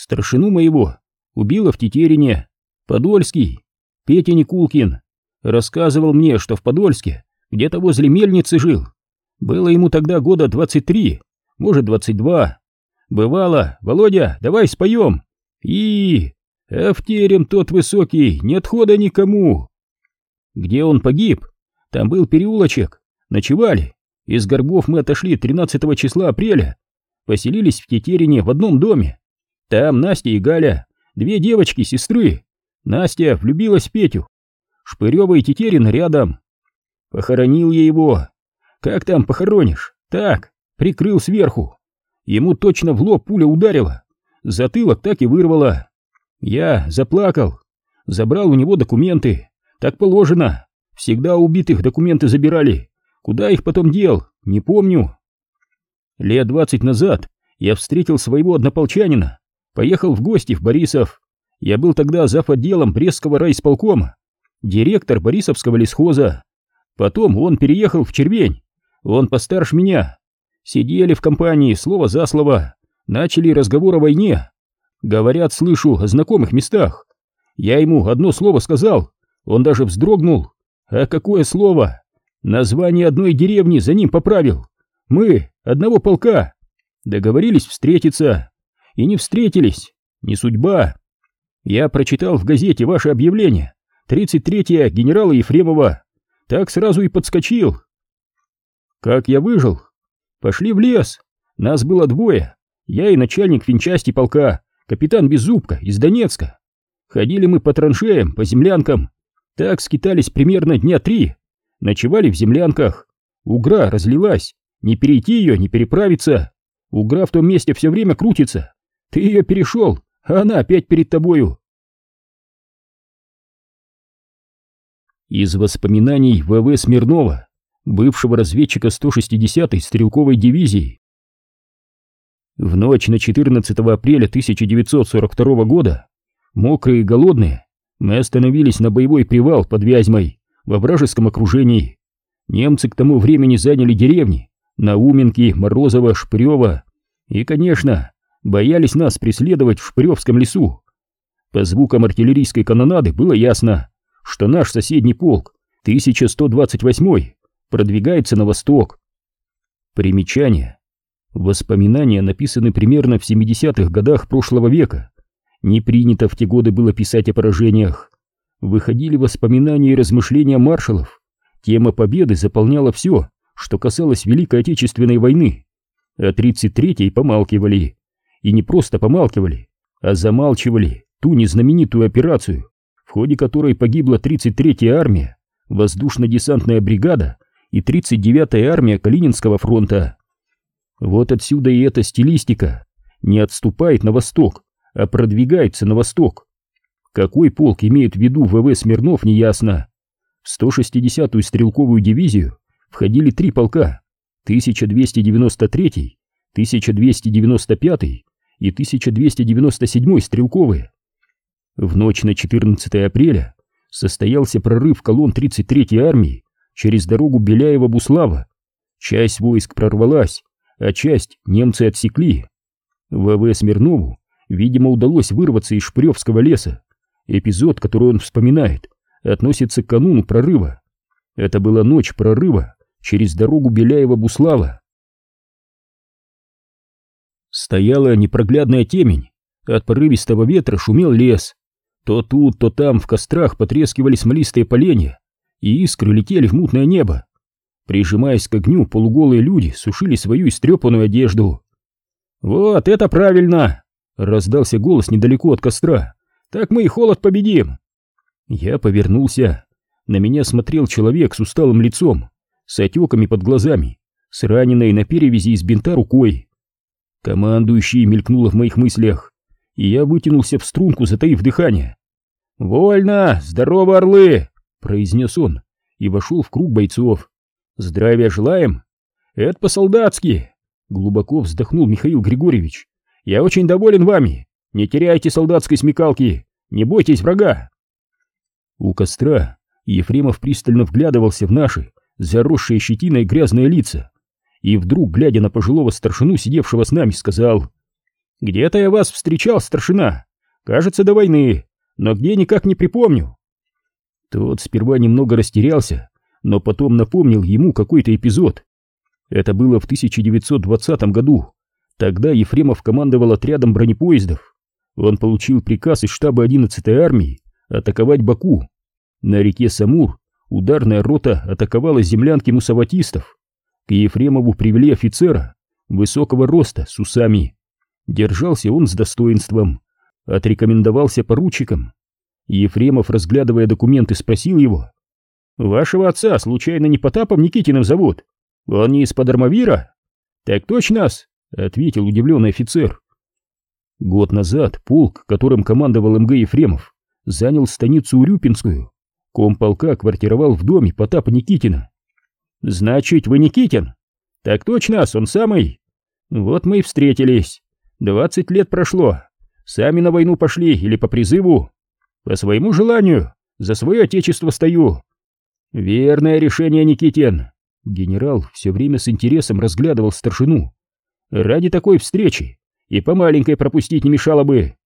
Старшину моего убила в Тетерине, Подольский, Петя Никулкин. Рассказывал мне, что в Подольске где-то возле мельницы жил. Было ему тогда года 23, может 22. Бывало, Володя, давай споем. И... А в терем тот высокий, нет хода никому. Где он погиб? Там был переулочек. Ночевали. Из горбов мы отошли 13 числа апреля. Поселились в Тетерине в одном доме. Там Настя и Галя, две девочки-сестры. Настя влюбилась в Петю. Шпырева и Тетерин рядом. Похоронил я его. Как там похоронишь? Так, прикрыл сверху. Ему точно в лоб пуля ударила. Затылок так и вырвало. Я заплакал. Забрал у него документы. Так положено. Всегда убитых документы забирали. Куда их потом дел, не помню. Лет двадцать назад я встретил своего однополчанина. Поехал в гости в Борисов. Я был тогда зав. отделом Брестского райисполкома. Директор Борисовского лесхоза. Потом он переехал в Червень. Он постарше меня. Сидели в компании слово за слово. Начали разговор о войне. Говорят, слышу о знакомых местах. Я ему одно слово сказал. Он даже вздрогнул. А какое слово? Название одной деревни за ним поправил. Мы одного полка. Договорились встретиться. И не встретились. Не судьба. Я прочитал в газете ваше объявление. 33-я генерала Ефремова. Так сразу и подскочил. Как я выжил? Пошли в лес. Нас было двое. Я и начальник финчасти полка, капитан Беззубка из Донецка. Ходили мы по траншеям, по землянкам. Так скитались примерно дня три. Ночевали в землянках. Угра разлилась. Не перейти ее, не переправиться. Угра в том месте все время крутится. Ты ее перешел, а она опять перед тобою. Из воспоминаний В.В. Смирнова, бывшего разведчика 160-й стрелковой дивизии. В ночь на 14 апреля 1942 года, мокрые и голодные, мы остановились на боевой привал под Вязьмой во вражеском окружении. Немцы к тому времени заняли деревни Науменки, Морозово, Шпрево и, конечно, боялись нас преследовать в Шпревском лесу. По звукам артиллерийской канонады было ясно, что наш соседний полк, 1128 продвигается на восток. Примечание. Воспоминания написаны примерно в 70-х годах прошлого века. Не принято в те годы было писать о поражениях. Выходили воспоминания и размышления маршалов. Тема победы заполняла все, что касалось Великой Отечественной войны. А 33-й помалкивали. И не просто помалкивали, а замалчивали ту незнаменитую операцию, в ходе которой погибла 33-я армия, воздушно-десантная бригада и 39-я армия Калининского фронта. Вот отсюда и эта стилистика. Не отступает на восток, а продвигается на восток. Какой полк имеет в виду ВВ Смирнов, неясно. В 160-ю стрелковую дивизию входили три полка, 1293, 1295 и 1297 стрелковые. В ночь на 14 апреля состоялся прорыв колонн 33-й армии через дорогу Беляева-Буслава. Часть войск прорвалась, а часть немцы отсекли. В.В. Смирнову, видимо, удалось вырваться из Шпревского леса. Эпизод, который он вспоминает, относится к кануну прорыва. Это была ночь прорыва через дорогу Беляева-Буслава. Стояла непроглядная темень, от порывистого ветра шумел лес. То тут, то там в кострах потрескивали смолистые поленья, и искры летели в мутное небо. Прижимаясь к огню, полуголые люди сушили свою истрепанную одежду. «Вот это правильно!» — раздался голос недалеко от костра. «Так мы и холод победим!» Я повернулся. На меня смотрел человек с усталым лицом, с отеками под глазами, с раненой на перевязи из бинта рукой. Командующий мелькнуло в моих мыслях, и я вытянулся в струнку, затаив дыхание. «Вольно! Здорово, орлы!» — произнес он и вошел в круг бойцов. «Здравия желаем!» «Это по-солдатски!» — глубоко вздохнул Михаил Григорьевич. «Я очень доволен вами! Не теряйте солдатской смекалки! Не бойтесь врага!» У костра Ефремов пристально вглядывался в наши, заросшие щетиной грязные лица, и вдруг, глядя на пожилого старшину, сидевшего с нами, сказал Где-то я вас встречал, старшина. Кажется, до войны, но где никак не припомню. Тот сперва немного растерялся, но потом напомнил ему какой-то эпизод. Это было в 1920 году. Тогда Ефремов командовал отрядом бронепоездов. Он получил приказ из штаба 11-й армии атаковать Баку. На реке Самур ударная рота атаковала землянки мусаватистов. К Ефремову привели офицера высокого роста с усами. Держался он с достоинством, отрекомендовался поручиком. Ефремов, разглядывая документы, спросил его. «Вашего отца случайно не Потапом Никитиным зовут? Он не из-под Армавира?» «Так точно-с», — ответил удивленный офицер. Год назад полк, которым командовал МГ Ефремов, занял станицу Урюпинскую. Комполка квартировал в доме Потапа Никитина. «Значит, вы Никитин?» «Так точно, он самый». «Вот мы и встретились. Двадцать лет прошло. Сами на войну пошли или по призыву?» «По своему желанию. За свое отечество стою». «Верное решение, Никитин». Генерал все время с интересом разглядывал старшину. «Ради такой встречи и по маленькой пропустить не мешало бы».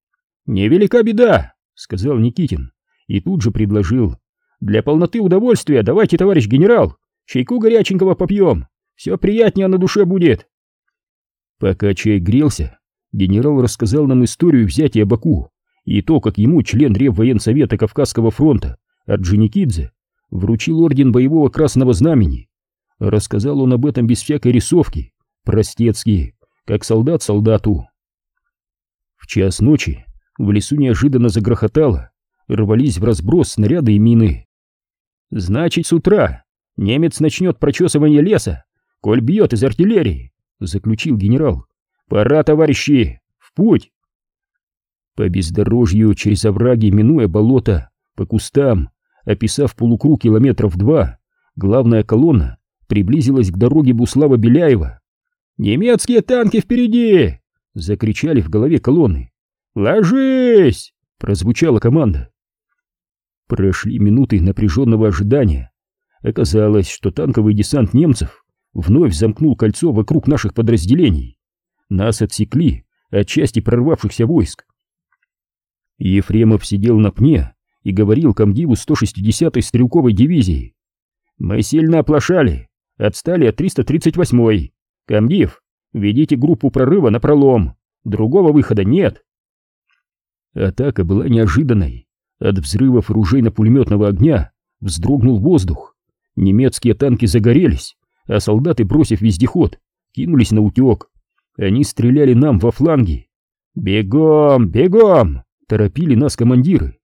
«Невелика беда», — сказал Никитин, и тут же предложил. «Для полноты удовольствия давайте, товарищ генерал, чайку горяченького попьем, все приятнее на душе будет». Пока чай грелся, генерал рассказал нам историю взятия Баку и то, как ему член Реввоенсовета Кавказского фронта Орджоникидзе вручил орден боевого красного знамени. Рассказал он об этом без всякой рисовки, простецки, как солдат солдату. В час ночи в лесу неожиданно загрохотало, рвались в разброс снаряды и мины. «Значит, с утра немец начнет прочесывание леса, коль бьет из артиллерии», — заключил генерал. «Пора, товарищи, в путь!» По бездорожью, через овраги, минуя болото, по кустам, описав полукруг километров два, главная колонна приблизилась к дороге Буслава-Беляева. «Немецкие танки впереди!» — закричали в голове колонны. «Ложись!» — прозвучала команда. Прошли минуты напряженного ожидания. Оказалось, что танковый десант немцев вновь замкнул кольцо вокруг наших подразделений. Нас отсекли от части прорвавшихся войск. Ефремов сидел на пне и говорил комдиву 160-й стрелковой дивизии. «Мы сильно оплошали, отстали от 338-й. Комдив, ведите группу прорыва на пролом, другого выхода нет». Атака была неожиданной. От взрывов ружейно-пулеметного огня вздрогнул воздух. Немецкие танки загорелись, а солдаты, бросив вездеход, кинулись на утек. Они стреляли нам во фланги. «Бегом! Бегом!» — торопили нас командиры.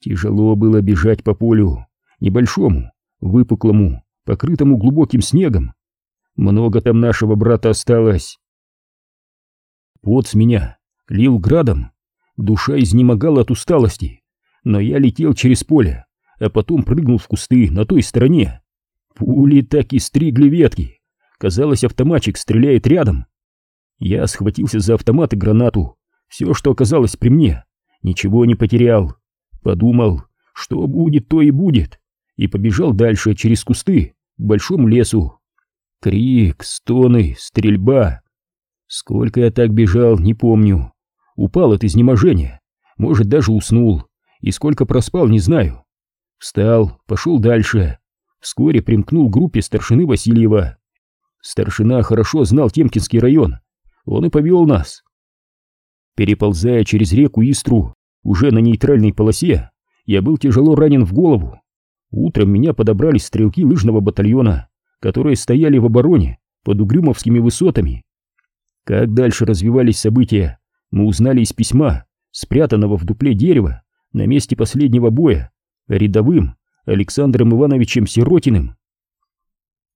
Тяжело было бежать по полю, небольшому, выпуклому, покрытому глубоким снегом. Много там нашего брата осталось. Пот с меня лил градом, Душа изнемогала от усталости, но я летел через поле, а потом прыгнул в кусты на той стороне. Пули так и стригли ветки. Казалось, автоматчик стреляет рядом. Я схватился за автомат и гранату. Все, что оказалось при мне. Ничего не потерял. Подумал, что будет, то и будет. И побежал дальше через кусты к большому лесу. Крик, стоны, стрельба. Сколько я так бежал, не помню упал от изнеможения, может, даже уснул, и сколько проспал, не знаю. Встал, пошел дальше. Вскоре примкнул к группе старшины Васильева. Старшина хорошо знал Темкинский район, он и повел нас. Переползая через реку Истру, уже на нейтральной полосе, я был тяжело ранен в голову. Утром меня подобрали стрелки лыжного батальона, которые стояли в обороне под Угрюмовскими высотами. Как дальше развивались события, мы узнали из письма, спрятанного в дупле дерева на месте последнего боя, рядовым Александром Ивановичем Сиротиным.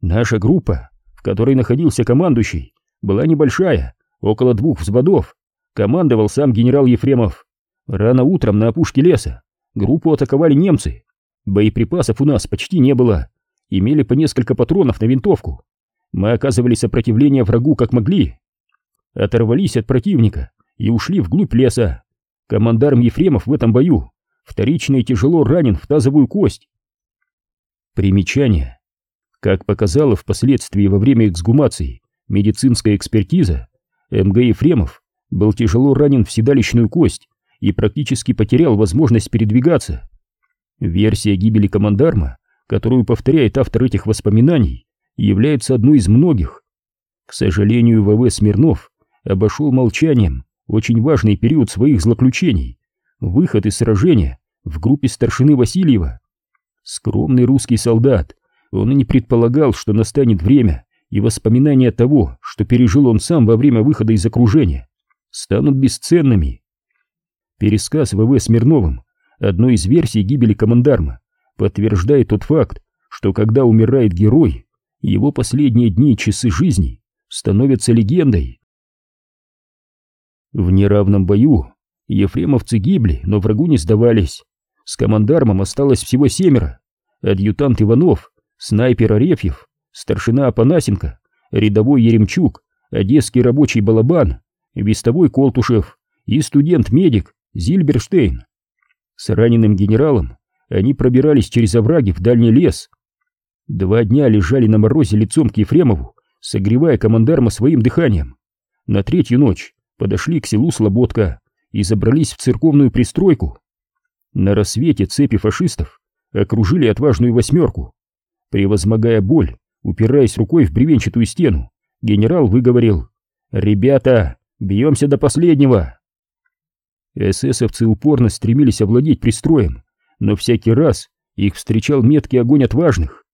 Наша группа, в которой находился командующий, была небольшая, около двух взводов. Командовал сам генерал Ефремов. Рано утром на опушке леса группу атаковали немцы. Боеприпасов у нас почти не было. Имели по несколько патронов на винтовку. Мы оказывали сопротивление врагу как могли. Оторвались от противника и ушли вглубь леса. Командарм Ефремов в этом бою вторично и тяжело ранен в тазовую кость. Примечание. Как показало впоследствии во время эксгумации медицинская экспертиза, МГ Ефремов был тяжело ранен в седалищную кость и практически потерял возможность передвигаться. Версия гибели командарма, которую повторяет автор этих воспоминаний, является одной из многих. К сожалению, ВВ Смирнов обошел молчанием очень важный период своих злоключений, выход из сражения в группе старшины Васильева. Скромный русский солдат, он и не предполагал, что настанет время, и воспоминания того, что пережил он сам во время выхода из окружения, станут бесценными. Пересказ ВВ Смирновым одной из версий гибели командарма подтверждает тот факт, что когда умирает герой, его последние дни и часы жизни становятся легендой. В неравном бою ефремовцы гибли, но врагу не сдавались. С командармом осталось всего семеро. Адъютант Иванов, снайпер Арефьев, старшина Апанасенко, рядовой Еремчук, одесский рабочий Балабан, вестовой Колтушев и студент-медик Зильберштейн. С раненым генералом они пробирались через овраги в дальний лес. Два дня лежали на морозе лицом к Ефремову, согревая командарма своим дыханием. На третью ночь подошли к селу Слободка и забрались в церковную пристройку. На рассвете цепи фашистов окружили отважную восьмерку. Превозмогая боль, упираясь рукой в бревенчатую стену, генерал выговорил «Ребята, бьемся до последнего!» Эсэсовцы упорно стремились овладеть пристроем, но всякий раз их встречал меткий огонь отважных.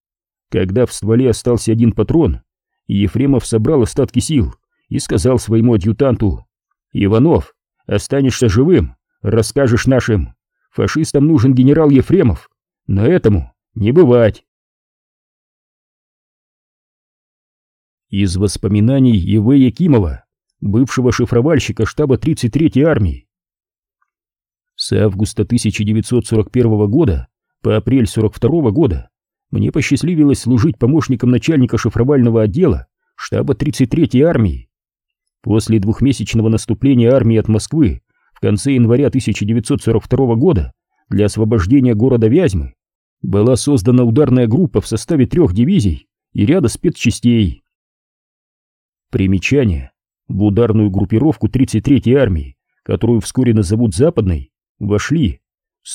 Когда в стволе остался один патрон, Ефремов собрал остатки сил и сказал своему адъютанту «Иванов, останешься живым, расскажешь нашим, Фашистам нужен генерал Ефремов, но этому не бывать. Из воспоминаний Е.В. Якимова, бывшего шифровальщика штаба 33-й армии. С августа 1941 года по апрель 42 года мне посчастливилось служить помощником начальника шифровального отдела штаба 33-й армии. После двухмесячного наступления армии от Москвы в конце января 1942 года для освобождения города Вязьмы была создана ударная группа в составе трех дивизий и ряда спецчастей. Примечание. В ударную группировку 33-й армии, которую вскоре назовут Западной, вошли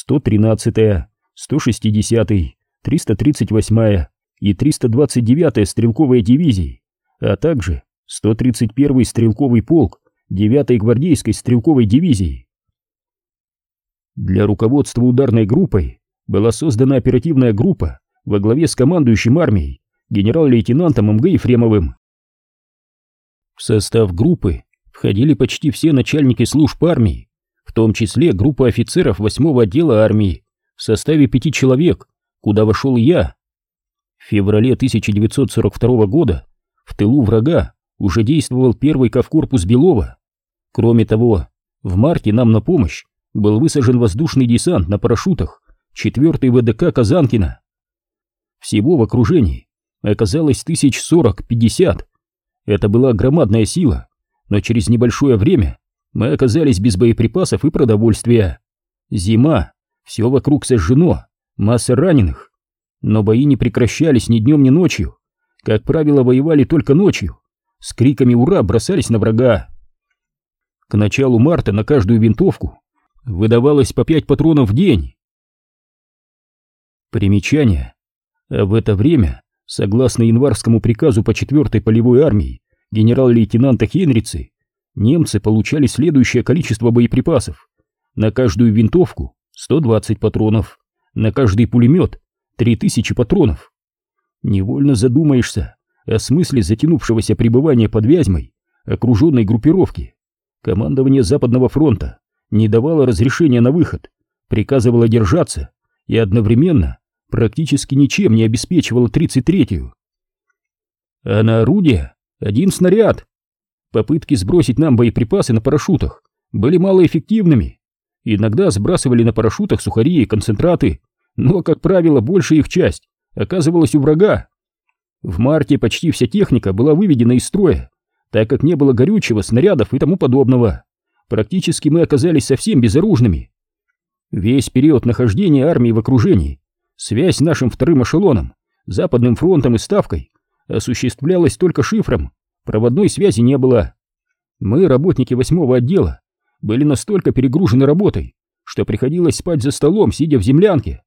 113-я, 160-й, 338-я и 329-я стрелковые дивизии, а также 131-й стрелковый полк 9-й гвардейской стрелковой дивизии. Для руководства ударной группой была создана оперативная группа во главе с командующим армией генерал-лейтенантом МГ Ефремовым. В состав группы входили почти все начальники служб армии, в том числе группа офицеров 8-го отдела армии в составе пяти человек, куда вошел я. В феврале 1942 года в тылу врага уже действовал первый ковкорпус Белова. Кроме того, в марте нам на помощь был высажен воздушный десант на парашютах 4-й ВДК Казанкина. Всего в окружении оказалось тысяч сорок-пятьдесят. Это была громадная сила, но через небольшое время мы оказались без боеприпасов и продовольствия. Зима, все вокруг сожжено, масса раненых. Но бои не прекращались ни днем, ни ночью. Как правило, воевали только ночью. С криками «Ура!» бросались на врага. К началу марта на каждую винтовку выдавалось по пять патронов в день. Примечание. В это время, согласно январскому приказу по 4-й полевой армии генерал-лейтенанта Хенрицы, немцы получали следующее количество боеприпасов. На каждую винтовку 120 патронов, на каждый пулемет 3000 патронов. Невольно задумаешься о смысле затянувшегося пребывания под Вязьмой, окруженной группировки. Командование Западного фронта не давало разрешения на выход, приказывало держаться и одновременно практически ничем не обеспечивало 33-ю. А на орудие один снаряд. Попытки сбросить нам боеприпасы на парашютах были малоэффективными. Иногда сбрасывали на парашютах сухари и концентраты, но, как правило, большая их часть оказывалась у врага. В марте почти вся техника была выведена из строя, так как не было горючего, снарядов и тому подобного. Практически мы оказались совсем безоружными. Весь период нахождения армии в окружении, связь с нашим вторым эшелоном, Западным фронтом и Ставкой осуществлялась только шифром, проводной связи не было. Мы, работники восьмого отдела, были настолько перегружены работой, что приходилось спать за столом, сидя в землянке.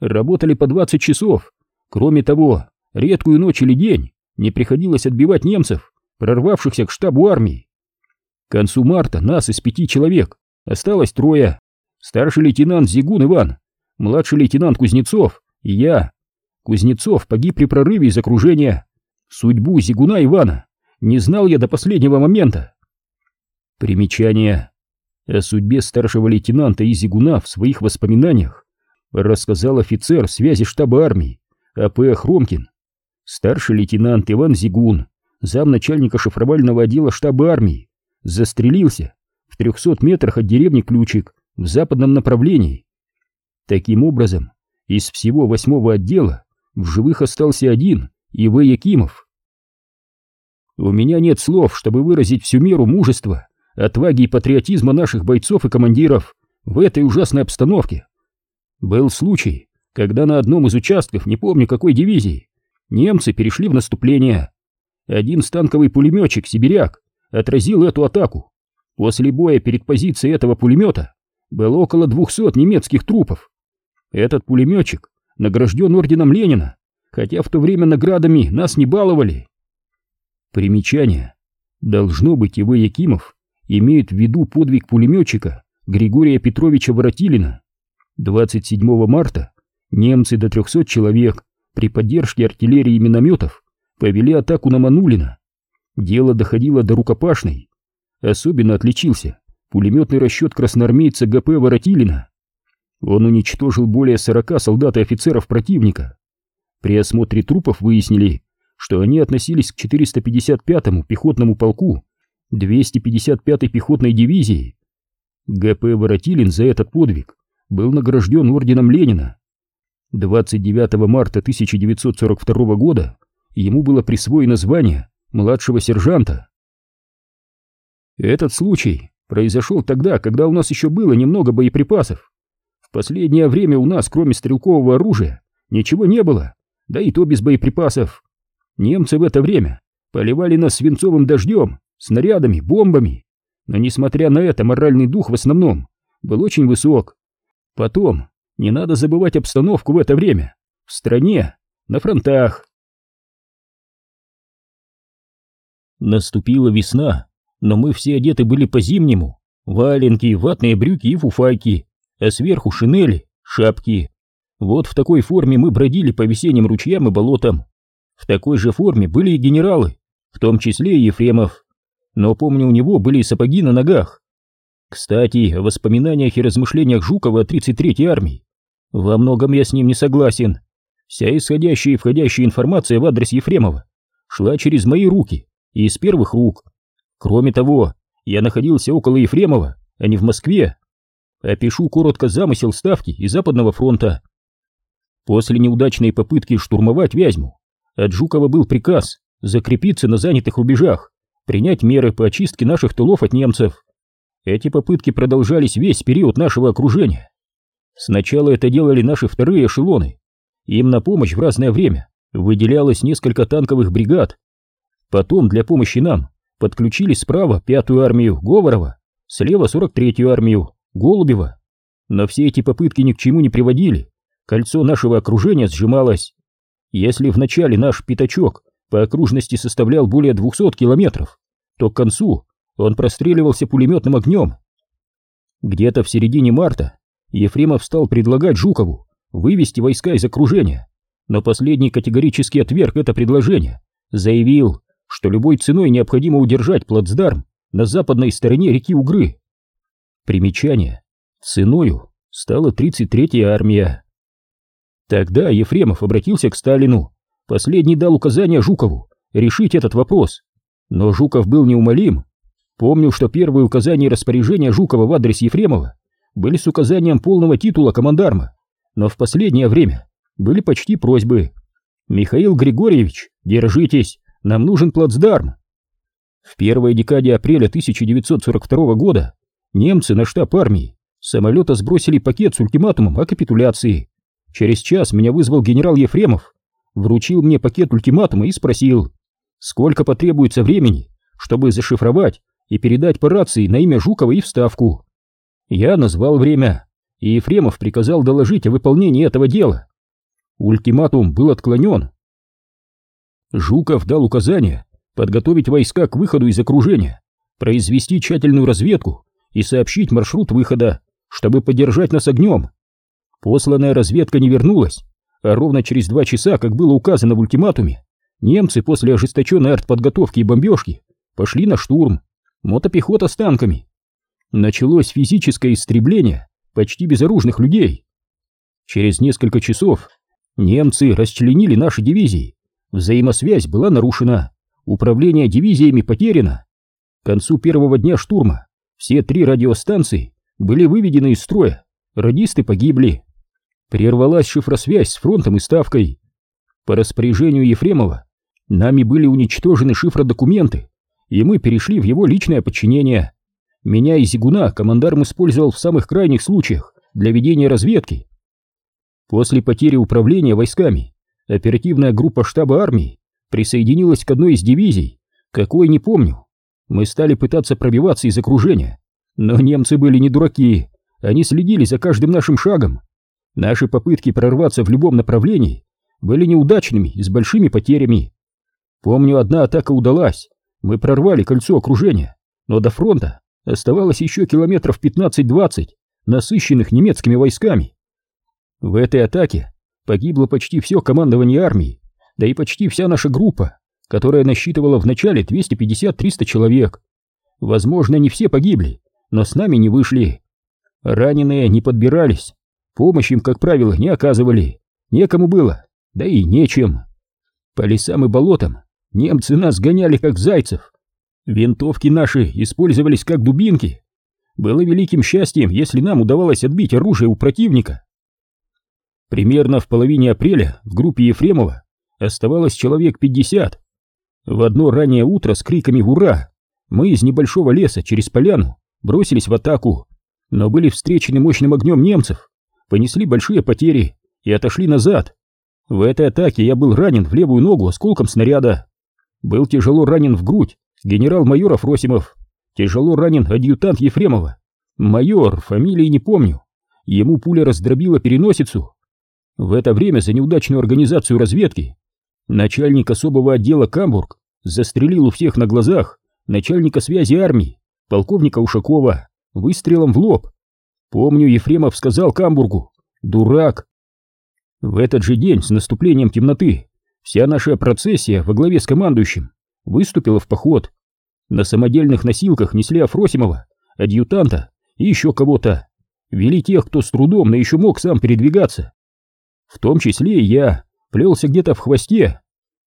Работали по 20 часов. Кроме того, редкую ночь или день не приходилось отбивать немцев, прорвавшихся к штабу армии. К концу марта нас из пяти человек осталось трое. Старший лейтенант Зигун Иван, младший лейтенант Кузнецов и я. Кузнецов погиб при прорыве из окружения. Судьбу Зигуна Ивана не знал я до последнего момента. Примечание. О судьбе старшего лейтенанта Изигуна в своих воспоминаниях рассказал офицер связи штаба армии А.П. Хромкин. Старший лейтенант Иван Зигун, замначальника шифровального отдела штаба армии, застрелился в 300 метрах от деревни Ключик в западном направлении. Таким образом, из всего восьмого отдела в живых остался один, И.В. Якимов. У меня нет слов, чтобы выразить всю меру мужества, отваги и патриотизма наших бойцов и командиров в этой ужасной обстановке. Был случай, когда на одном из участков, не помню какой дивизии, немцы перешли в наступление. Один станковый пулеметчик, сибиряк, отразил эту атаку. После боя перед позицией этого пулемета было около двухсот немецких трупов. Этот пулеметчик награжден орденом Ленина, хотя в то время наградами нас не баловали. Примечание. Должно быть, Ивы Якимов имеет в виду подвиг пулеметчика Григория Петровича Воротилина. 27 марта немцы до 300 человек при поддержке артиллерии и минометов повели атаку на Манулина. Дело доходило до рукопашной. Особенно отличился пулеметный расчет красноармейца ГП Воротилина. Он уничтожил более 40 солдат и офицеров противника. При осмотре трупов выяснили, что они относились к 455-му пехотному полку 255-й пехотной дивизии. ГП Воротилин за этот подвиг был награжден орденом Ленина. 29 марта 1942 года ему было присвоено звание младшего сержанта. Этот случай произошел тогда, когда у нас еще было немного боеприпасов. В последнее время у нас, кроме стрелкового оружия, ничего не было, да и то без боеприпасов. Немцы в это время поливали нас свинцовым дождем, снарядами, бомбами. Но несмотря на это, моральный дух в основном был очень высок. Потом, не надо забывать обстановку в это время. В стране, на фронтах. Наступила весна, но мы все одеты были по-зимнему. Валенки, ватные брюки и фуфайки, а сверху шинели, шапки. Вот в такой форме мы бродили по весенним ручьям и болотам. В такой же форме были и генералы, в том числе и Ефремов. Но помню, у него были и сапоги на ногах. Кстати, о воспоминаниях и размышлениях Жукова о 33-й армии. Во многом я с ним не согласен. Вся исходящая и входящая информация в адрес Ефремова шла через мои руки и из первых рук. Кроме того, я находился около Ефремова, а не в Москве. Опишу коротко замысел ставки и Западного фронта. После неудачной попытки штурмовать Вязьму, от Жукова был приказ закрепиться на занятых рубежах, принять меры по очистке наших тылов от немцев. Эти попытки продолжались весь период нашего окружения. Сначала это делали наши вторые эшелоны. Им на помощь в разное время выделялось несколько танковых бригад. Потом для помощи нам подключили справа пятую армию Говорова, слева 43-ю армию Голубева. Но все эти попытки ни к чему не приводили. Кольцо нашего окружения сжималось. Если в начале наш пятачок по окружности составлял более 200 километров, то к концу он простреливался пулеметным огнем. Где-то в середине марта Ефремов стал предлагать Жукову вывести войска из окружения, но последний категорически отверг это предложение, заявил, что любой ценой необходимо удержать плацдарм на западной стороне реки Угры. Примечание. Ценою стала 33-я армия. Тогда Ефремов обратился к Сталину. Последний дал указание Жукову решить этот вопрос. Но Жуков был неумолим. Помню, что первые указания и распоряжения Жукова в адрес Ефремова были с указанием полного титула командарма, но в последнее время были почти просьбы. «Михаил Григорьевич, держитесь, нам нужен плацдарм». В первой декаде апреля 1942 года немцы на штаб армии самолета сбросили пакет с ультиматумом о капитуляции. Через час меня вызвал генерал Ефремов, вручил мне пакет ультиматума и спросил, сколько потребуется времени, чтобы зашифровать и передать по рации на имя Жукова и вставку. Я назвал время, и Ефремов приказал доложить о выполнении этого дела. Ультиматум был отклонен. Жуков дал указание подготовить войска к выходу из окружения, произвести тщательную разведку и сообщить маршрут выхода, чтобы поддержать нас огнем. Посланная разведка не вернулась, а ровно через два часа, как было указано в ультиматуме, немцы после ожесточенной артподготовки и бомбежки пошли на штурм, мотопехота с танками. Началось физическое истребление почти безоружных людей. Через несколько часов немцы расчленили наши дивизии, взаимосвязь была нарушена, управление дивизиями потеряно. К концу первого дня штурма все три радиостанции были выведены из строя, радисты погибли. Прервалась шифросвязь с фронтом и ставкой. По распоряжению Ефремова нами были уничтожены шифродокументы, и мы перешли в его личное подчинение. Меня и Зигуна командарм использовал в самых крайних случаях для ведения разведки. После потери управления войсками оперативная группа штаба армии присоединилась к одной из дивизий, какой не помню. Мы стали пытаться пробиваться из окружения, но немцы были не дураки, они следили за каждым нашим шагом. Наши попытки прорваться в любом направлении были неудачными и с большими потерями. Помню, одна атака удалась, мы прорвали кольцо окружения, но до фронта оставалось еще километров 15-20, насыщенных немецкими войсками. В этой атаке погибло почти все командование армии, да и почти вся наша группа, которая насчитывала в начале 250-300 человек. Возможно, не все погибли, но с нами не вышли. Раненые не подбирались, помощь им, как правило, не оказывали, некому было, да и нечем. По лесам и болотам немцы нас гоняли, как зайцев, Винтовки наши использовались как дубинки. Было великим счастьем, если нам удавалось отбить оружие у противника. Примерно в половине апреля в группе Ефремова оставалось человек 50. В одно раннее утро с криками «Ура!» мы из небольшого леса через поляну бросились в атаку, но были встречены мощным огнем немцев, понесли большие потери и отошли назад. В этой атаке я был ранен в левую ногу осколком снаряда. Был тяжело ранен в грудь генерал-майор Афросимов, тяжело ранен адъютант Ефремова, майор, фамилии не помню, ему пуля раздробила переносицу. В это время за неудачную организацию разведки начальник особого отдела Камбург застрелил у всех на глазах начальника связи армии, полковника Ушакова, выстрелом в лоб. Помню, Ефремов сказал Камбургу «Дурак!». В этот же день с наступлением темноты вся наша процессия во главе с командующим выступила в поход. На самодельных носилках несли Афросимова, адъютанта и еще кого-то. Вели тех, кто с трудом, но еще мог сам передвигаться. В том числе и я плелся где-то в хвосте.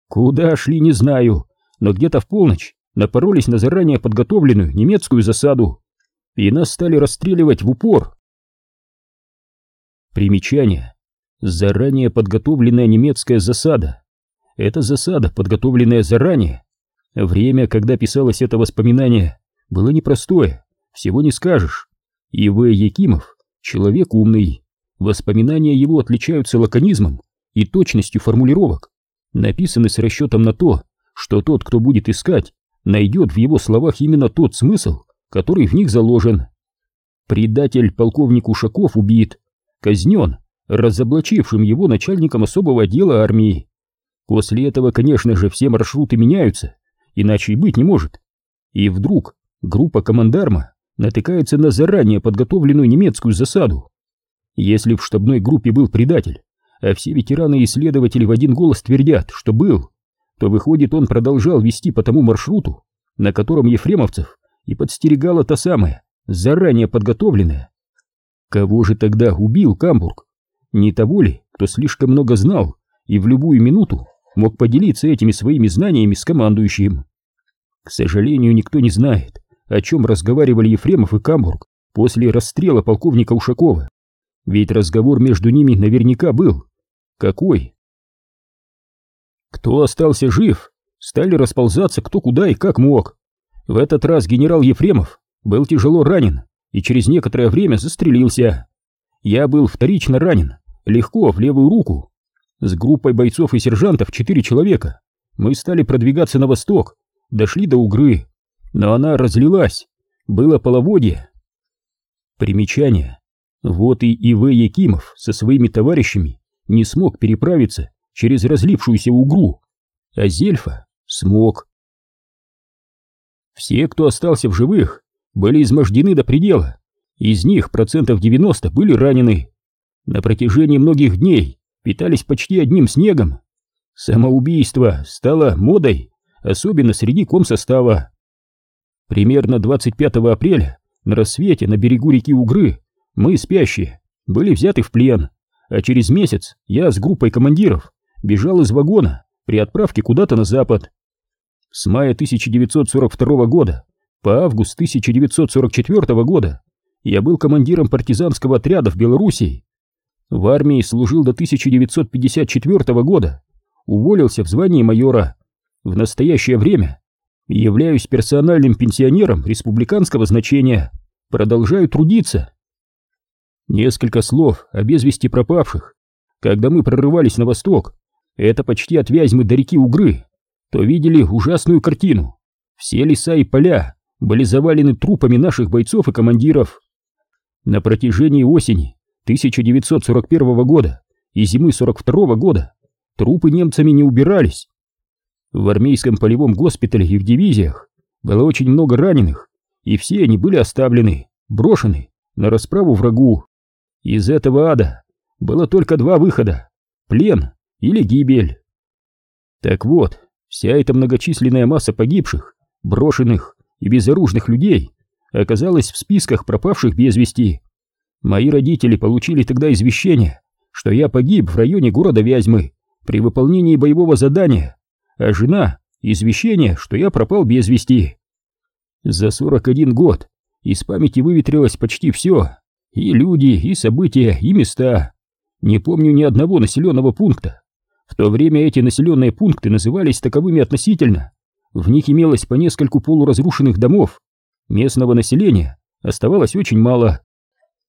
Куда шли, не знаю, но где-то в полночь напоролись на заранее подготовленную немецкую засаду, и нас стали расстреливать в упор. Примечание. Заранее подготовленная немецкая засада. Это засада, подготовленная заранее, Время, когда писалось это воспоминание, было непростое, всего не скажешь. И В. Якимов — человек умный. Воспоминания его отличаются лаконизмом и точностью формулировок, написаны с расчетом на то, что тот, кто будет искать, найдет в его словах именно тот смысл, который в них заложен. Предатель полковник Ушаков убит, казнен, разоблачившим его начальником особого отдела армии. После этого, конечно же, все маршруты меняются, иначе и быть не может. И вдруг группа командарма натыкается на заранее подготовленную немецкую засаду. Если в штабной группе был предатель, а все ветераны и исследователи в один голос твердят, что был, то выходит он продолжал вести по тому маршруту, на котором Ефремовцев и подстерегала та самая, заранее подготовленная. Кого же тогда убил Камбург? Не того ли, кто слишком много знал и в любую минуту мог поделиться этими своими знаниями с командующим. К сожалению, никто не знает, о чем разговаривали Ефремов и Камбург после расстрела полковника Ушакова. Ведь разговор между ними наверняка был. Какой? Кто остался жив, стали расползаться кто куда и как мог. В этот раз генерал Ефремов был тяжело ранен и через некоторое время застрелился. Я был вторично ранен, легко, в левую руку, с группой бойцов и сержантов четыре человека мы стали продвигаться на восток, дошли до Угры. но она разлилась, было половодье. Примечание. Вот и И.В. Якимов со своими товарищами не смог переправиться через разлившуюся угру, а Зельфа смог. Все, кто остался в живых, были измождены до предела, из них процентов 90 были ранены. На протяжении многих дней питались почти одним снегом. Самоубийство стало модой, особенно среди комсостава. Примерно 25 апреля на рассвете на берегу реки Угры мы, спящие, были взяты в плен, а через месяц я с группой командиров бежал из вагона при отправке куда-то на запад. С мая 1942 года по август 1944 года я был командиром партизанского отряда в Белоруссии. В армии служил до 1954 года, уволился в звании майора. В настоящее время являюсь персональным пенсионером республиканского значения, продолжаю трудиться. Несколько слов о без вести пропавших. Когда мы прорывались на восток, это почти от Вязьмы до реки Угры, то видели ужасную картину. Все леса и поля были завалены трупами наших бойцов и командиров. На протяжении осени 1941 года и зимы 42 года трупы немцами не убирались. В армейском полевом госпитале и в дивизиях было очень много раненых, и все они были оставлены, брошены на расправу врагу. Из этого ада было только два выхода — плен или гибель. Так вот, вся эта многочисленная масса погибших, брошенных и безоружных людей оказалась в списках пропавших без вести. Мои родители получили тогда извещение, что я погиб в районе города Вязьмы при выполнении боевого задания, а жена — извещение, что я пропал без вести. За 41 год из памяти выветрилось почти все, и люди, и события, и места. Не помню ни одного населенного пункта. В то время эти населенные пункты назывались таковыми относительно. В них имелось по нескольку полуразрушенных домов, Местного населения оставалось очень мало.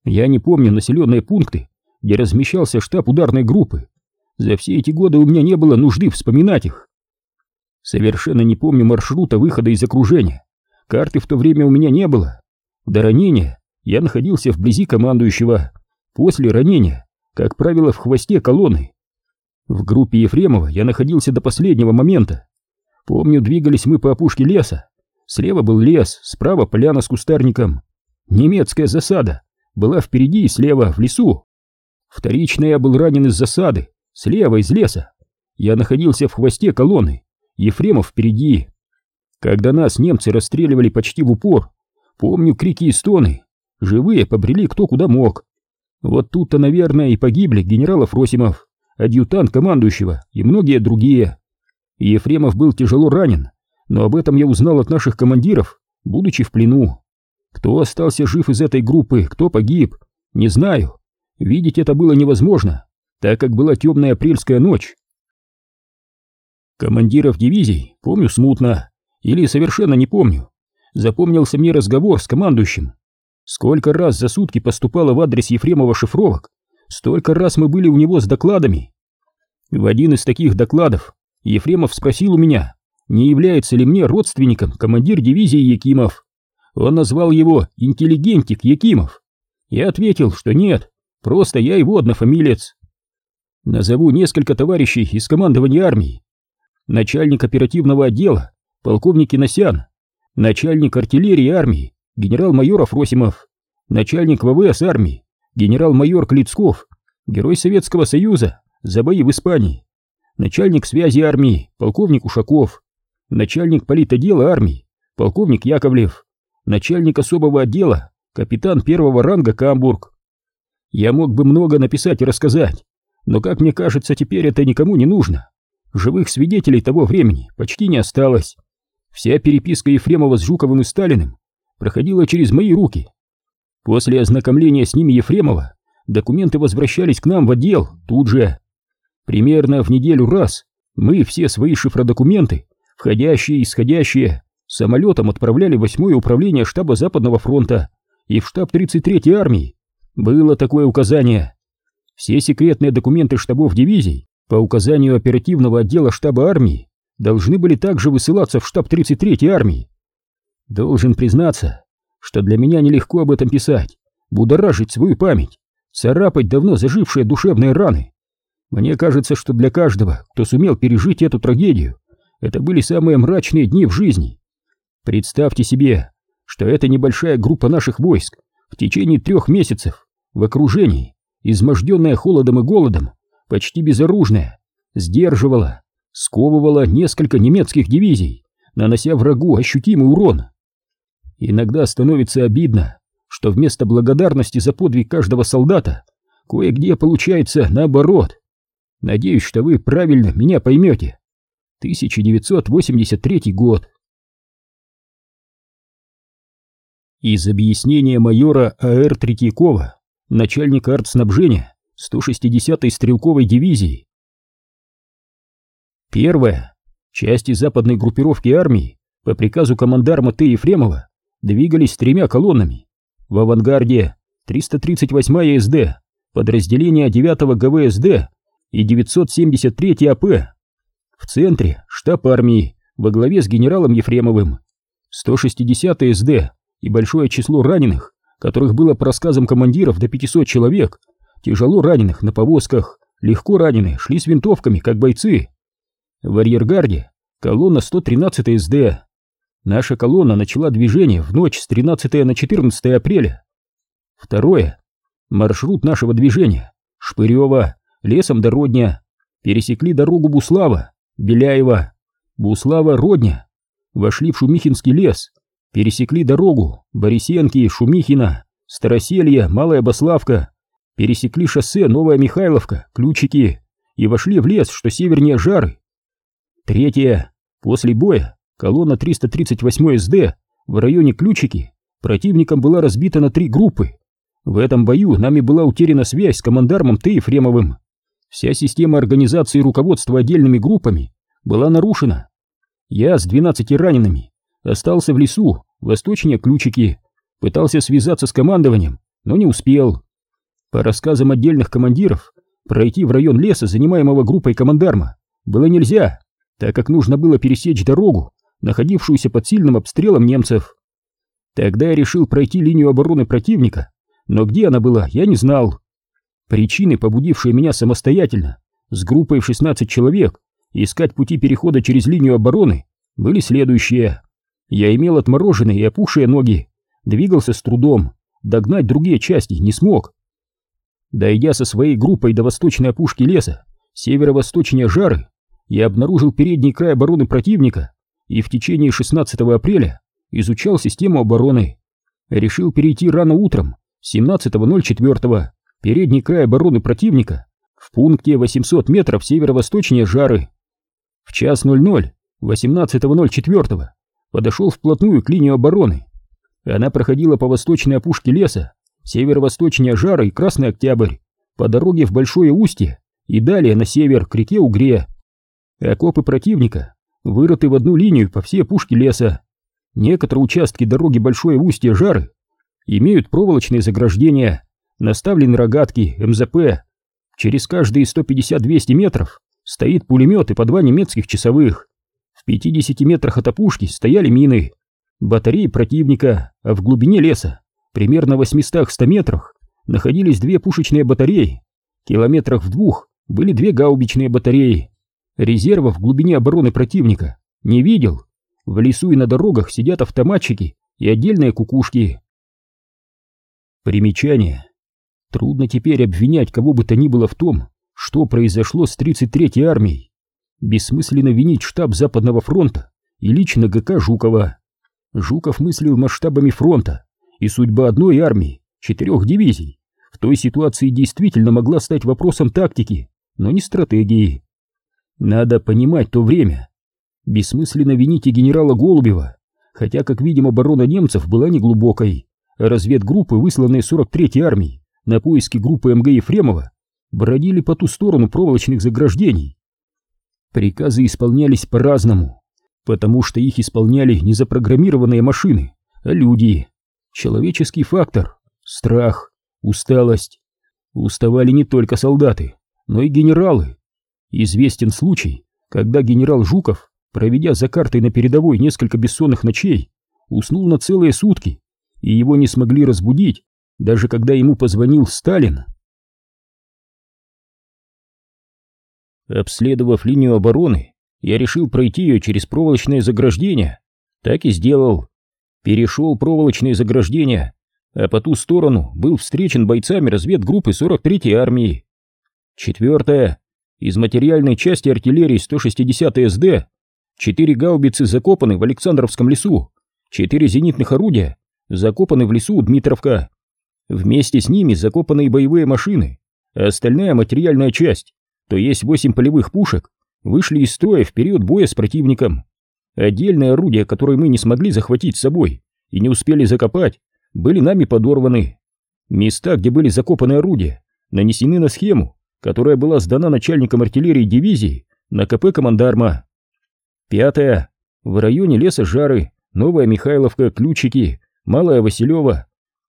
Я не помню населенные пункты, где размещался штаб ударной группы. За все эти годы у меня не было нужды вспоминать их. Совершенно не помню маршрута выхода из окружения. Карты в то время у меня не было. До ранения я находился вблизи командующего. После ранения, как правило, в хвосте колонны. В группе Ефремова я находился до последнего момента. Помню, двигались мы по опушке леса, Слева был лес, справа поляна с кустарником. Немецкая засада была впереди и слева, в лесу. Вторично я был ранен из засады, слева из леса. Я находился в хвосте колонны, Ефремов впереди. Когда нас немцы расстреливали почти в упор, помню крики и стоны. Живые побрели кто куда мог. Вот тут-то, наверное, и погибли генерал Афросимов, адъютант командующего и многие другие. Ефремов был тяжело ранен, но об этом я узнал от наших командиров, будучи в плену. Кто остался жив из этой группы, кто погиб, не знаю. Видеть это было невозможно, так как была темная апрельская ночь. Командиров дивизий помню смутно, или совершенно не помню. Запомнился мне разговор с командующим. Сколько раз за сутки поступало в адрес Ефремова шифровок, столько раз мы были у него с докладами. В один из таких докладов Ефремов спросил у меня, не является ли мне родственником командир дивизии Якимов. Он назвал его интеллигентик Якимов. Я ответил, что нет, просто я его однофамилец. Назову несколько товарищей из командования армии. Начальник оперативного отдела, полковник Киносян, начальник артиллерии армии, генерал-майор Афросимов, начальник ВВС армии, генерал-майор Клицков, герой Советского Союза за бои в Испании, начальник связи армии, полковник Ушаков, начальник политодела армии, полковник Яковлев, начальник особого отдела, капитан первого ранга Камбург. Я мог бы много написать и рассказать, но, как мне кажется, теперь это никому не нужно. Живых свидетелей того времени почти не осталось. Вся переписка Ефремова с Жуковым и Сталиным проходила через мои руки. После ознакомления с ними Ефремова документы возвращались к нам в отдел тут же. Примерно в неделю раз мы все свои шифродокументы Входящие и исходящие самолетом отправляли восьмое управление штаба Западного фронта и в штаб 33-й армии. Было такое указание. Все секретные документы штабов дивизий по указанию оперативного отдела штаба армии должны были также высылаться в штаб 33-й армии. Должен признаться, что для меня нелегко об этом писать, будоражить свою память, царапать давно зажившие душевные раны. Мне кажется, что для каждого, кто сумел пережить эту трагедию, это были самые мрачные дни в жизни. Представьте себе, что эта небольшая группа наших войск в течение трех месяцев в окружении, изможденная холодом и голодом, почти безоружная, сдерживала, сковывала несколько немецких дивизий, нанося врагу ощутимый урон. Иногда становится обидно, что вместо благодарности за подвиг каждого солдата кое-где получается наоборот. Надеюсь, что вы правильно меня поймете. 1983 год. Из объяснения майора А.Р. Третьякова, начальника артснабжения 160-й стрелковой дивизии. Первое. Части западной группировки армии по приказу командарма Т. Ефремова двигались тремя колоннами. В авангарде 338-я СД, подразделение 9-го ГВСД и 973-й АП. В центре штаб армии во главе с генералом Ефремовым. 160-я СД и большое число раненых, которых было по рассказам командиров до 500 человек, тяжело раненых на повозках, легко раненые, шли с винтовками, как бойцы. В арьергарде колонна 113 СД, Наша колонна начала движение в ночь с 13 на 14 апреля. Второе. Маршрут нашего движения. Шпырева, лесом до Родня. Пересекли дорогу Буслава, Беляева, Буслава, Родня. Вошли в Шумихинский лес. Пересекли дорогу Борисенки, Шумихина, Староселье, Малая Баславка. Пересекли шоссе Новая Михайловка, Ключики. И вошли в лес, что севернее Жары. Третье. После боя Колонна 338 СД в районе Ключики противником была разбита на три группы. В этом бою нами была утеряна связь с командармом Т. Ефремовым. Вся система организации руководства отдельными группами была нарушена. Я с 12 ранеными остался в лесу, восточнее Ключики, пытался связаться с командованием, но не успел. По рассказам отдельных командиров, пройти в район леса, занимаемого группой командарма, было нельзя, так как нужно было пересечь дорогу находившуюся под сильным обстрелом немцев. Тогда я решил пройти линию обороны противника, но где она была, я не знал. Причины, побудившие меня самостоятельно, с группой в 16 человек, искать пути перехода через линию обороны, были следующие. Я имел отмороженные и опухшие ноги, двигался с трудом, догнать другие части не смог. Дойдя со своей группой до восточной опушки леса, северо-восточнее Жары, я обнаружил передний край обороны противника и в течение 16 апреля изучал систему обороны. Решил перейти рано утром, 17.04, передний край обороны противника, в пункте 800 метров северо-восточнее Жары. В час 00, 18.04, подошел вплотную к линии обороны. Она проходила по восточной опушке леса, северо-восточнее Жары и Красный Октябрь, по дороге в Большое Устье и далее на север к реке Угре. Окопы противника вырыты в одну линию по всей опушке леса. Некоторые участки дороги Большое Устье Жары имеют проволочные заграждения, наставлены рогатки, МЗП. Через каждые 150-200 метров стоит пулемет и по два немецких часовых. В 50 метрах от опушки стояли мины, батареи противника, а в глубине леса, примерно в 800-100 метрах, находились две пушечные батареи. Километрах в двух были две гаубичные батареи. Резерва в глубине обороны противника не видел. В лесу и на дорогах сидят автоматчики и отдельные кукушки. Примечание. Трудно теперь обвинять кого бы то ни было в том, что произошло с 33-й армией. Бессмысленно винить штаб Западного фронта и лично ГК Жукова. Жуков мыслил масштабами фронта, и судьба одной армии, четырех дивизий, в той ситуации действительно могла стать вопросом тактики, но не стратегии. Надо понимать то время. Бессмысленно вините генерала Голубева, хотя, как видим, оборона немцев была неглубокой. Разведгруппы, высланные 43-й армией на поиски группы МГ Ефремова, бродили по ту сторону проволочных заграждений. Приказы исполнялись по-разному, потому что их исполняли не запрограммированные машины, а люди. Человеческий фактор, страх, усталость. Уставали не только солдаты, но и генералы. Известен случай, когда генерал Жуков, проведя за картой на передовой несколько бессонных ночей, уснул на целые сутки, и его не смогли разбудить, даже когда ему позвонил Сталин. Обследовав линию обороны, я решил пройти ее через проволочное заграждение. Так и сделал. Перешел проволочное заграждение, а по ту сторону был встречен бойцами разведгруппы 43-й армии. Четвертое. Из материальной части артиллерии 160 СД четыре гаубицы закопаны в Александровском лесу, четыре зенитных орудия закопаны в лесу Дмитровка. Вместе с ними закопаны и боевые машины, а остальная материальная часть, то есть восемь полевых пушек, вышли из строя в период боя с противником. Отдельные орудия, которые мы не смогли захватить с собой и не успели закопать, были нами подорваны. Места, где были закопаны орудия, нанесены на схему, которая была сдана начальником артиллерии дивизии на КП командарма. Пятое. В районе леса Жары, Новая Михайловка, Ключики, Малая Василева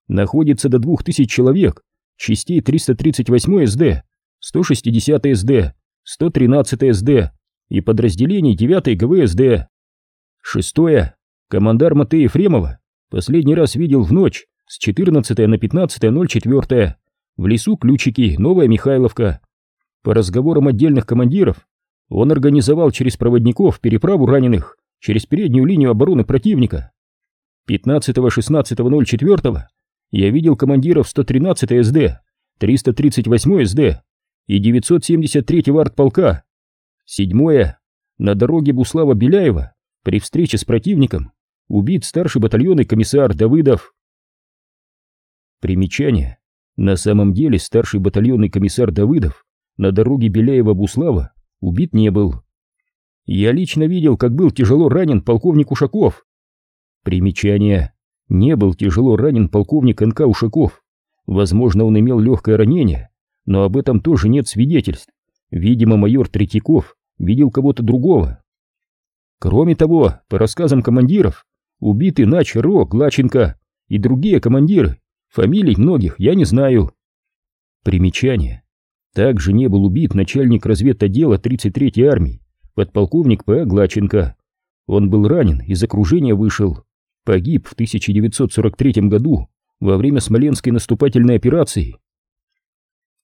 находится до 2000 человек, частей 338 СД, 160 СД, 113 СД и подразделений 9 ГВСД. Шестое. Командар Матей Ефремова последний раз видел в ночь с 14 на 15.04 в лесу Ключики, Новая Михайловка. По разговорам отдельных командиров, он организовал через проводников переправу раненых через переднюю линию обороны противника. 15-16.04 я видел командиров 113 СД, 338 СД и 973-го артполка. Седьмое. На дороге Буслава-Беляева при встрече с противником убит старший батальонный комиссар Давыдов. Примечание. На самом деле старший батальонный комиссар Давыдов на дороге Беляева-Буслава убит не был. Я лично видел, как был тяжело ранен полковник Ушаков. Примечание. Не был тяжело ранен полковник НК Ушаков. Возможно, он имел легкое ранение, но об этом тоже нет свидетельств. Видимо, майор Третьяков видел кого-то другого. Кроме того, по рассказам командиров, убиты Нач, Ро, Глаченко и другие командиры. Фамилий многих я не знаю. Примечание. Также не был убит начальник разведотдела 33-й армии, подполковник П. Глаченко. Он был ранен, из окружения вышел. Погиб в 1943 году во время Смоленской наступательной операции.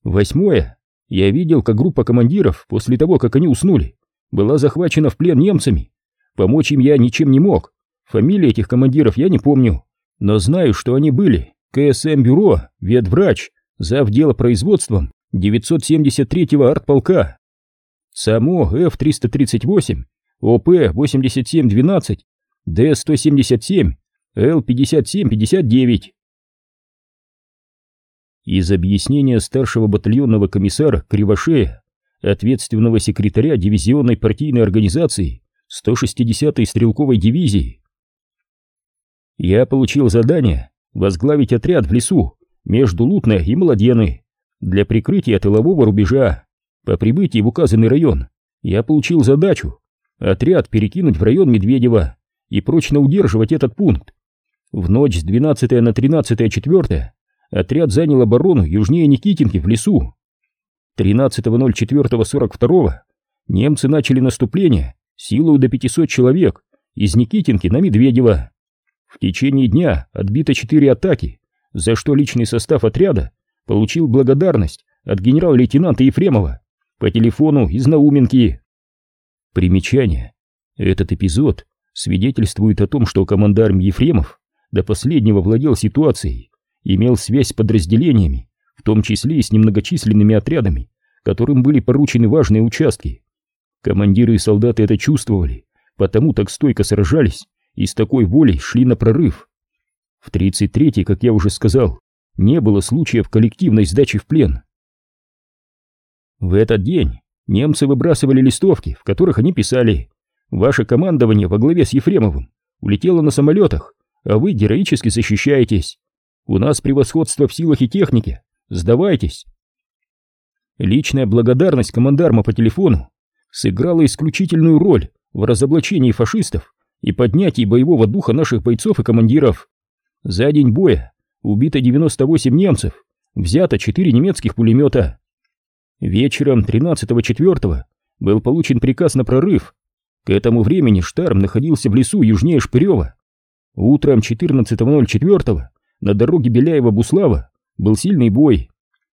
Восьмое. Я видел, как группа командиров, после того, как они уснули, была захвачена в плен немцами. Помочь им я ничем не мог. Фамилии этих командиров я не помню, но знаю, что они были КСМ-бюро, ветврач, завдела производством 973-го артполка. Само F-338, ОП-8712, Д-177, Л-5759. Из объяснения старшего батальонного комиссара Кривошея, ответственного секретаря дивизионной партийной организации 160-й стрелковой дивизии. Я получил задание возглавить отряд в лесу между Лутной и Молоденой для прикрытия тылового рубежа. По прибытии в указанный район я получил задачу отряд перекинуть в район Медведева и прочно удерживать этот пункт. В ночь с 12 на 13 4 отряд занял оборону южнее Никитинки в лесу. 13.04.42 немцы начали наступление силой до 500 человек из Никитинки на Медведева. В течение дня отбито 4 атаки, за что личный состав отряда получил благодарность от генерал-лейтенанта Ефремова по телефону из Науменки. Примечание. Этот эпизод свидетельствует о том, что командарм Ефремов до последнего владел ситуацией, имел связь с подразделениями, в том числе и с немногочисленными отрядами, которым были поручены важные участки. Командиры и солдаты это чувствовали, потому так стойко сражались и с такой волей шли на прорыв. В 33-й, как я уже сказал, не было случаев коллективной сдачи в плен. В этот день немцы выбрасывали листовки, в которых они писали «Ваше командование во главе с Ефремовым улетело на самолетах, а вы героически защищаетесь. У нас превосходство в силах и технике. Сдавайтесь». Личная благодарность командарма по телефону сыграла исключительную роль в разоблачении фашистов и поднятии боевого духа наших бойцов и командиров. За день боя убито 98 немцев, взято 4 немецких пулемета. Вечером 13-4 был получен приказ на прорыв. К этому времени Штарм находился в лесу южнее Шпырева. Утром 14.04 на дороге Беляева-Буслава был сильный бой.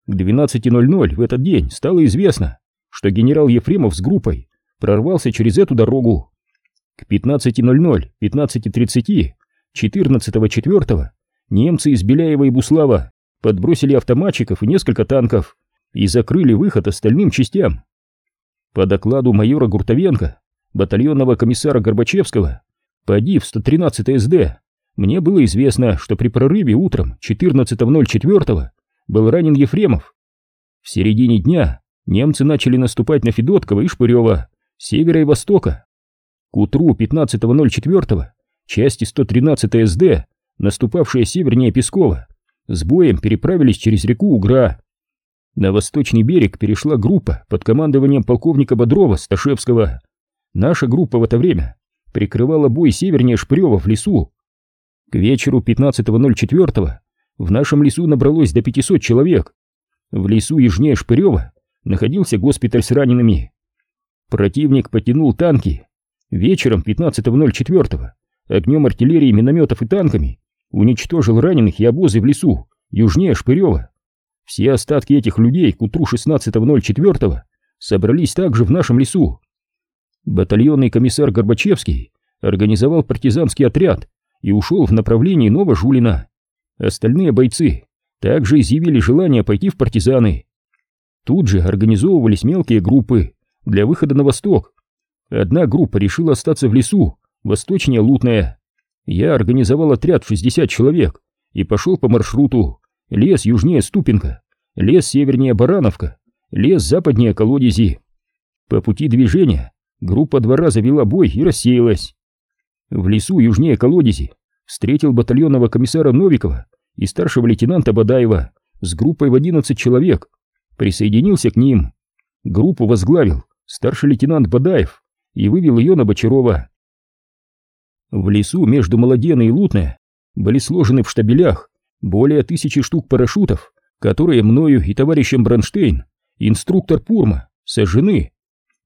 К 12.00 в этот день стало известно, что генерал Ефремов с группой прорвался через эту дорогу. К 15.00, 15.30, 14.04 немцы из Беляева и Буслава подбросили автоматчиков и несколько танков и закрыли выход остальным частям. По докладу майора Гуртовенко, батальонного комиссара Горбачевского, поди в 113 СД, мне было известно, что при прорыве утром 14.04 был ранен Ефремов. В середине дня немцы начали наступать на Федотково и Шпырева, севера и востока. Утру 15.04 части 113 СД, наступавшие севернее Пескова, с боем переправились через реку Угра. На восточный берег перешла группа под командованием полковника Бодрова Сташевского. Наша группа в это время прикрывала бой севернее Шпырева в лесу. К вечеру 15.04 в нашем лесу набралось до 500 человек. В лесу южнее Шпырева находился госпиталь с ранеными. Противник потянул танки. Вечером 15.04 огнем артиллерии, минометов и танками уничтожил раненых и обозы в лесу, южнее Шпырева. Все остатки этих людей к утру 16.04 собрались также в нашем лесу. Батальонный комиссар Горбачевский организовал партизанский отряд и ушел в направлении Новожулина. Остальные бойцы также изъявили желание пойти в партизаны. Тут же организовывались мелкие группы для выхода на восток. Одна группа решила остаться в лесу, восточнее Лутная. Я организовал отряд в 60 человек и пошел по маршруту. Лес южнее Ступенко, лес севернее Барановка, лес западнее Колодези. По пути движения группа два раза вела бой и рассеялась. В лесу южнее Колодези встретил батальонного комиссара Новикова и старшего лейтенанта Бадаева с группой в 11 человек. Присоединился к ним. Группу возглавил старший лейтенант Бадаев и вывел ее на Бочарова. В лесу между Молоденой и Лутной были сложены в штабелях более тысячи штук парашютов, которые мною и товарищем Бронштейн, инструктор Пурма, сожжены.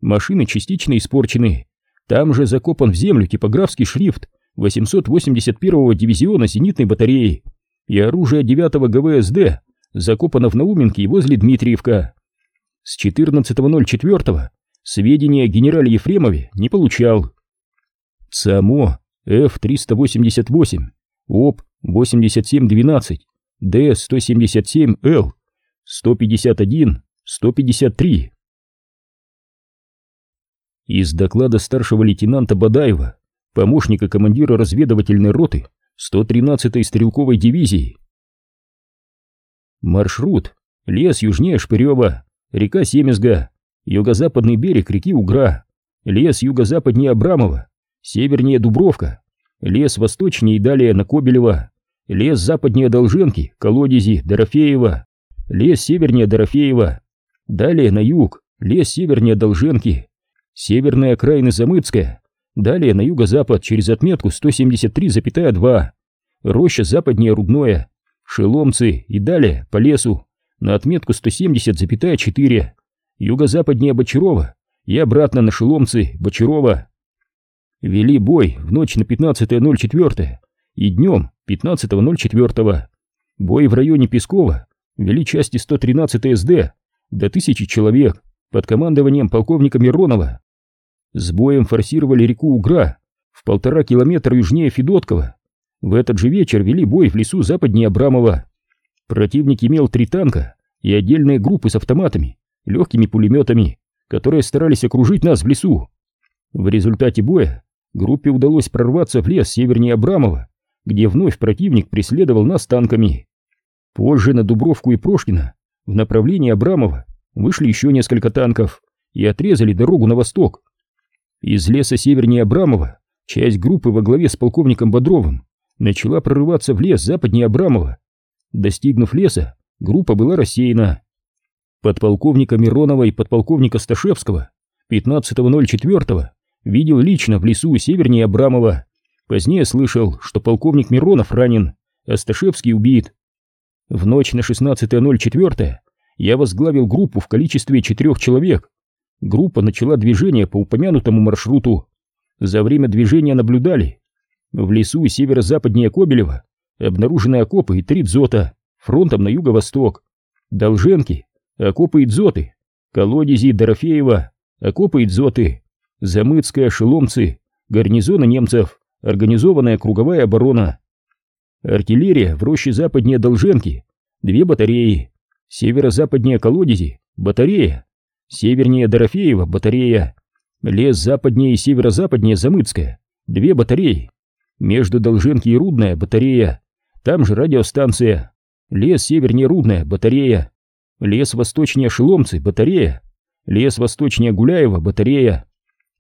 Машины частично испорчены. Там же закопан в землю типографский шрифт 881-го дивизиона зенитной батареи и оружие 9-го ГВСД закопано в Науменке возле Дмитриевка. С 14.04 сведения о генерале Ефремове не получал. ЦАМО F-388, ОП-8712, Д-177Л, 151, 153. Из доклада старшего лейтенанта Бадаева, помощника командира разведывательной роты 113-й стрелковой дивизии. Маршрут. Лес южнее Шпырева, река Семезга, юго-западный берег реки Угра, лес юго-западнее Абрамова, севернее Дубровка, лес восточнее и далее на Кобелева, лес западнее Долженки, Колодези, Дорофеева, лес севернее Дорофеева, далее на юг, лес севернее Долженки, северная окраина Замыцкая, далее на юго-запад через отметку 173,2, роща западнее Рудное, Шеломцы и далее по лесу на отметку 170,4, юго-западнее Бочарова и обратно на Шеломцы, Бочарова. Вели бой в ночь на 15.04 и днем 15.04. Бой в районе Пескова вели части 113 СД до тысячи человек под командованием полковника Миронова. С боем форсировали реку Угра в полтора километра южнее Федоткова. В этот же вечер вели бой в лесу западнее Абрамова. Противник имел три танка и отдельные группы с автоматами, легкими пулеметами, которые старались окружить нас в лесу. В результате боя группе удалось прорваться в лес севернее Абрамова, где вновь противник преследовал нас танками. Позже на Дубровку и Прошкино в направлении Абрамова вышли еще несколько танков и отрезали дорогу на восток. Из леса севернее Абрамова часть группы во главе с полковником Бодровым начала прорываться в лес западнее Абрамова. Достигнув леса, группа была рассеяна. Подполковника Миронова и подполковника Сташевского 15.04 видел лично в лесу севернее Абрамова. Позднее слышал, что полковник Миронов ранен, а Сташевский убит. В ночь на 16.04 я возглавил группу в количестве четырех человек. Группа начала движение по упомянутому маршруту. За время движения наблюдали. В лесу северо-западнее Кобелева обнаружены окопы и три дзота фронтом на юго-восток. Долженки, окопы и дзоты, колодези Дорофеева, окопы и дзоты, Замыцкая, Шеломцы, гарнизона немцев, организованная круговая оборона. Артиллерия в роще западнее Долженки, две батареи, северо-западнее Колодези, батарея, севернее Дорофеева, батарея, лес западнее и северо-западнее Замыцкая, две батареи, между Долженки и Рудная, батарея, там же радиостанция, лес севернее Рудная, батарея, лес восточнее Шеломцы, батарея, лес восточнее Гуляева, батарея,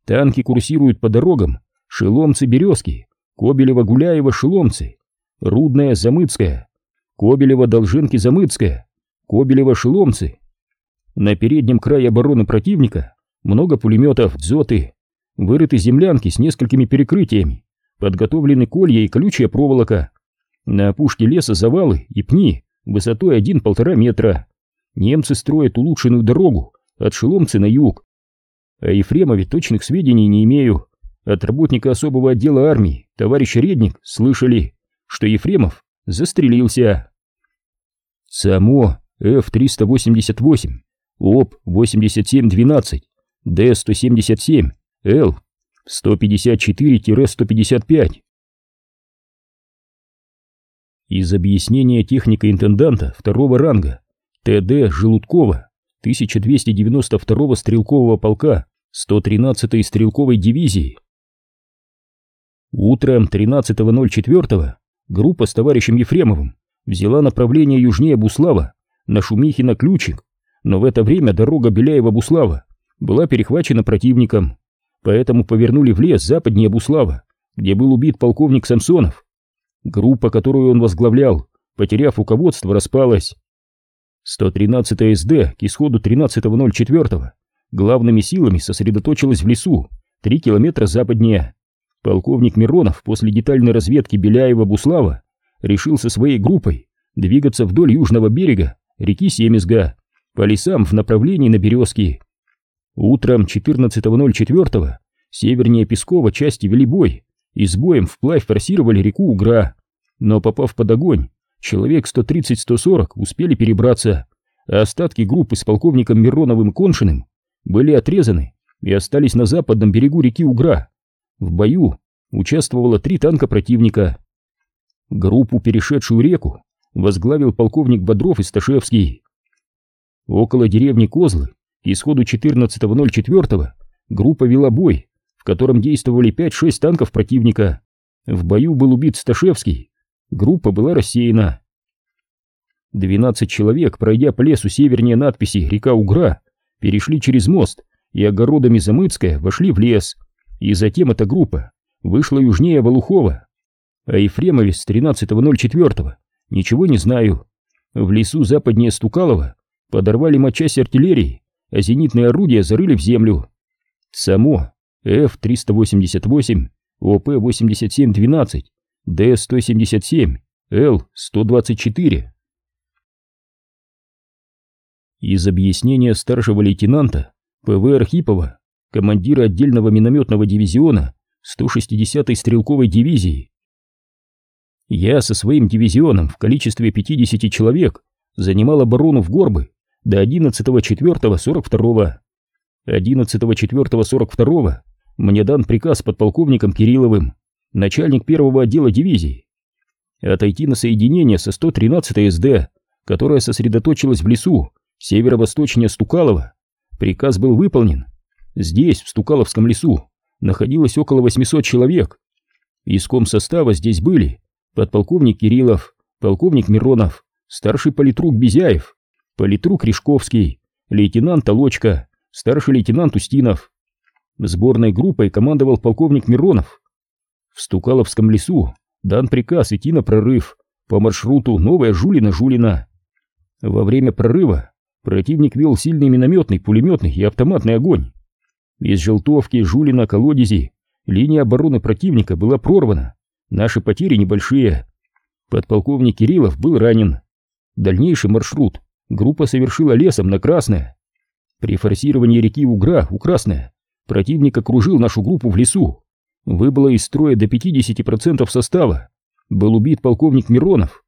танки курсируют по дорогам, Шеломцы, Березки, Кобелева, Гуляева, Шеломцы, Рудная, Замыцкая, Кобелева, Долженки, Замыцкая, Кобелева, Шеломцы. На переднем крае обороны противника много пулеметов, дзоты, вырыты землянки с несколькими перекрытиями, подготовлены колья и колючая проволока. На опушке леса завалы и пни высотой один-полтора метра. Немцы строят улучшенную дорогу от Шеломцы на юг. О Ефремове точных сведений не имею. От работника особого отдела армии, товарища Редник, слышали, что Ефремов застрелился. Само F-388, ОП-8712, Д-177, Л, 154-155. Из объяснения техника-интенданта второго ранга Т.Д. Желудкова, 1292-го стрелкового полка 113-й стрелковой дивизии. Утром 13.04 группа с товарищем Ефремовым взяла направление южнее Буслава на Шумихина-Ключик, но в это время дорога Беляева-Буслава была перехвачена противником, поэтому повернули в лес западнее Буслава, где был убит полковник Самсонов. Группа, которую он возглавлял, потеряв руководство, распалась. 113 СД к исходу 13.04 главными силами сосредоточилась в лесу, 3 километра западнее. Полковник Миронов после детальной разведки Беляева-Буслава решил со своей группой двигаться вдоль южного берега реки Семизга по лесам в направлении на Березки. Утром 14.04 севернее Пескова части вели бой и с боем вплавь форсировали реку Угра, но попав под огонь, человек 130-140 успели перебраться, а остатки группы с полковником Мироновым Коншиным были отрезаны и остались на западном берегу реки Угра. В бою участвовало три танка противника. Группу, перешедшую реку, возглавил полковник Бодров и Сташевский. Около деревни Козлы к исходу 14.04 группа вела бой, в котором действовали 5-6 танков противника. В бою был убит Сташевский. Группа была рассеяна. 12 человек, пройдя по лесу севернее надписи «Река Угра», перешли через мост и огородами Замыцкая вошли в лес, и затем эта группа вышла южнее Волухова. О Ефремове с 13.04 ничего не знаю. В лесу западнее Стукалова подорвали матчасть артиллерии, а зенитные орудия зарыли в землю. Само F-388, ОП-8712, Д-177, Л-124. Из объяснения старшего лейтенанта П.В. Архипова, командира отдельного минометного дивизиона 160-й стрелковой дивизии. Я со своим дивизионом в количестве 50 человек занимал оборону в Горбы до 11.04.42. 11.04.42 мне дан приказ подполковником Кирилловым, начальник первого отдела дивизии, отойти на соединение со 113 СД, которая сосредоточилась в лесу северо-восточнее Стукалова. Приказ был выполнен. Здесь, в Стукаловском лесу, находилось около 800 человек. Из состава здесь были подполковник Кириллов, полковник Миронов, старший политрук Безяев, политрук Рижковский, лейтенант Толочка, старший лейтенант Устинов. Сборной группой командовал полковник Миронов. В Стукаловском лесу дан приказ идти на прорыв по маршруту Новая Жулина-Жулина. Во время прорыва противник вел сильный минометный, пулеметный и автоматный огонь. Из Желтовки, Жулина, Колодези линия обороны противника была прорвана, наши потери небольшие. Подполковник Кириллов был ранен. Дальнейший маршрут группа совершила лесом на Красное. При форсировании реки Угра у Красное противник окружил нашу группу в лесу. Выбыло из строя до 50% состава. Был убит полковник Миронов.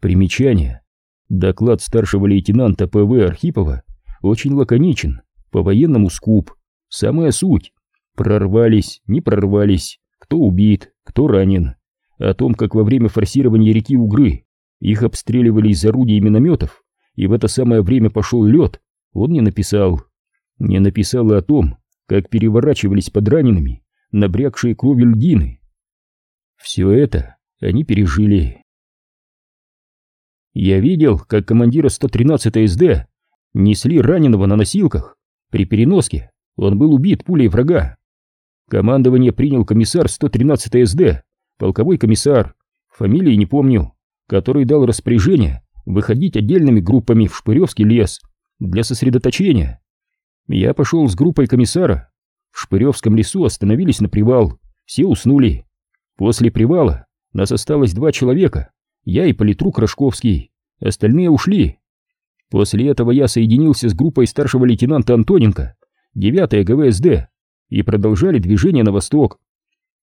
Примечание. Доклад старшего лейтенанта П.В. Архипова очень лаконичен, по-военному скуп. Самая суть. Прорвались, не прорвались, кто убит, кто ранен. О том, как во время форсирования реки Угры их обстреливали из орудий и минометов, и в это самое время пошел лед, он не написал. Не написал и о том, как переворачивались под ранеными набрякшие кровью льдины. Все это они пережили. Я видел, как командира 113 СД несли раненого на носилках. При переноске он был убит пулей врага. Командование принял комиссар 113 СД, полковой комиссар, фамилии не помню, который дал распоряжение выходить отдельными группами в Шпыревский лес для сосредоточения. Я пошел с группой комиссара. В Шпыревском лесу остановились на привал, все уснули. После привала нас осталось два человека, я и политрук Рожковский, остальные ушли. После этого я соединился с группой старшего лейтенанта Антоненко, 9 ГВСД, и продолжали движение на восток.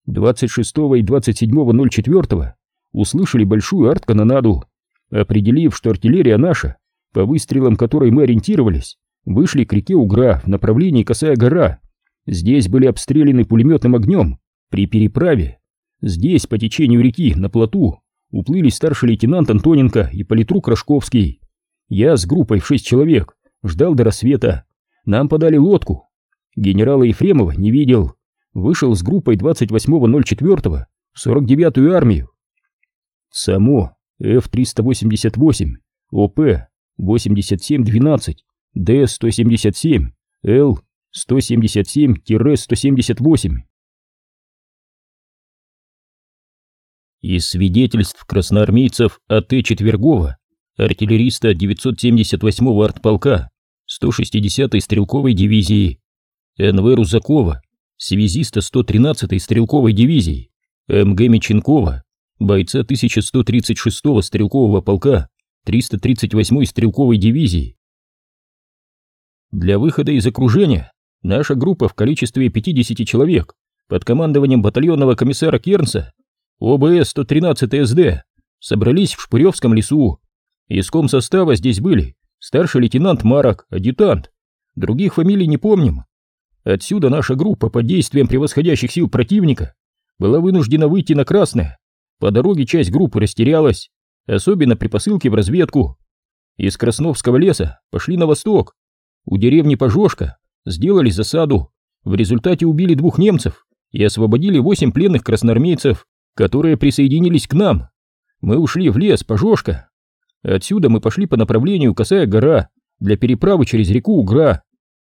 26 и 27.04 услышали большую арт-канонаду, определив, что артиллерия наша, по выстрелам которой мы ориентировались, вышли к реке Угра в направлении Косая гора. Здесь были обстреляны пулеметным огнем при переправе. Здесь, по течению реки, на плоту, уплыли старший лейтенант Антоненко и политрук Рожковский. Я с группой в шесть человек ждал до рассвета. Нам подали лодку. Генерала Ефремова не видел. Вышел с группой 28.04 в 49-ю армию. Само F-388, ОП 8712, Д-177, Л-177-178. Из свидетельств красноармейцев А.Т. Четвергова, артиллериста 978-го артполка 160-й стрелковой дивизии, Н.В. Рузакова, связиста 113-й стрелковой дивизии, М.Г. Меченкова, бойца 1136-го стрелкового полка 338-й стрелковой дивизии. Для выхода из окружения наша группа в количестве 50 человек под командованием батальонного комиссара Кернса ОБС-113 СД собрались в Шпыревском лесу. Иском состава здесь были старший лейтенант Марок, адъютант. Других фамилий не помним. Отсюда наша группа под действием превосходящих сил противника была вынуждена выйти на красное. По дороге часть группы растерялась, особенно при посылке в разведку. Из Красновского леса пошли на восток. У деревни Пожошка сделали засаду. В результате убили двух немцев и освободили восемь пленных красноармейцев, которые присоединились к нам. Мы ушли в лес Пожошка. Отсюда мы пошли по направлению Косая гора для переправы через реку Угра.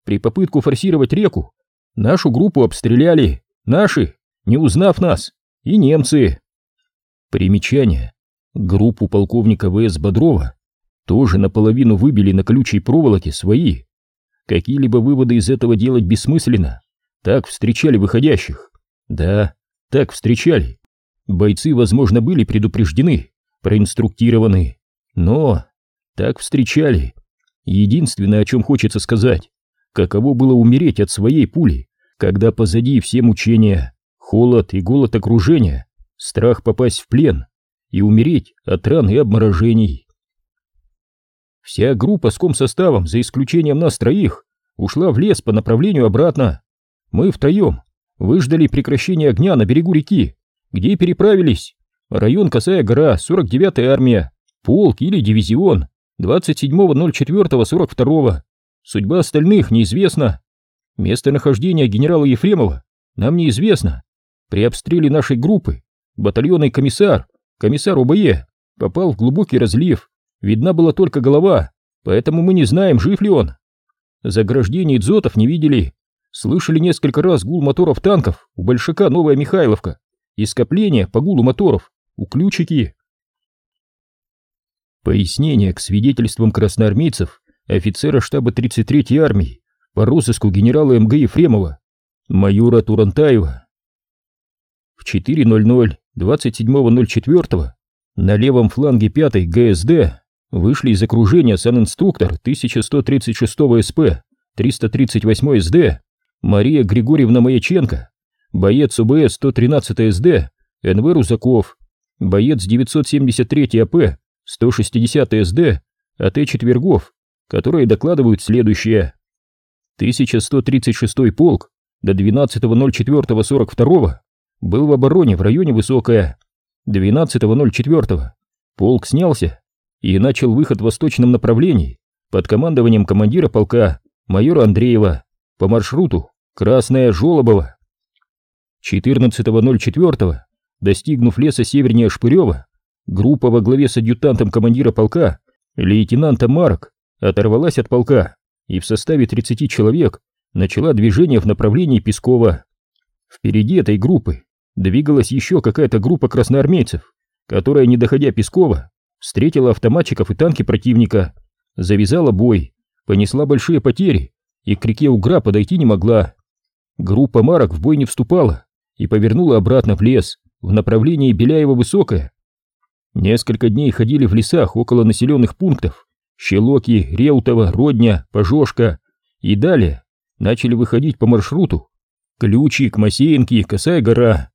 При попытку форсировать реку нашу группу обстреляли, наши, не узнав нас, и немцы. Примечание. Группу полковника В.С. Бодрова тоже наполовину выбили на колючей проволоке свои. Какие-либо выводы из этого делать бессмысленно. Так встречали выходящих. Да, так встречали. Бойцы, возможно, были предупреждены, проинструктированы. Но так встречали. Единственное, о чем хочется сказать, каково было умереть от своей пули, когда позади все мучения, холод и голод окружения, страх попасть в плен и умереть от ран и обморожений. Вся группа с комсоставом, за исключением нас троих, ушла в лес по направлению обратно. Мы втроем выждали прекращения огня на берегу реки, где переправились. Район Косая гора, 49-я армия, полк или дивизион, 27.04.42. Судьба остальных неизвестна. Местонахождение генерала Ефремова нам неизвестно. При обстреле нашей группы батальонный комиссар, комиссар ОБЕ, попал в глубокий разлив. Видна была только голова, поэтому мы не знаем, жив ли он. Заграждений дзотов не видели. Слышали несколько раз гул моторов танков у Большака Новая Михайловка и скопление по гулу моторов у Ключики. Пояснение к свидетельствам красноармейцев офицера штаба 33-й армии по розыску генерала МГ Ефремова, майора Турантаева. В 4.00 27.04 на левом фланге 5-й ГСД вышли из окружения санинструктор 1136 СП 338 СД Мария Григорьевна Маяченко, боец ОБС 113 СД НВ Рузаков, боец 973 АП 160 СД АТ Четвергов, которые докладывают следующее. 1136 полк до 12.04.42 был в обороне в районе Высокая. 12.04 полк снялся и начал выход в восточном направлении под командованием командира полка майора Андреева по маршруту Красная Жолобова. 14.04 достигнув леса севернее Шпырева, группа во главе с адъютантом командира полка лейтенанта Марк оторвалась от полка и в составе 30 человек начала движение в направлении Пескова. Впереди этой группы двигалась еще какая-то группа красноармейцев, которая, не доходя Пескова, встретила автоматчиков и танки противника, завязала бой, понесла большие потери. И к реке Угра подойти не могла. Группа марок в бой не вступала и повернула обратно в лес, в направлении Беляева-Высокая. Несколько дней ходили в лесах около населенных пунктов. Щелоки, Реутова, Родня, Пожошка и далее начали выходить по маршруту. Ключик, Масеенки, Косая гора.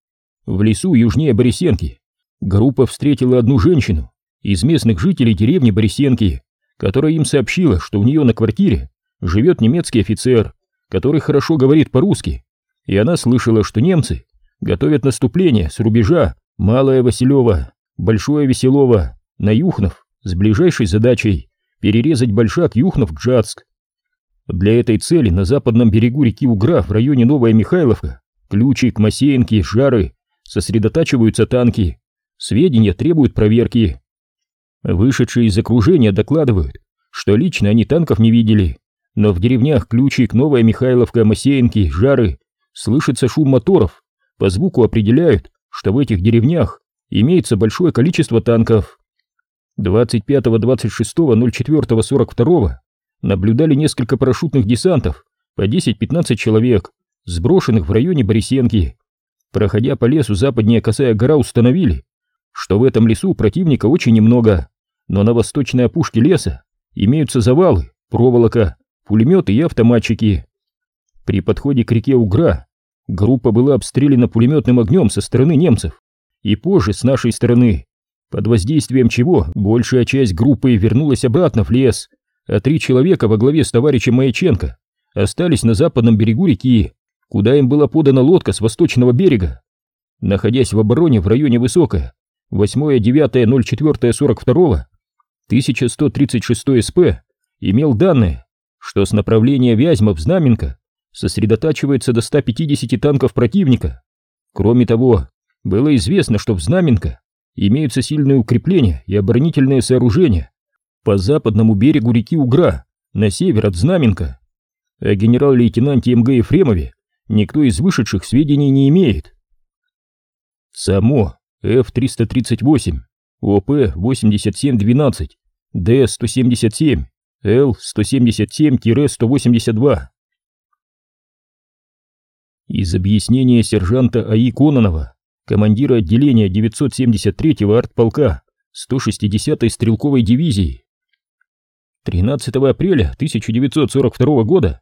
В лесу южнее Борисенки. Группа встретила одну женщину из местных жителей деревни Борисенки, которая им сообщила, что у нее на квартире живет немецкий офицер, который хорошо говорит по-русски, и она слышала, что немцы готовят наступление с рубежа Малая Василева, Большое Веселово на Юхнов с ближайшей задачей перерезать Большак Юхнов-Гжатск. Для этой цели на западном берегу реки Угра в районе Новая Михайловка, Ключик, Масеенки, Жары сосредотачиваются танки. Сведения требуют проверки. Вышедшие из окружения докладывают, что лично они танков не видели, но в деревнях Ключик, Новая Михайловка, Масеенки, Жары слышится шум моторов, по звуку определяют, что в этих деревнях имеется большое количество танков. 25-26-04-42 наблюдали несколько парашютных десантов по 10-15 человек, сброшенных в районе Борисенки. Проходя по лесу западнее Косая гора установили, что в этом лесу противника очень немного, но на восточной опушке леса имеются завалы, проволока, пулеметы и автоматчики. При подходе к реке Угра группа была обстреляна пулеметным огнем со стороны немцев и позже с нашей стороны, под воздействием чего большая часть группы вернулась обратно в лес, а три человека во главе с товарищем Маяченко остались на западном берегу реки, куда им была подана лодка с восточного берега. Находясь в обороне в районе Высокая, 8-9-04-42, 1136 СП имел данные, что с направления Вязьмов-Знаменка сосредотачивается до 150 танков противника. Кроме того, было известно, что в Знаменка имеются сильные укрепления и оборонительные сооружения по западному берегу реки Угра, на север от Знаменка. О генерал-лейтенанте МГ Ефремове никто из вышедших сведений не имеет. Само F-338, ОП-8712, Д-177, Л-177-182. Из объяснения сержанта А.И. Кононова, командира отделения 973-го артполка 160-й стрелковой дивизии. 13 апреля 1942 года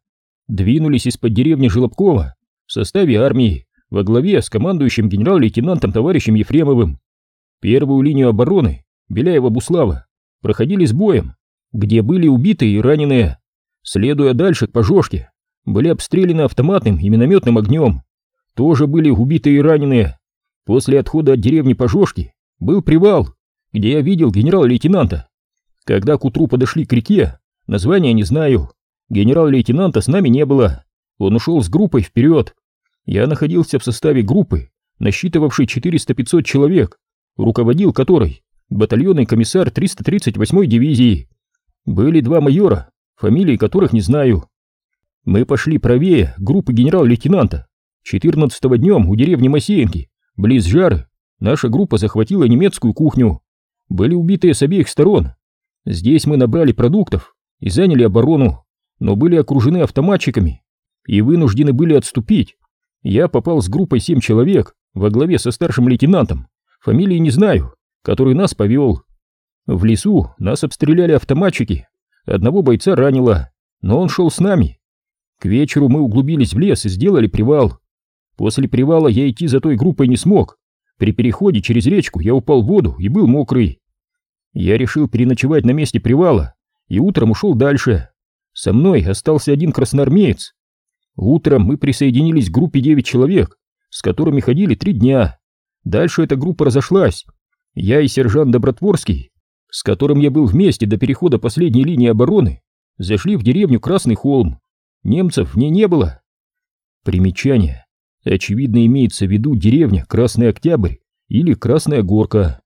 двинулись из-под деревни Желобкова в составе армии во главе с командующим генерал-лейтенантом товарищем Ефремовым. Первую линию обороны Беляева-Буслава проходили с боем, где были убиты и раненые. Следуя дальше к Пожожке, были обстреляны автоматным и минометным огнем. Тоже были убиты и раненые. После отхода от деревни Пожожки был привал, где я видел генерал-лейтенанта. Когда к утру подошли к реке, названия не знаю. Генерал-лейтенанта с нами не было. Он ушел с группой вперед, я находился в составе группы, насчитывавшей 400-500 человек, руководил которой батальонный комиссар 338-й дивизии. Были два майора, фамилии которых не знаю. Мы пошли правее группы генерал-лейтенанта. 14-го днем у деревни Масеенки, близ Жары, наша группа захватила немецкую кухню. Были убитые с обеих сторон. Здесь мы набрали продуктов и заняли оборону, но были окружены автоматчиками и вынуждены были отступить. Я попал с группой семь человек во главе со старшим лейтенантом, фамилии не знаю, который нас повел. В лесу нас обстреляли автоматчики, одного бойца ранило, но он шел с нами. К вечеру мы углубились в лес и сделали привал. После привала я идти за той группой не смог. При переходе через речку я упал в воду и был мокрый. Я решил переночевать на месте привала и утром ушел дальше. Со мной остался один красноармеец. Утром мы присоединились к группе 9 человек, с которыми ходили три дня. Дальше эта группа разошлась. Я и сержант Добротворский, с которым я был вместе до перехода последней линии обороны, зашли в деревню Красный Холм. Немцев в ней не было. Примечание. Очевидно, имеется в виду деревня Красный Октябрь или Красная Горка.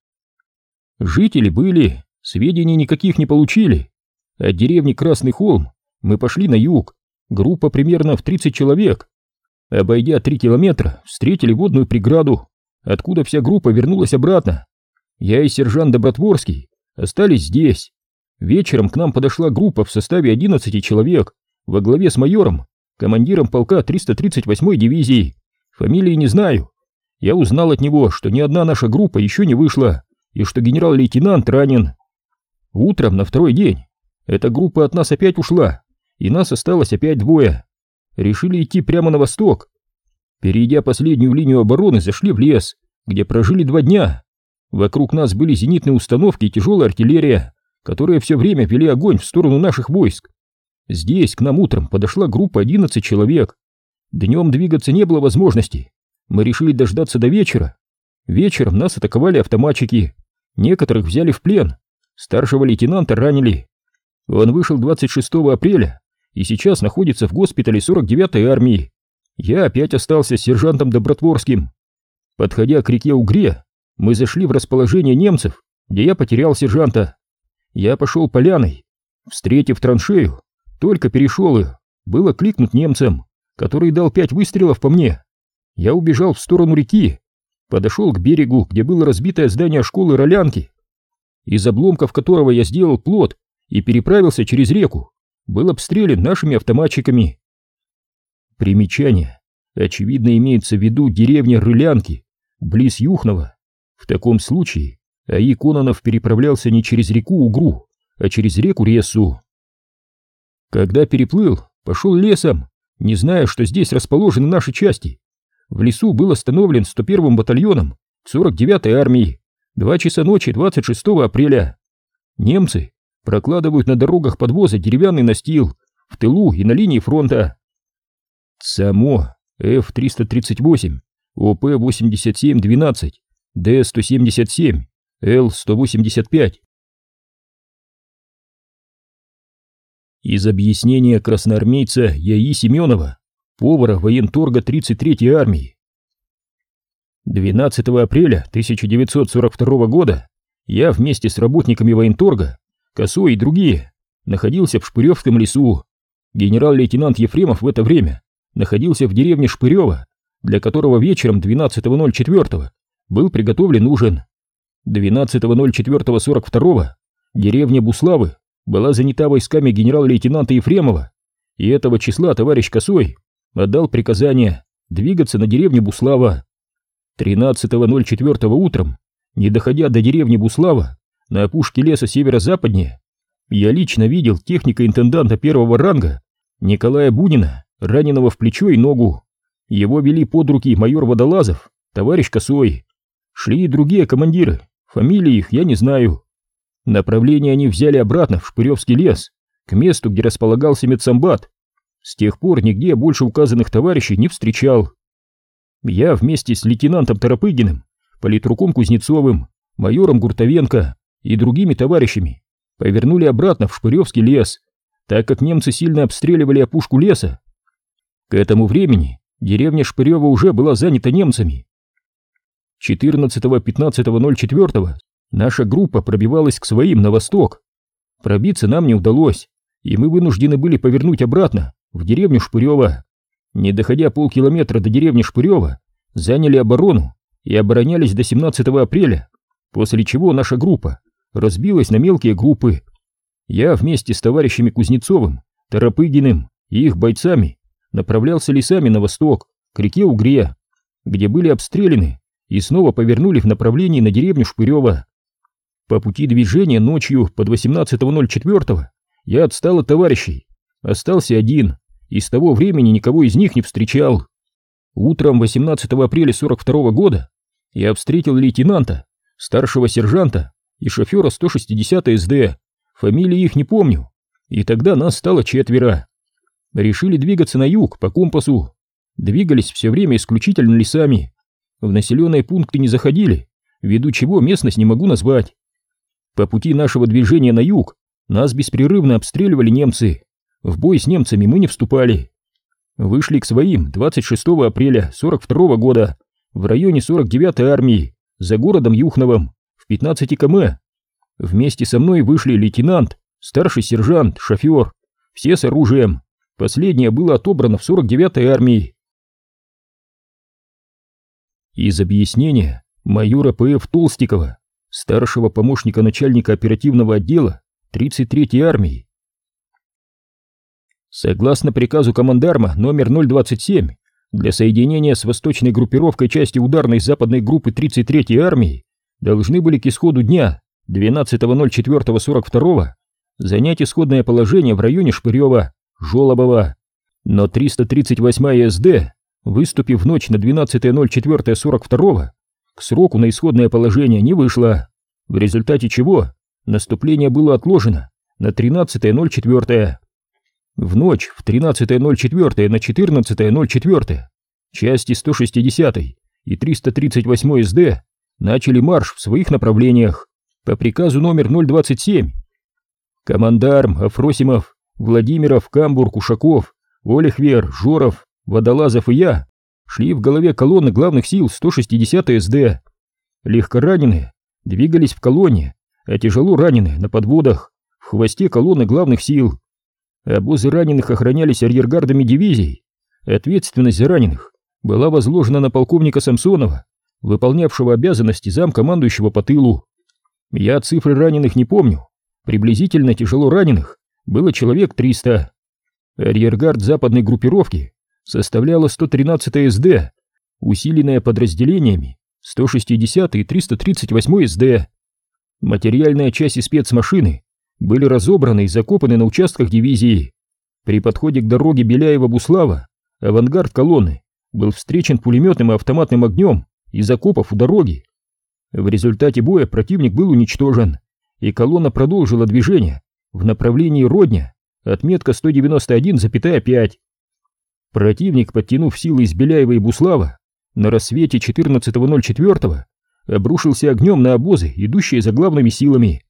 Жители были, сведений никаких не получили. От деревни Красный Холм мы пошли на юг, группа примерно в 30 человек. Обойдя 3 километра, встретили водную преграду, откуда вся группа вернулась обратно. Я и сержант Добротворский остались здесь. Вечером к нам подошла группа в составе 11 человек во главе с майором, командиром полка 338-й дивизии. Фамилии не знаю. Я узнал от него, что ни одна наша группа еще не вышла, и что генерал-лейтенант ранен. Утром на второй день эта группа от нас опять ушла, и нас осталось опять двое. Решили идти прямо на восток. Перейдя последнюю линию обороны, зашли в лес, где прожили два дня. Вокруг нас были зенитные установки и тяжелая артиллерия, которые все время вели огонь в сторону наших войск. Здесь к нам утром подошла группа 11 человек. Днем двигаться не было возможности. Мы решили дождаться до вечера. Вечером нас атаковали автоматчики. Некоторых взяли в плен. Старшего лейтенанта ранили. Он вышел 26 апреля и сейчас находится в госпитале 49-й армии. Я опять остался сержантом Добротворским. Подходя к реке Угре, мы зашли в расположение немцев, где я потерял сержанта. Я пошел поляной. Встретив траншею, только перешел ее, было кликнуть немцам, который дал пять выстрелов по мне. Я убежал в сторону реки, подошел к берегу, где было разбитое здание школы Ролянки, из обломков которого я сделал плот и переправился через реку, был обстрелян нашими автоматчиками. Примечание. Очевидно, имеется в виду деревня Рылянки, близ Юхнова. В таком случае А.И. Кононов переправлялся не через реку Угру, а через реку Ресу. Когда переплыл, пошел лесом, не зная, что здесь расположены наши части. В лесу был остановлен 101-м батальоном 49-й армии. Два часа ночи 26 апреля. Немцы прокладывают на дорогах подвоза деревянный настил в тылу и на линии фронта. САМО F-338, ОП-87-12, Д-177, Л-185. Из объяснения красноармейца Яи Семенова, повара военторга 33-й армии. 12 апреля 1942 года я вместе с работниками военторга Косой и другие, находился в Шпыревском лесу. Генерал-лейтенант Ефремов в это время находился в деревне Шпырева, для которого вечером 12.04 был приготовлен ужин. 12.04.42 деревня Буславы была занята войсками генерал-лейтенанта Ефремова, и этого числа товарищ Косой отдал приказание двигаться на деревню Буслава. 13.04 утром, не доходя до деревни Буслава, на опушке леса северо-западнее я лично видел техника-интенданта первого ранга Николая Бунина, раненого в плечо и ногу. Его вели под руки майор Водолазов, товарищ Косой. Шли и другие командиры, фамилии их я не знаю. Направление они взяли обратно в Шпыревский лес, к месту, где располагался медсамбат. С тех пор нигде больше указанных товарищей не встречал. Я вместе с лейтенантом Торопыгиным, политруком Кузнецовым, майором Гуртовенко и другими товарищами повернули обратно в Шпыревский лес, так как немцы сильно обстреливали опушку леса. К этому времени деревня Шпырева уже была занята немцами. 14-15.04 наша группа пробивалась к своим на восток. Пробиться нам не удалось, и мы вынуждены были повернуть обратно, в деревню Шпырева. Не доходя полкилометра до деревни Шпырева, заняли оборону и оборонялись до 17 апреля, после чего наша группа разбилась на мелкие группы. Я вместе с товарищами Кузнецовым, Торопыгиным и их бойцами направлялся лесами на восток, к реке Угре, где были обстреляны и снова повернули в направлении на деревню Шпырева. По пути движения ночью под 18.04 я отстал от товарищей, остался один и с того времени никого из них не встречал. Утром 18 апреля 42 года я встретил лейтенанта, старшего сержанта и шофера 160 СД, фамилии их не помню, и тогда нас стало четверо. Решили двигаться на юг по компасу, двигались все время исключительно лесами, в населенные пункты не заходили, ввиду чего местность не могу назвать. По пути нашего движения на юг нас беспрерывно обстреливали немцы, в бой с немцами мы не вступали. Вышли к своим 26 апреля 42 года в районе 49-й армии, за городом Юхновым, в 15 км. Вместе со мной вышли лейтенант, старший сержант, шофер, все с оружием. Последнее было отобрано в 49-й армии. Из объяснения майора П.Ф. Толстикова, старшего помощника начальника оперативного отдела 33-й армии. Согласно приказу командарма номер 027, для соединения с восточной группировкой части ударной западной группы 33-й армии должны были к исходу дня 12.04.42 занять исходное положение в районе Шпырева, Жолобова. Но 338-я СД, выступив в ночь на 12.04.42, к сроку на исходное положение не вышла, в результате чего наступление было отложено на 13.04. В ночь в 13.04 на 14.04 части 160 и 338 СД начали марш в своих направлениях по приказу номер 027. Командарм Афросимов, Владимиров, Камбург, Ушаков, Олехвер, Жоров, Водолазов и я шли в голове колонны главных сил 160 СД. Легкораненые двигались в колонне, а тяжело раненые на подводах в хвосте колонны главных сил. Обозы раненых охранялись арьергардами дивизий. Ответственность за раненых была возложена на полковника Самсонова, выполнявшего обязанности замкомандующего по тылу. Я цифры раненых не помню. Приблизительно тяжело раненых было человек 300. Арьергард западной группировки составляла 113 СД, усиленная подразделениями 160 и 338 СД. Материальная часть и спецмашины были разобраны и закопаны на участках дивизии. При подходе к дороге Беляева-Буслава авангард колонны был встречен пулеметным и автоматным огнем из окопов у дороги. В результате боя противник был уничтожен, и колонна продолжила движение в направлении Родня, отметка 191,5. Противник, подтянув силы из Беляева и Буслава, на рассвете 14.04 обрушился огнем на обозы, идущие за главными силами.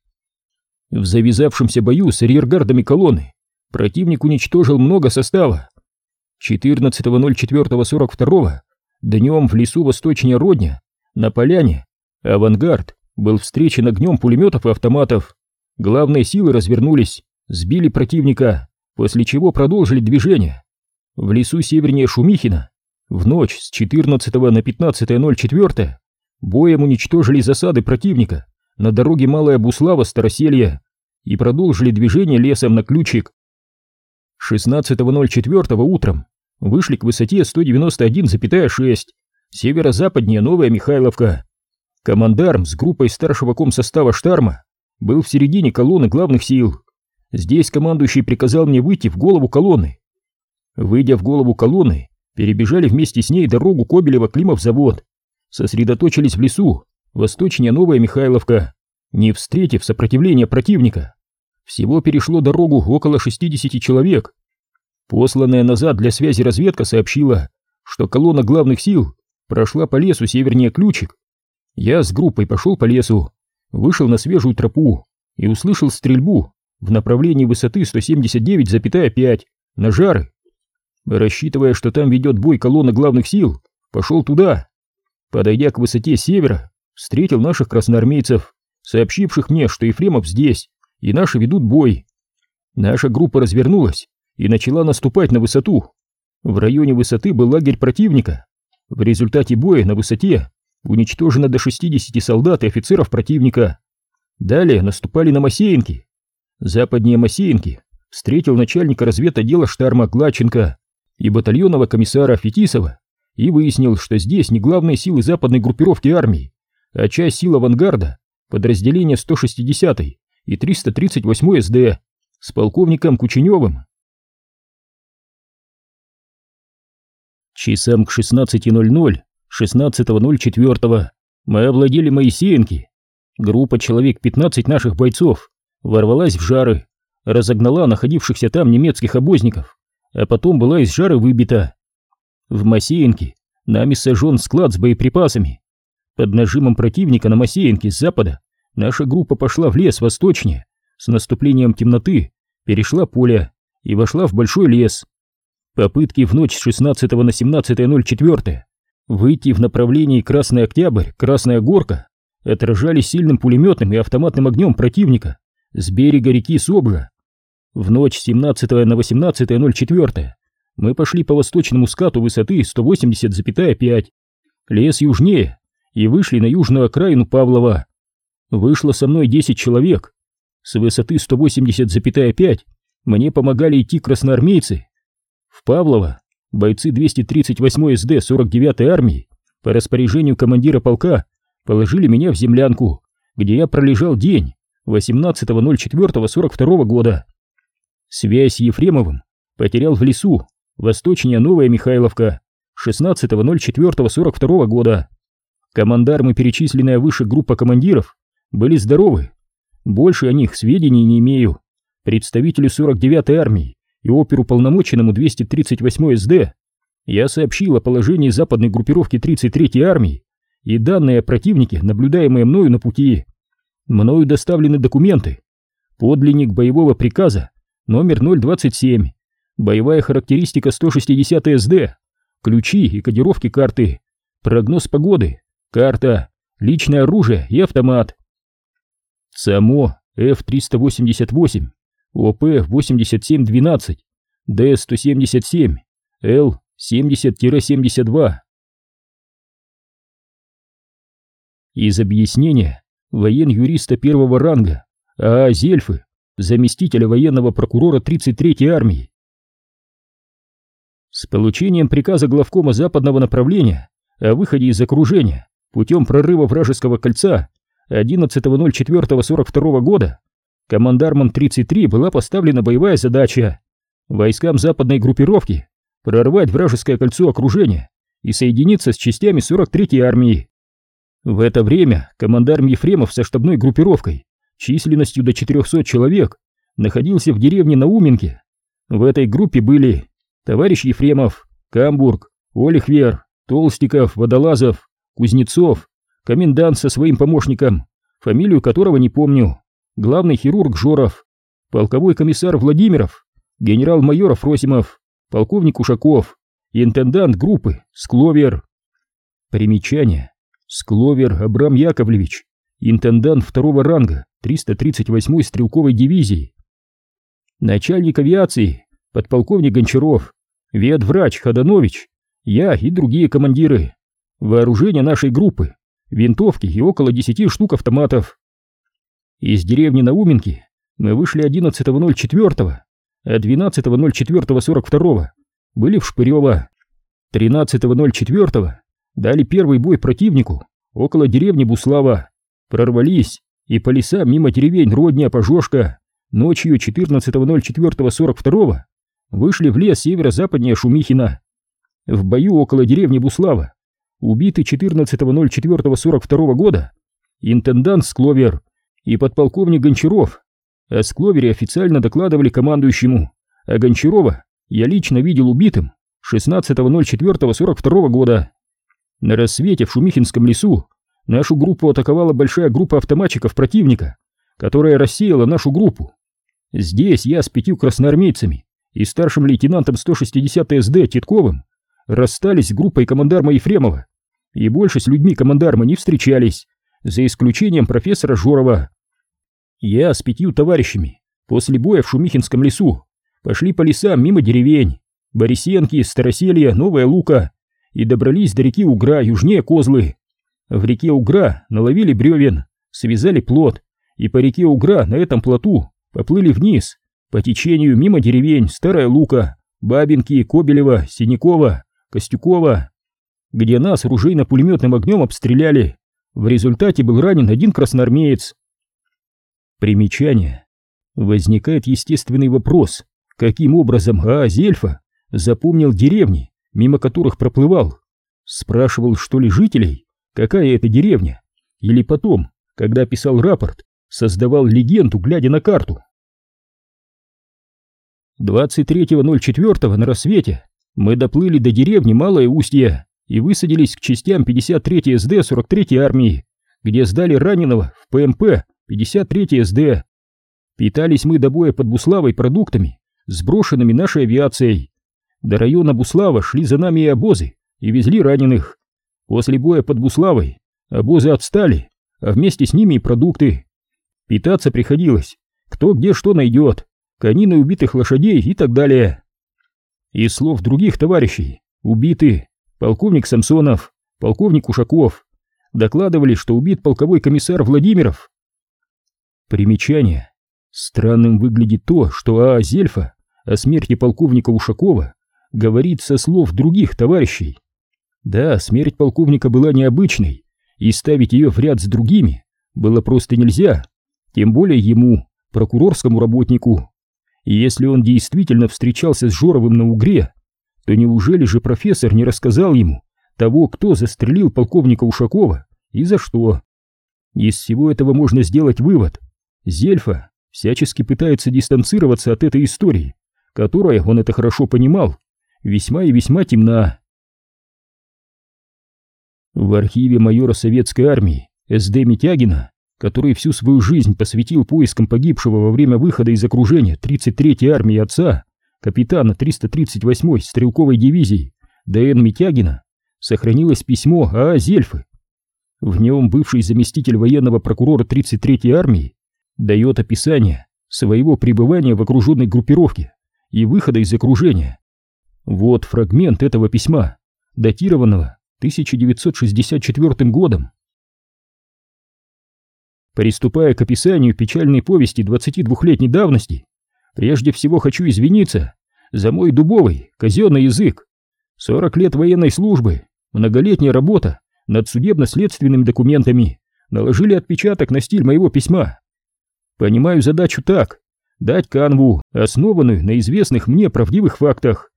В завязавшемся бою с арьергардами колонны противник уничтожил много состава. 14.04.42 днем в лесу восточнее Родня, на поляне, авангард был встречен огнем пулеметов и автоматов. Главные силы развернулись, сбили противника, после чего продолжили движение. В лесу севернее Шумихина в ночь с 14 на 15.04 боем уничтожили засады противника на дороге Малая Буслава-Староселье и продолжили движение лесом на Ключик. 16.04 утром вышли к высоте 191,6, северо-западнее Новая Михайловка. Командарм с группой старшего комсостава Штарма был в середине колонны главных сил. Здесь командующий приказал мне выйти в голову колонны. Выйдя в голову колонны, перебежали вместе с ней дорогу Кобелева-Климов завод, сосредоточились в лесу, восточнее Новая Михайловка, не встретив сопротивления противника. Всего перешло дорогу около 60 человек. Посланная назад для связи разведка сообщила, что колонна главных сил прошла по лесу севернее Ключик. Я с группой пошел по лесу, вышел на свежую тропу и услышал стрельбу в направлении высоты 179,5 на жары. Рассчитывая, что там ведет бой колонна главных сил, пошел туда. Подойдя к высоте севера, встретил наших красноармейцев, сообщивших мне, что Ефремов здесь, и наши ведут бой. Наша группа развернулась и начала наступать на высоту. В районе высоты был лагерь противника. В результате боя на высоте уничтожено до 60 солдат и офицеров противника. Далее наступали на Масеинки. Западнее Масеинки встретил начальника разведотдела Штарма Глаченко и батальонного комиссара Фетисова и выяснил, что здесь не главные силы западной группировки армии, а часть сил авангарда, подразделения 160 и 338 СД с полковником Кученевым. Часам к 16.00 16.04 мы овладели Моисеенки. Группа человек 15 наших бойцов ворвалась в жары, разогнала находившихся там немецких обозников, а потом была из жары выбита. В Масеенке нами сожжен склад с боеприпасами. Под нажимом противника на Масеенке с запада наша группа пошла в лес восточнее, с наступлением темноты перешла поле и вошла в большой лес. Попытки в ночь с 16 на 17.04 выйти в направлении Красный Октябрь, Красная Горка отражались сильным пулеметным и автоматным огнем противника с берега реки Собжа. В ночь с 17 на 18.04 мы пошли по восточному скату высоты 180,5, лес южнее, и вышли на южную окраину Павлова. Вышло со мной 10 человек. С высоты 180,5 мне помогали идти красноармейцы. В Павлово бойцы 238 СД 49-й армии по распоряжению командира полка положили меня в землянку, где я пролежал день 18.04.42 года. Связь с Ефремовым потерял в лесу, восточнее Новая Михайловка, 16.04.42 года. Командармы, перечисленная выше группа командиров, были здоровы. Больше о них сведений не имею. Представителю 49-й армии и оперуполномоченному 238 СД я сообщил о положении западной группировки 33-й армии и данные о противнике, наблюдаемые мною на пути. Мною доставлены документы. Подлинник боевого приказа номер 027, боевая характеристика 160 СД, ключи и кодировки карты, прогноз погоды, карта, личное оружие и автомат. ЦАМО F-388 ОП-8712, Д-177, Л-70-72. Из объяснения воен-юриста первого ранга А.А. Зельфы, заместителя военного прокурора 33-й армии. С получением приказа главкома западного направления о выходе из окружения путем прорыва вражеского кольца 11.04.42 года командармом 33 была поставлена боевая задача войскам западной группировки прорвать вражеское кольцо окружения и соединиться с частями 43-й армии. В это время командарм Ефремов со штабной группировкой численностью до 400 человек находился в деревне Науменке. В этой группе были товарищ Ефремов, Камбург, Олихвер, Толстиков, Водолазов, Кузнецов, комендант со своим помощником, фамилию которого не помню, главный хирург Жоров, полковой комиссар Владимиров, генерал-майор Афросимов, полковник Ушаков, интендант группы Скловер. Примечание. Скловер Абрам Яковлевич, интендант второго ранга 338-й стрелковой дивизии. Начальник авиации, подполковник Гончаров, ветврач Ходанович, я и другие командиры. Вооружение нашей группы, винтовки и около 10 штук автоматов. Из деревни Науменки мы вышли 11.04, а 12.04.42 были в Шпырево. 13.04 дали первый бой противнику около деревни Буслава, прорвались и по лесам мимо деревень Родня, Пожошка, ночью 14.04.42 вышли в лес северо-западнее Шумихина. В бою около деревни Буслава убиты 14.04.42 года интендант Скловер и подполковник Гончаров. О Скловере официально докладывали командующему, а Гончарова я лично видел убитым 16.04.42 года. На рассвете в Шумихинском лесу нашу группу атаковала большая группа автоматчиков противника, которая рассеяла нашу группу. Здесь я с пятью красноармейцами и старшим лейтенантом 160 СД Титковым расстались с группой командарма Ефремова и больше с людьми командарма не встречались, за исключением профессора Жорова. Я с пятью товарищами после боя в Шумихинском лесу пошли по лесам мимо деревень, Борисенки, Староселья, Новая Лука и добрались до реки Угра, южнее Козлы. В реке Угра наловили бревен, связали плот, и по реке Угра на этом плоту поплыли вниз, по течению мимо деревень Старая Лука, Бабинки, Кобелева, Синякова, Костюкова, где нас ружейно-пулеметным огнем обстреляли. В результате был ранен один красноармеец. Примечание. Возникает естественный вопрос, каким образом А. Зельфа запомнил деревни, мимо которых проплывал, спрашивал, что ли, жителей, какая это деревня, или потом, когда писал рапорт, создавал легенду, глядя на карту. 23.04 на рассвете мы доплыли до деревни Малое Устье и высадились к частям 53 СД 43 армии, где сдали раненого в ПМП 53 СД. Питались мы до боя под Буславой продуктами, сброшенными нашей авиацией. До района Буслава шли за нами и обозы и везли раненых. После боя под Буславой обозы отстали, а вместе с ними и продукты. Питаться приходилось, кто где что найдет, конины убитых лошадей и так далее. Из слов других товарищей, убиты полковник Самсонов, полковник Ушаков, докладывали, что убит полковой комиссар Владимиров. Примечание. Странным выглядит то, что А. Зельфа о смерти полковника Ушакова говорит со слов других товарищей. Да, смерть полковника была необычной, и ставить ее в ряд с другими было просто нельзя, тем более ему, прокурорскому работнику. И если он действительно встречался с Жоровым на Угре, то неужели же профессор не рассказал ему того, кто застрелил полковника Ушакова и за что? Из всего этого можно сделать вывод. Зельфа всячески пытается дистанцироваться от этой истории, которая, он это хорошо понимал, весьма и весьма темна. В архиве майора советской армии С.Д. Митягина который всю свою жизнь посвятил поискам погибшего во время выхода из окружения 33-й армии отца, капитана 338-й стрелковой дивизии Д.Н. Митягина, сохранилось письмо А. Зельфы. В нем бывший заместитель военного прокурора 33-й армии дает описание своего пребывания в окруженной группировке и выхода из окружения. Вот фрагмент этого письма, датированного 1964 годом. Приступая к описанию печальной повести 22-летней давности, прежде всего хочу извиниться за мой дубовый казенный язык. 40 лет военной службы, многолетняя работа над судебно-следственными документами наложили отпечаток на стиль моего письма. Понимаю задачу так — дать канву, основанную на известных мне правдивых фактах,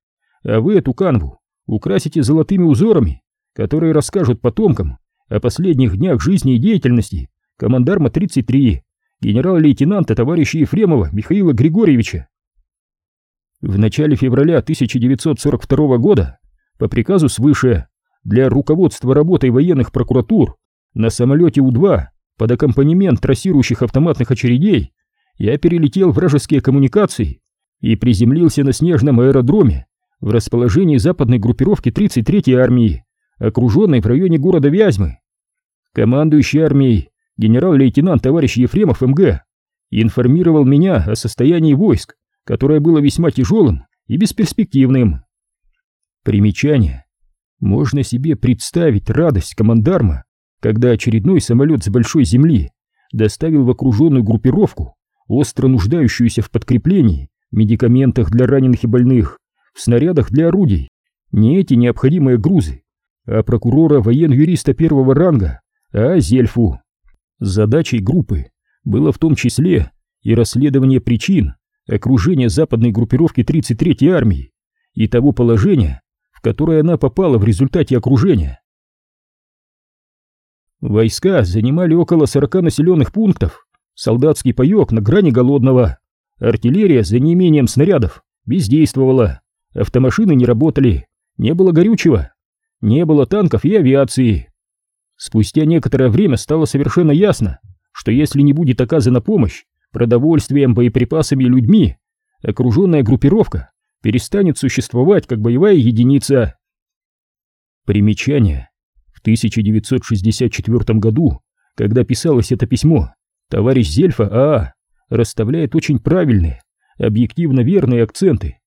а вы эту канву украсите золотыми узорами, которые расскажут потомкам о последних днях жизни и деятельности командарма 33, генерал-лейтенанта товарища Ефремова Михаила Григорьевича. В начале февраля 1942 года по приказу свыше для руководства работой военных прокуратур на самолете У-2 под аккомпанемент трассирующих автоматных очередей я перелетел вражеские коммуникации и приземлился на снежном аэродроме в расположении западной группировки 33-й армии, окруженной в районе города Вязьмы. Командующий армией генерал-лейтенант товарищ Ефремов МГ информировал меня о состоянии войск, которое было весьма тяжелым и бесперспективным. Примечание. Можно себе представить радость командарма, когда очередной самолет с большой земли доставил в окруженную группировку, остро нуждающуюся в подкреплении, медикаментах для раненых и больных, в снарядах для орудий, не эти необходимые грузы, а прокурора воен-юриста первого ранга, а Зельфу. Задачей группы было в том числе и расследование причин окружения западной группировки 33-й армии и того положения, в которое она попала в результате окружения. Войска занимали около 40 населенных пунктов, солдатский паек на грани голодного, артиллерия за неимением снарядов бездействовала, автомашины не работали, не было горючего, не было танков и авиации. Спустя некоторое время стало совершенно ясно, что если не будет оказана помощь продовольствием, боеприпасами и людьми, окруженная группировка перестанет существовать как боевая единица. Примечание. В 1964 году, когда писалось это письмо, товарищ Зельфа АА расставляет очень правильные, объективно верные акценты.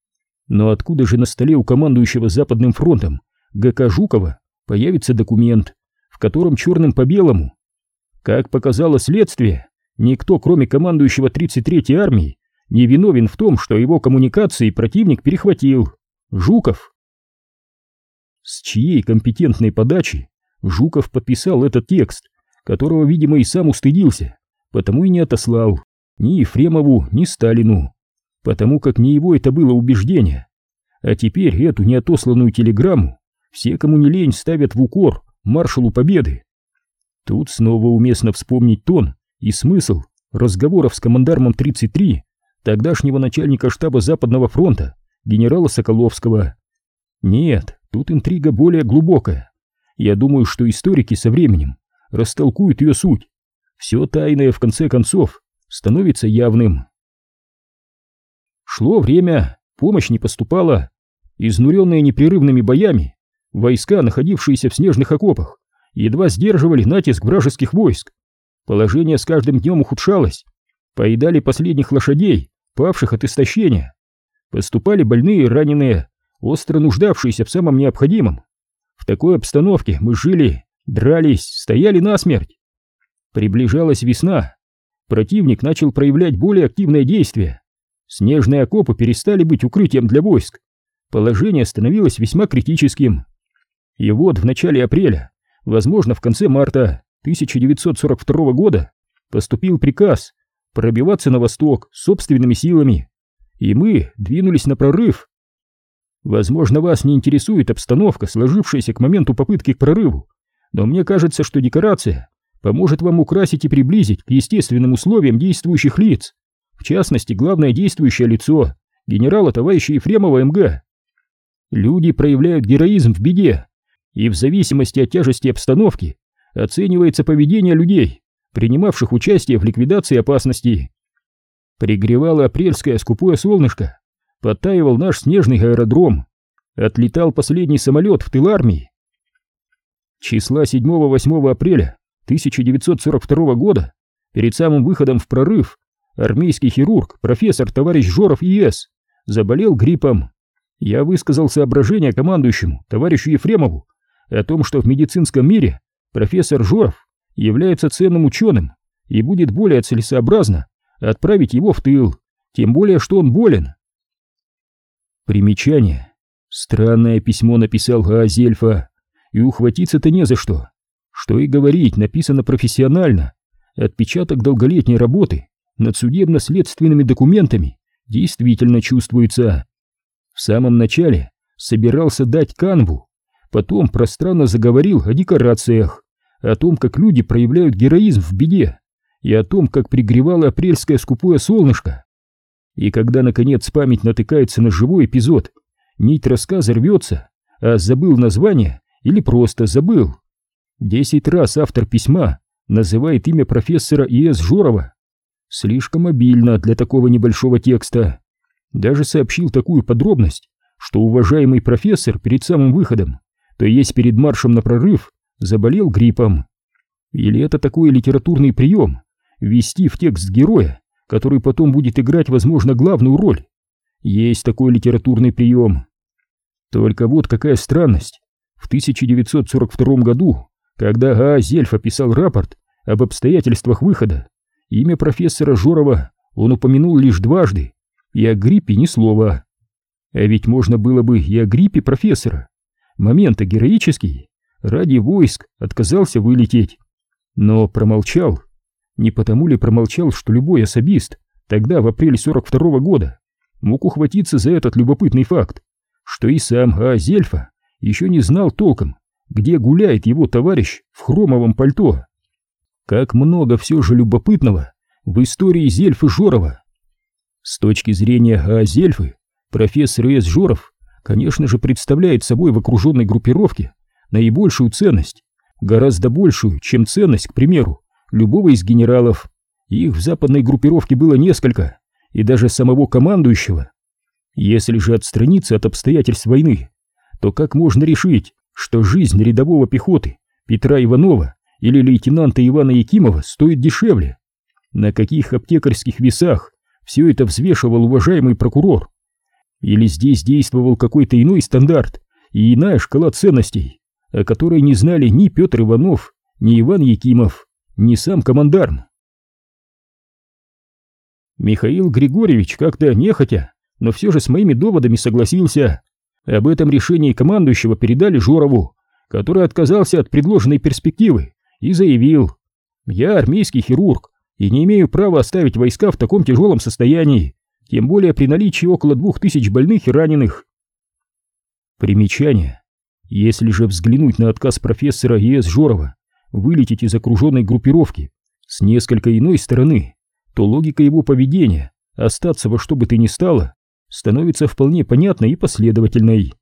Но откуда же на столе у командующего Западным фронтом ГК Жукова появится документ, котором черным по белому. Как показало следствие, никто, кроме командующего 33-й армии, не виновен в том, что его коммуникации противник перехватил. Жуков. С чьей компетентной подачи Жуков подписал этот текст, которого, видимо, и сам устыдился, потому и не отослал ни Ефремову, ни Сталину, потому как не его это было убеждение. А теперь эту неотосланную телеграмму все, кому не лень, ставят в укор маршалу Победы. Тут снова уместно вспомнить тон и смысл разговоров с командармом 33, тогдашнего начальника штаба Западного фронта, генерала Соколовского. Нет, тут интрига более глубокая. Я думаю, что историки со временем растолкуют ее суть. Все тайное, в конце концов, становится явным. Шло время, помощь не поступала. Изнуренные непрерывными боями, войска, находившиеся в снежных окопах, едва сдерживали натиск вражеских войск. Положение с каждым днем ухудшалось. Поедали последних лошадей, павших от истощения. Поступали больные и раненые, остро нуждавшиеся в самом необходимом. В такой обстановке мы жили, дрались, стояли насмерть. Приближалась весна. Противник начал проявлять более активное действие. Снежные окопы перестали быть укрытием для войск. Положение становилось весьма критическим. И вот в начале апреля, возможно в конце марта 1942 года, поступил приказ пробиваться на восток собственными силами. И мы двинулись на прорыв. Возможно, вас не интересует обстановка, сложившаяся к моменту попытки к прорыву, но мне кажется, что декорация поможет вам украсить и приблизить к естественным условиям действующих лиц, в частности, главное действующее лицо, генерала товарища Ефремова МГ. Люди проявляют героизм в беде, и в зависимости от тяжести обстановки оценивается поведение людей, принимавших участие в ликвидации опасностей. Пригревало апрельское скупое солнышко, подтаивал наш снежный аэродром, отлетал последний самолет в тыл армии. Числа 7-8 апреля 1942 года, перед самым выходом в прорыв, армейский хирург, профессор товарищ Жоров ИС, заболел гриппом. Я высказал соображение командующему, товарищу Ефремову, о том, что в медицинском мире профессор Жоров является ценным ученым и будет более целесообразно отправить его в тыл, тем более, что он болен. Примечание. Странное письмо написал Гаазельфа, и ухватиться-то не за что. Что и говорить, написано профессионально. Отпечаток долголетней работы над судебно-следственными документами действительно чувствуется. В самом начале собирался дать канву, потом пространно заговорил о декорациях, о том, как люди проявляют героизм в беде, и о том, как пригревало апрельское скупое солнышко. И когда, наконец, память натыкается на живой эпизод, нить рассказа рвется, а забыл название или просто забыл. Десять раз автор письма называет имя профессора И.С. Жорова. Слишком обильно для такого небольшого текста. Даже сообщил такую подробность, что уважаемый профессор перед самым выходом, то есть перед маршем на прорыв, заболел гриппом. Или это такой литературный прием — ввести в текст героя, который потом будет играть, возможно, главную роль. Есть такой литературный прием. Только вот какая странность. В 1942 году, когда А. Зельф описал рапорт об обстоятельствах выхода, имя профессора Жорова он упомянул лишь дважды, и о гриппе ни слова. А ведь можно было бы и о гриппе профессора. Момент-то героический, ради войск отказался вылететь. Но промолчал. Не потому ли промолчал, что любой особист тогда, в апреле 42 -го года, мог ухватиться за этот любопытный факт, что и сам Аазельфа еще не знал толком, где гуляет его товарищ в хромовом пальто. Как много все же любопытного в истории Зельфы Жорова. С точки зрения Аазельфы, профессор С. Жоров, конечно же, представляет собой в окруженной группировке наибольшую ценность, гораздо большую, чем ценность, к примеру, любого из генералов. Их в западной группировке было несколько, и даже самого командующего. Если же отстраниться от обстоятельств войны, то как можно решить, что жизнь рядового пехоты Петра Иванова или лейтенанта Ивана Якимова стоит дешевле? На каких аптекарских весах все это взвешивал уважаемый прокурор? Или здесь действовал какой-то иной стандарт и иная шкала ценностей, о которой не знали ни Петр Иванов, ни Иван Якимов, ни сам командарм? Михаил Григорьевич как-то нехотя, но все же с моими доводами согласился. Об этом решении командующего передали Жорову, который отказался от предложенной перспективы и заявил, «Я армейский хирург и не имею права оставить войска в таком тяжелом состоянии, тем более при наличии около двух тысяч больных и раненых». Примечание. Если же взглянуть на отказ профессора Е.С. Жорова вылететь из окруженной группировки с несколько иной стороны, то логика его поведения остаться во что бы то ни стало становится вполне понятной и последовательной.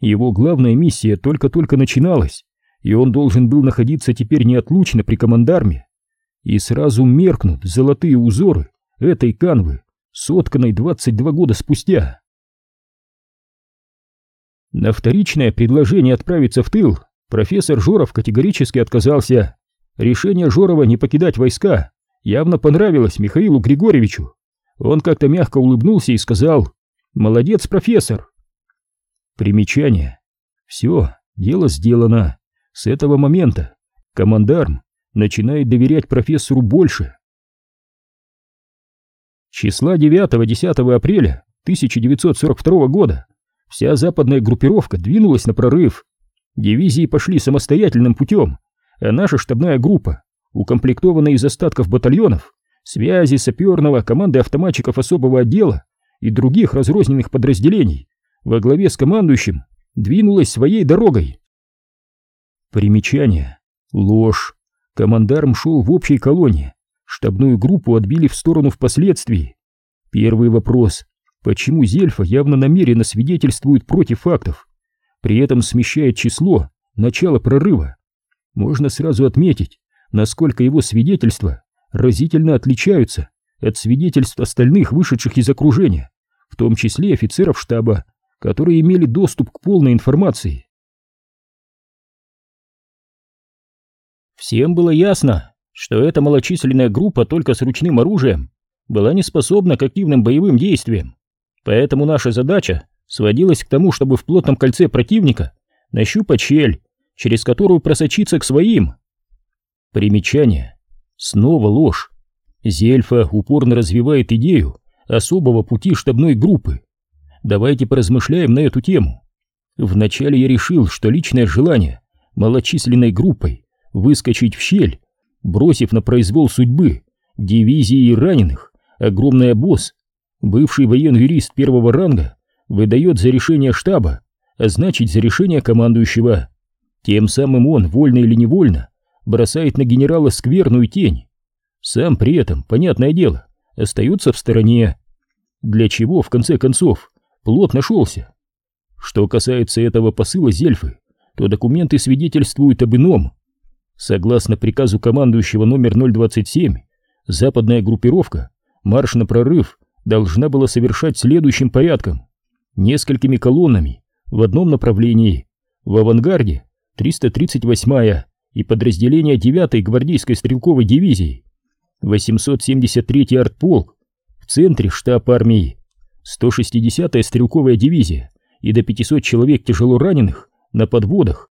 Его главная миссия только-только начиналась, и он должен был находиться теперь неотлучно при командарме. И сразу меркнут золотые узоры этой канвы, сотканной 22 года спустя. На вторичное предложение отправиться в тыл профессор Жоров категорически отказался. Решение Жорова не покидать войска явно понравилось Михаилу Григорьевичу. Он как-то мягко улыбнулся и сказал «Молодец, профессор!» Примечание. Все, дело сделано. С этого момента командарм начинает доверять профессору больше. Числа 9-10 апреля 1942 года вся западная группировка двинулась на прорыв. Дивизии пошли самостоятельным путем, а наша штабная группа, укомплектованная из остатков батальонов, связи, саперного, команды автоматчиков особого отдела и других разрозненных подразделений, во главе с командующим, двинулась своей дорогой. Примечание. Ложь. Командарм шел в общей колонне. Штабную группу отбили в сторону впоследствии. Первый вопрос. Почему Зельфа явно намеренно свидетельствует против фактов? При этом смещает число начала прорыва. Можно сразу отметить, насколько его свидетельства разительно отличаются от свидетельств остальных вышедших из окружения, в том числе офицеров штаба, которые имели доступ к полной информации. Всем было ясно, что эта малочисленная группа только с ручным оружием была не способна к активным боевым действиям, поэтому наша задача сводилась к тому, чтобы в плотном кольце противника нащупать щель, через которую просочиться к своим. Примечание. Снова ложь. Зельфа упорно развивает идею особого пути штабной группы. Давайте поразмышляем на эту тему. Вначале я решил, что личное желание малочисленной группой выскочить в щель, бросив на произвол судьбы дивизии раненых, огромный обоз, бывший военный юрист первого ранга, выдает за решение штаба, а значит за решение командующего. Тем самым он, вольно или невольно, бросает на генерала скверную тень. Сам при этом, понятное дело, остается в стороне. Для чего, в конце концов, плод нашелся? Что касается этого посыла Зельфы, то документы свидетельствуют об ином. Согласно приказу командующего номер 027, западная группировка марш на прорыв должна была совершать следующим порядком. Несколькими колоннами в одном направлении. В авангарде 338-я и подразделение 9-й гвардейской стрелковой дивизии, 873-й артполк, в центре штаб армии, 160-я стрелковая дивизия и до 500 человек тяжело раненых на подводах.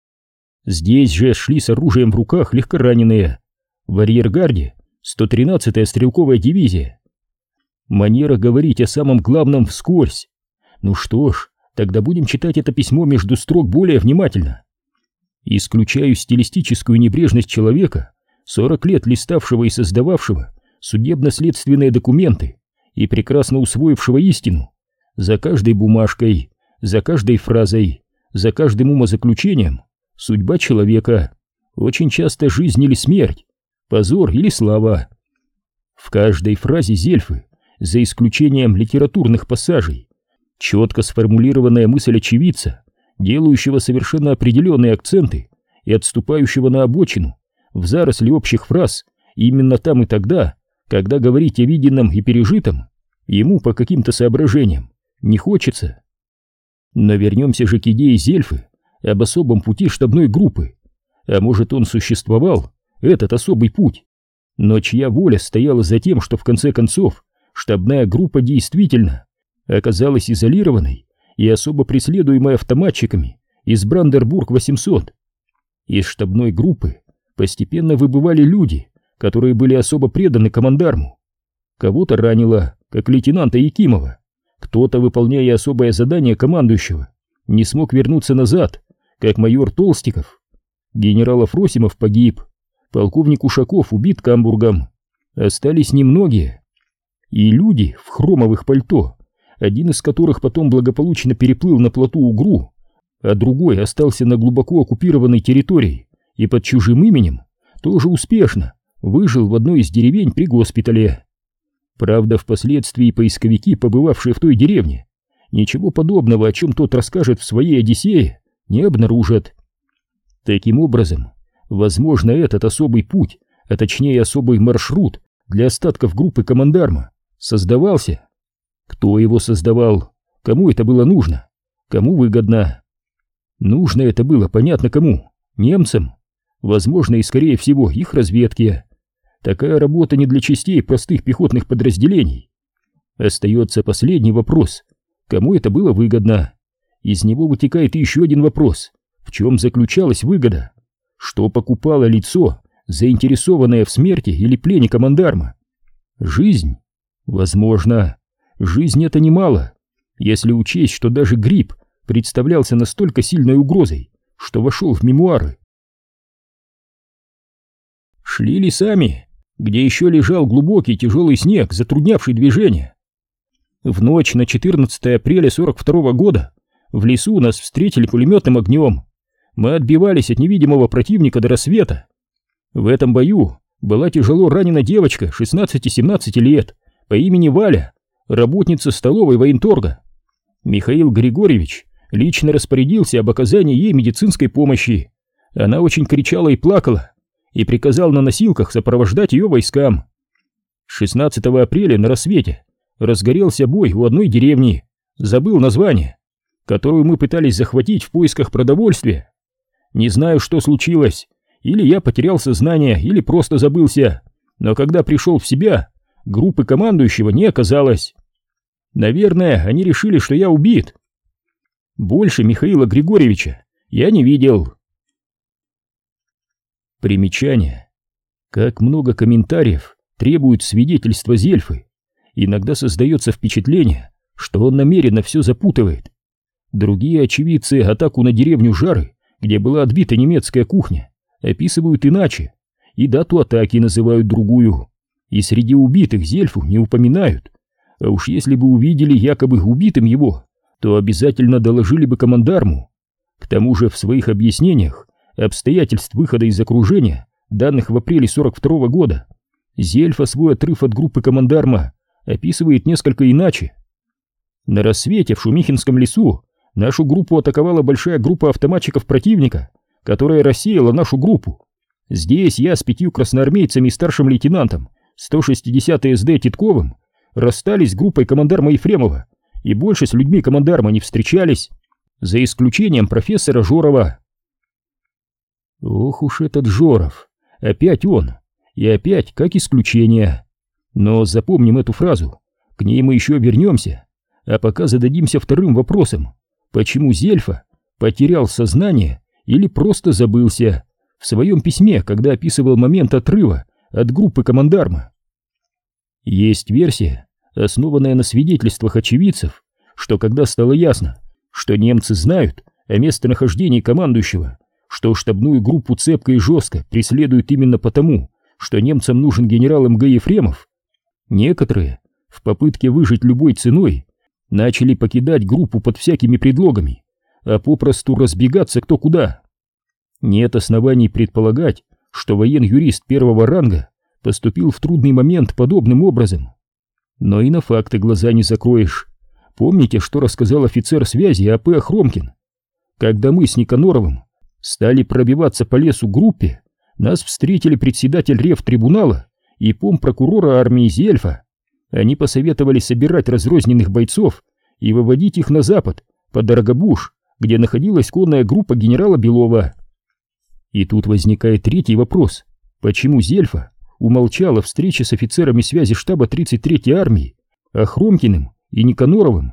Здесь же шли с оружием в руках легкораненые. В арьергарде 113-я стрелковая дивизия. Манера говорить о самом главном вскользь. Ну что ж, тогда будем читать это письмо между строк более внимательно. Исключаю стилистическую небрежность человека, 40 лет листавшего и создававшего судебно-следственные документы и прекрасно усвоившего истину. За каждой бумажкой, за каждой фразой, за каждым умозаключением судьба человека, очень часто жизнь или смерть, позор или слава. В каждой фразе Зельфы, за исключением литературных пассажей, четко сформулированная мысль очевидца, делающего совершенно определенные акценты и отступающего на обочину, в заросли общих фраз, именно там и тогда, когда говорить о виденном и пережитом, ему по каким-то соображениям не хочется. Но вернемся же к идее Зельфы об особом пути штабной группы. А может он существовал, этот особый путь, но чья воля стояла за тем, что в конце концов штабная группа действительно оказалась изолированной и особо преследуемой автоматчиками из Брандербург-800. Из штабной группы постепенно выбывали люди, которые были особо преданы командарму. Кого-то ранило, как лейтенанта Якимова, кто-то, выполняя особое задание командующего, не смог вернуться назад, как майор Толстиков. Генерал Афросимов погиб, полковник Ушаков убит Камбургом. Остались немногие. И люди в хромовых пальто один из которых потом благополучно переплыл на плоту Угру, а другой остался на глубоко оккупированной территории и под чужим именем, тоже успешно выжил в одной из деревень при госпитале. Правда, впоследствии поисковики, побывавшие в той деревне, ничего подобного, о чем тот расскажет в своей Одиссее, не обнаружат. Таким образом, возможно, этот особый путь, а точнее особый маршрут для остатков группы командарма создавался. Кто его создавал? Кому это было нужно? Кому выгодно? Нужно это было, понятно кому. Немцам. Возможно, и скорее всего их разведке. Такая работа не для частей простых пехотных подразделений. Остается последний вопрос. Кому это было выгодно? Из него вытекает еще один вопрос. В чем заключалась выгода? Что покупало лицо, заинтересованное в смерти или плене командарма? Жизнь? Возможно. Жизнь это немало. Если учесть, что даже грипп представлялся настолько сильной угрозой, что вошел в мемуары. Шли лесами, где еще лежал глубокий тяжелый снег, затруднявший движение. В ночь на 14 апреля 42 -го года в лесу нас встретили пулеметным огнем. Мы отбивались от невидимого противника до рассвета. В этом бою была тяжело ранена девочка 16-17 лет по имени Валя, работница столовой военторга. Михаил Григорьевич лично распорядился об оказании ей медицинской помощи. Она очень кричала и плакала, и приказал на носилках сопровождать ее войскам. 16 апреля на рассвете разгорелся бой у одной деревни, забыл название, которую мы пытались захватить в поисках продовольствия. Не знаю, что случилось, или я потерял сознание, или просто забылся, но когда пришел в себя, группы командующего не оказалось. Наверное, они решили, что я убит. Больше Михаила Григорьевича я не видел. Примечание. Как много комментариев требуют свидетельства Зельфы. Иногда создается впечатление, что он намеренно все запутывает. Другие очевидцы атаку на деревню Жары, где была отбита немецкая кухня, описывают иначе, и дату атаки называют другую, и среди убитых Зельфу не упоминают. А уж если бы увидели якобы убитым его, то обязательно доложили бы командарму. К тому же в своих объяснениях обстоятельств выхода из окружения, данных в апреле 42 -го года, Зельфа свой отрыв от группы командарма описывает несколько иначе. На рассвете в Шумихинском лесу нашу группу атаковала большая группа автоматчиков противника, которая рассеяла нашу группу. Здесь я с пятью красноармейцами и старшим лейтенантом 160 СД Титковым расстались с группой командарма Ефремова и больше с людьми командарма не встречались, за исключением профессора Жорова. Ох уж этот Жоров, опять он, и опять как исключение. Но запомним эту фразу, к ней мы еще вернемся, а пока зададимся вторым вопросом, почему Зельфа потерял сознание или просто забылся? В своем письме, когда описывал момент отрыва от группы командарма. Есть версия, основанная на свидетельствах очевидцев, что когда стало ясно, что немцы знают о местонахождении командующего, что штабную группу цепко и жестко преследуют именно потому, что немцам нужен генерал МГ Ефремов, некоторые, в попытке выжить любой ценой, начали покидать группу под всякими предлогами, а попросту разбегаться кто куда. Нет оснований предполагать, что воен-юрист первого ранга поступил в трудный момент подобным образом. Но и на факты глаза не закроешь. Помните, что рассказал офицер связи А.П. Хромкин? Когда мы с Никаноровым стали пробиваться по лесу группе, нас встретили председатель рев-трибунала и пом-прокурора армии Зельфа. Они посоветовали собирать разрозненных бойцов и выводить их на запад, под Дорогобуш, где находилась конная группа генерала Белова. И тут возникает третий вопрос. Почему Зельфа умолчал о встрече с офицерами связи штаба 33-й армии, Хромкиным и Никаноровым?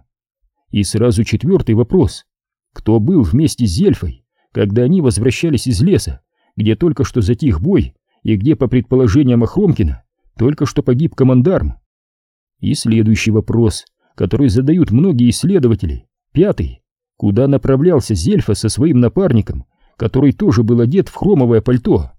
И сразу четвертый вопрос. Кто был вместе с Зельфой, когда они возвращались из леса, где только что затих бой и где, по предположениям Охромкина, только что погиб командарм? И следующий вопрос, который задают многие исследователи, пятый. Куда направлялся Зельфа со своим напарником, который тоже был одет в хромовое пальто.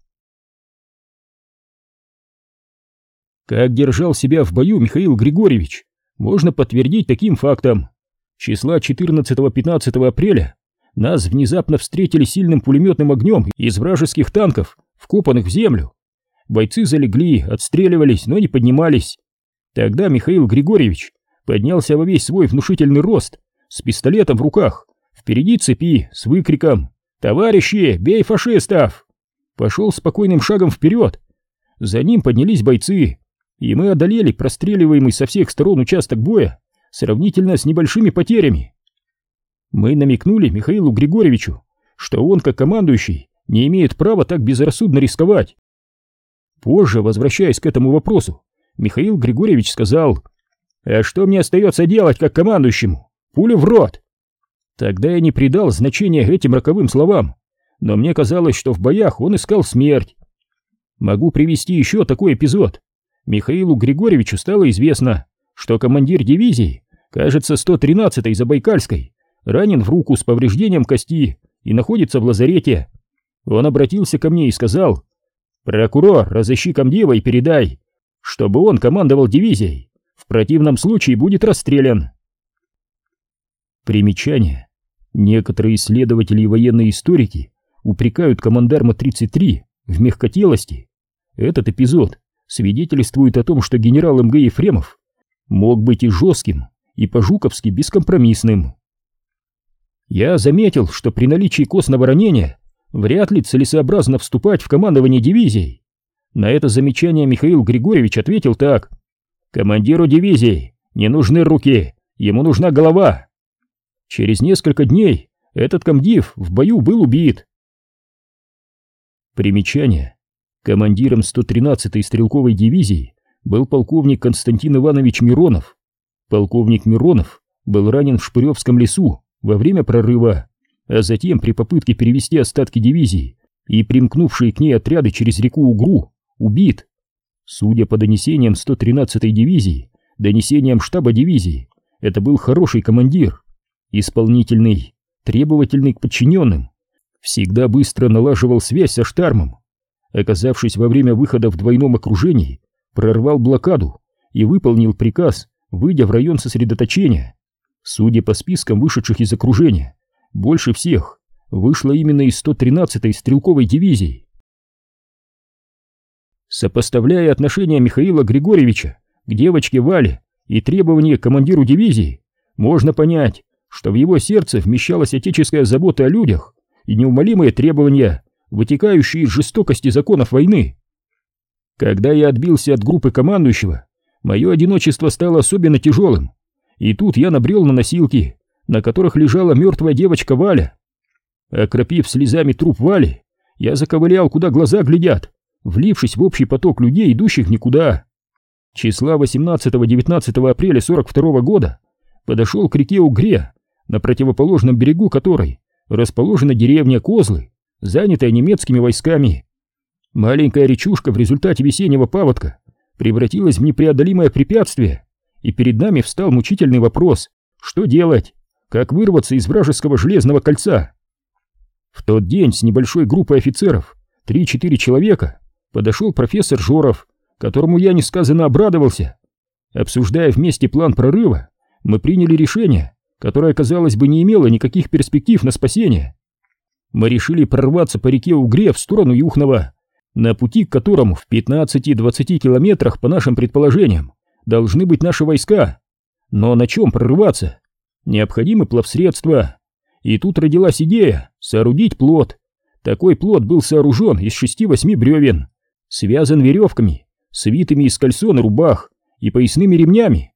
Как держал себя в бою Михаил Григорьевич, можно подтвердить таким фактом. Числа 14-15 апреля нас внезапно встретили сильным пулеметным огнем из вражеских танков, вкопанных в землю. Бойцы залегли, отстреливались, но не поднимались. Тогда Михаил Григорьевич поднялся во весь свой внушительный рост, с пистолетом в руках, впереди цепи, с выкриком «Товарищи, бей фашистов!» Пошел спокойным шагом вперед. За ним поднялись бойцы, и мы одолели простреливаемый со всех сторон участок боя сравнительно с небольшими потерями. Мы намекнули Михаилу Григорьевичу, что он, как командующий, не имеет права так безрассудно рисковать. Позже, возвращаясь к этому вопросу, Михаил Григорьевич сказал, «А что мне остается делать, как командующему? Пулю в рот!» Тогда я не придал значения этим роковым словам, но мне казалось, что в боях он искал смерть. Могу привести еще такой эпизод. Михаилу Григорьевичу стало известно, что командир дивизии, кажется, 113-й Забайкальской, ранен в руку с повреждением кости и находится в лазарете. Он обратился ко мне и сказал, «Прокурор, разыщи комдива и передай, чтобы он командовал дивизией, в противном случае будет расстрелян». Примечание. Некоторые исследователи и военные историки упрекают командарма 33 в мягкотелости. Этот эпизод свидетельствует о том, что генерал МГ Ефремов мог быть и жестким, и по-жуковски бескомпромиссным. Я заметил, что при наличии костного ранения вряд ли целесообразно вступать в командование дивизией. На это замечание Михаил Григорьевич ответил так. «Командиру дивизии не нужны руки, ему нужна голова». Через несколько дней этот комдив в бою был убит. Примечание. Командиром 113-й стрелковой дивизии был полковник Константин Иванович Миронов. Полковник Миронов был ранен в Шпыревском лесу во время прорыва, а затем при попытке перевести остатки дивизии и примкнувшие к ней отряды через реку Угру убит. Судя по донесениям 113-й дивизии, донесениям штаба дивизии, это был хороший командир, исполнительный, требовательный к подчиненным, всегда быстро налаживал связь со штармом. Оказавшись во время выхода в двойном окружении, прорвал блокаду и выполнил приказ, выйдя в район сосредоточения. Судя по спискам вышедших из окружения, больше всех вышло именно из 113-й стрелковой дивизии. Сопоставляя отношения Михаила Григорьевича к девочке Вале и требования командиру дивизии, можно понять, что в его сердце вмещалась отеческая забота о людях и неумолимые требования, вытекающие из жестокости законов войны. Когда я отбился от группы командующего, мое одиночество стало особенно тяжелым. И тут я набрел на носилки, на которых лежала мертвая девочка Валя. Окропив слезами труп Вали, я заковылял, куда глаза глядят, влившись в общий поток людей, идущих никуда. Числа 18-19 апреля 42 года подошел к реке Угре, на противоположном берегу которой расположена деревня Козлы, занятая немецкими войсками. Маленькая речушка в результате весеннего паводка превратилась в непреодолимое препятствие и перед нами встал мучительный вопрос, что делать, как вырваться из вражеского железного кольца. В тот день с небольшой группой офицеров, 3-4 человека, подошел профессор Жоров, которому я несказанно обрадовался. Обсуждая вместе план прорыва, мы приняли решение, которое, казалось бы, не имело никаких перспектив на спасение. Мы решили прорваться по реке Угре в сторону Юхнова, на пути к которому в 15-20 километрах, по нашим предположениям, должны быть наши войска. Но на чем прорываться? Необходимы плавсредства. И тут родилась идея соорудить плот. Такой плот был сооружен из шести-восьми бревен, связан веревками, свитыми из кольцо на рубах и поясными ремнями.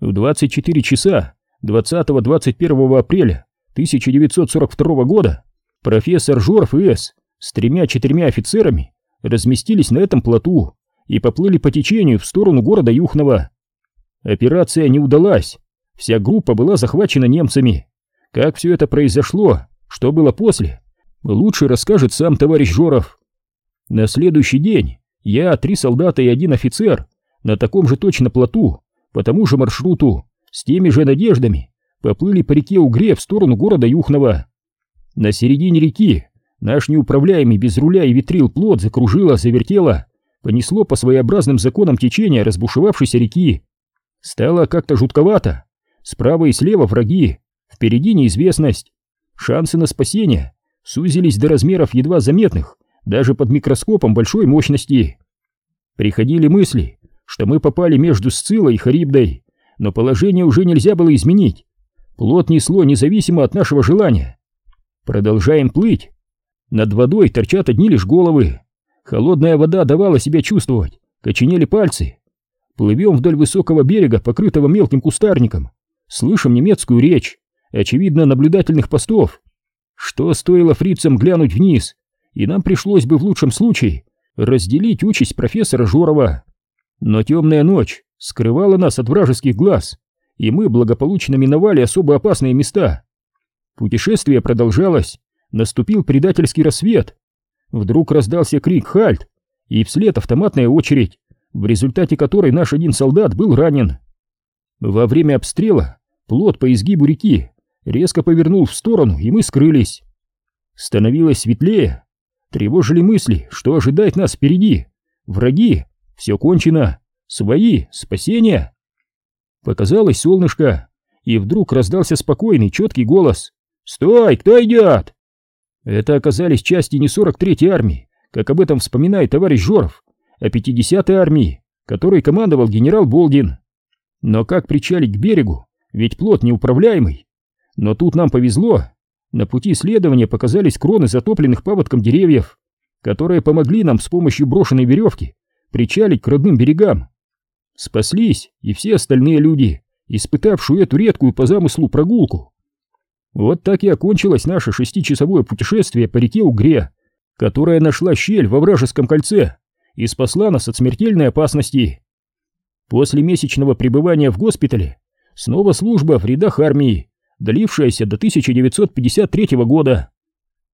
В 24 часа 20-21 апреля 1942 года профессор Жорф и С. с тремя-четырьмя офицерами разместились на этом плоту и поплыли по течению в сторону города Юхнова. Операция не удалась, вся группа была захвачена немцами. Как все это произошло, что было после, лучше расскажет сам товарищ Жоров. На следующий день я, три солдата и один офицер на таком же точно плоту, по тому же маршруту, с теми же надеждами, поплыли по реке Угре в сторону города Юхнова. На середине реки наш неуправляемый без руля и ветрил плот закружило, завертело, понесло по своеобразным законам течения разбушевавшейся реки. Стало как-то жутковато. Справа и слева враги, впереди неизвестность. шансы на спасение сузились до размеров едва заметных, даже под микроскопом большой мощности. Приходили мысли, что мы попали между Сцилой и Харибдой, но положение уже нельзя было изменить. Плот несло независимо от нашего желания. Продолжаем плыть. Над водой торчат одни лишь головы. Холодная вода давала себя чувствовать, коченели пальцы. Плывем вдоль высокого берега, покрытого мелким кустарником. Слышим немецкую речь, очевидно, наблюдательных постов. Что стоило фрицам глянуть вниз, и нам пришлось бы в лучшем случае разделить участь профессора Жорова. Но темная ночь скрывала нас от вражеских глаз, и мы благополучно миновали особо опасные места. Путешествие продолжалось, наступил предательский рассвет. Вдруг раздался крик «Хальт!» и вслед автоматная очередь, в результате которой наш один солдат был ранен. Во время обстрела плот по изгибу реки резко повернул в сторону, и мы скрылись. Становилось светлее, тревожили мысли, что ожидает нас впереди. Враги, все кончено, свои, спасение. Показалось солнышко, и вдруг раздался спокойный, четкий голос. «Стой, кто идет?» Это оказались части не 43-й армии, как об этом вспоминает товарищ Жоров, а 50-й армии, которой командовал генерал Болдин. Но как причалить к берегу, ведь плот неуправляемый. Но тут нам повезло. На пути следования показались кроны затопленных паводком деревьев, которые помогли нам с помощью брошенной веревки причалить к родным берегам. Спаслись и все остальные люди, испытавшие эту редкую по замыслу прогулку. Вот так и окончилось наше шестичасовое путешествие по реке Угре, которая нашла щель во вражеском кольце и спасла нас от смертельной опасности. После месячного пребывания в госпитале снова служба в рядах армии, длившаяся до 1953 года.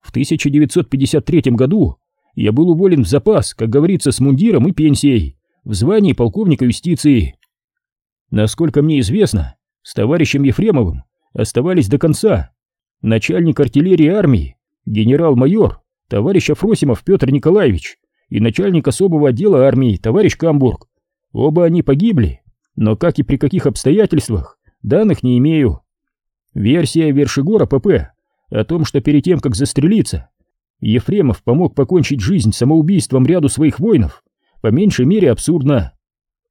В 1953 году я был уволен в запас, как говорится, с мундиром и пенсией, в звании полковника юстиции. Насколько мне известно, с товарищем Ефремовым оставались до конца начальник артиллерии армии, генерал-майор, товарищ Афросимов Петр Николаевич и начальник особого отдела армии, товарищ Камбург. Оба они погибли, но как и при каких обстоятельствах, данных не имею. Версия Вершигора ПП о том, что перед тем, как застрелиться, Ефремов помог покончить жизнь самоубийством ряду своих воинов, по меньшей мере абсурдно.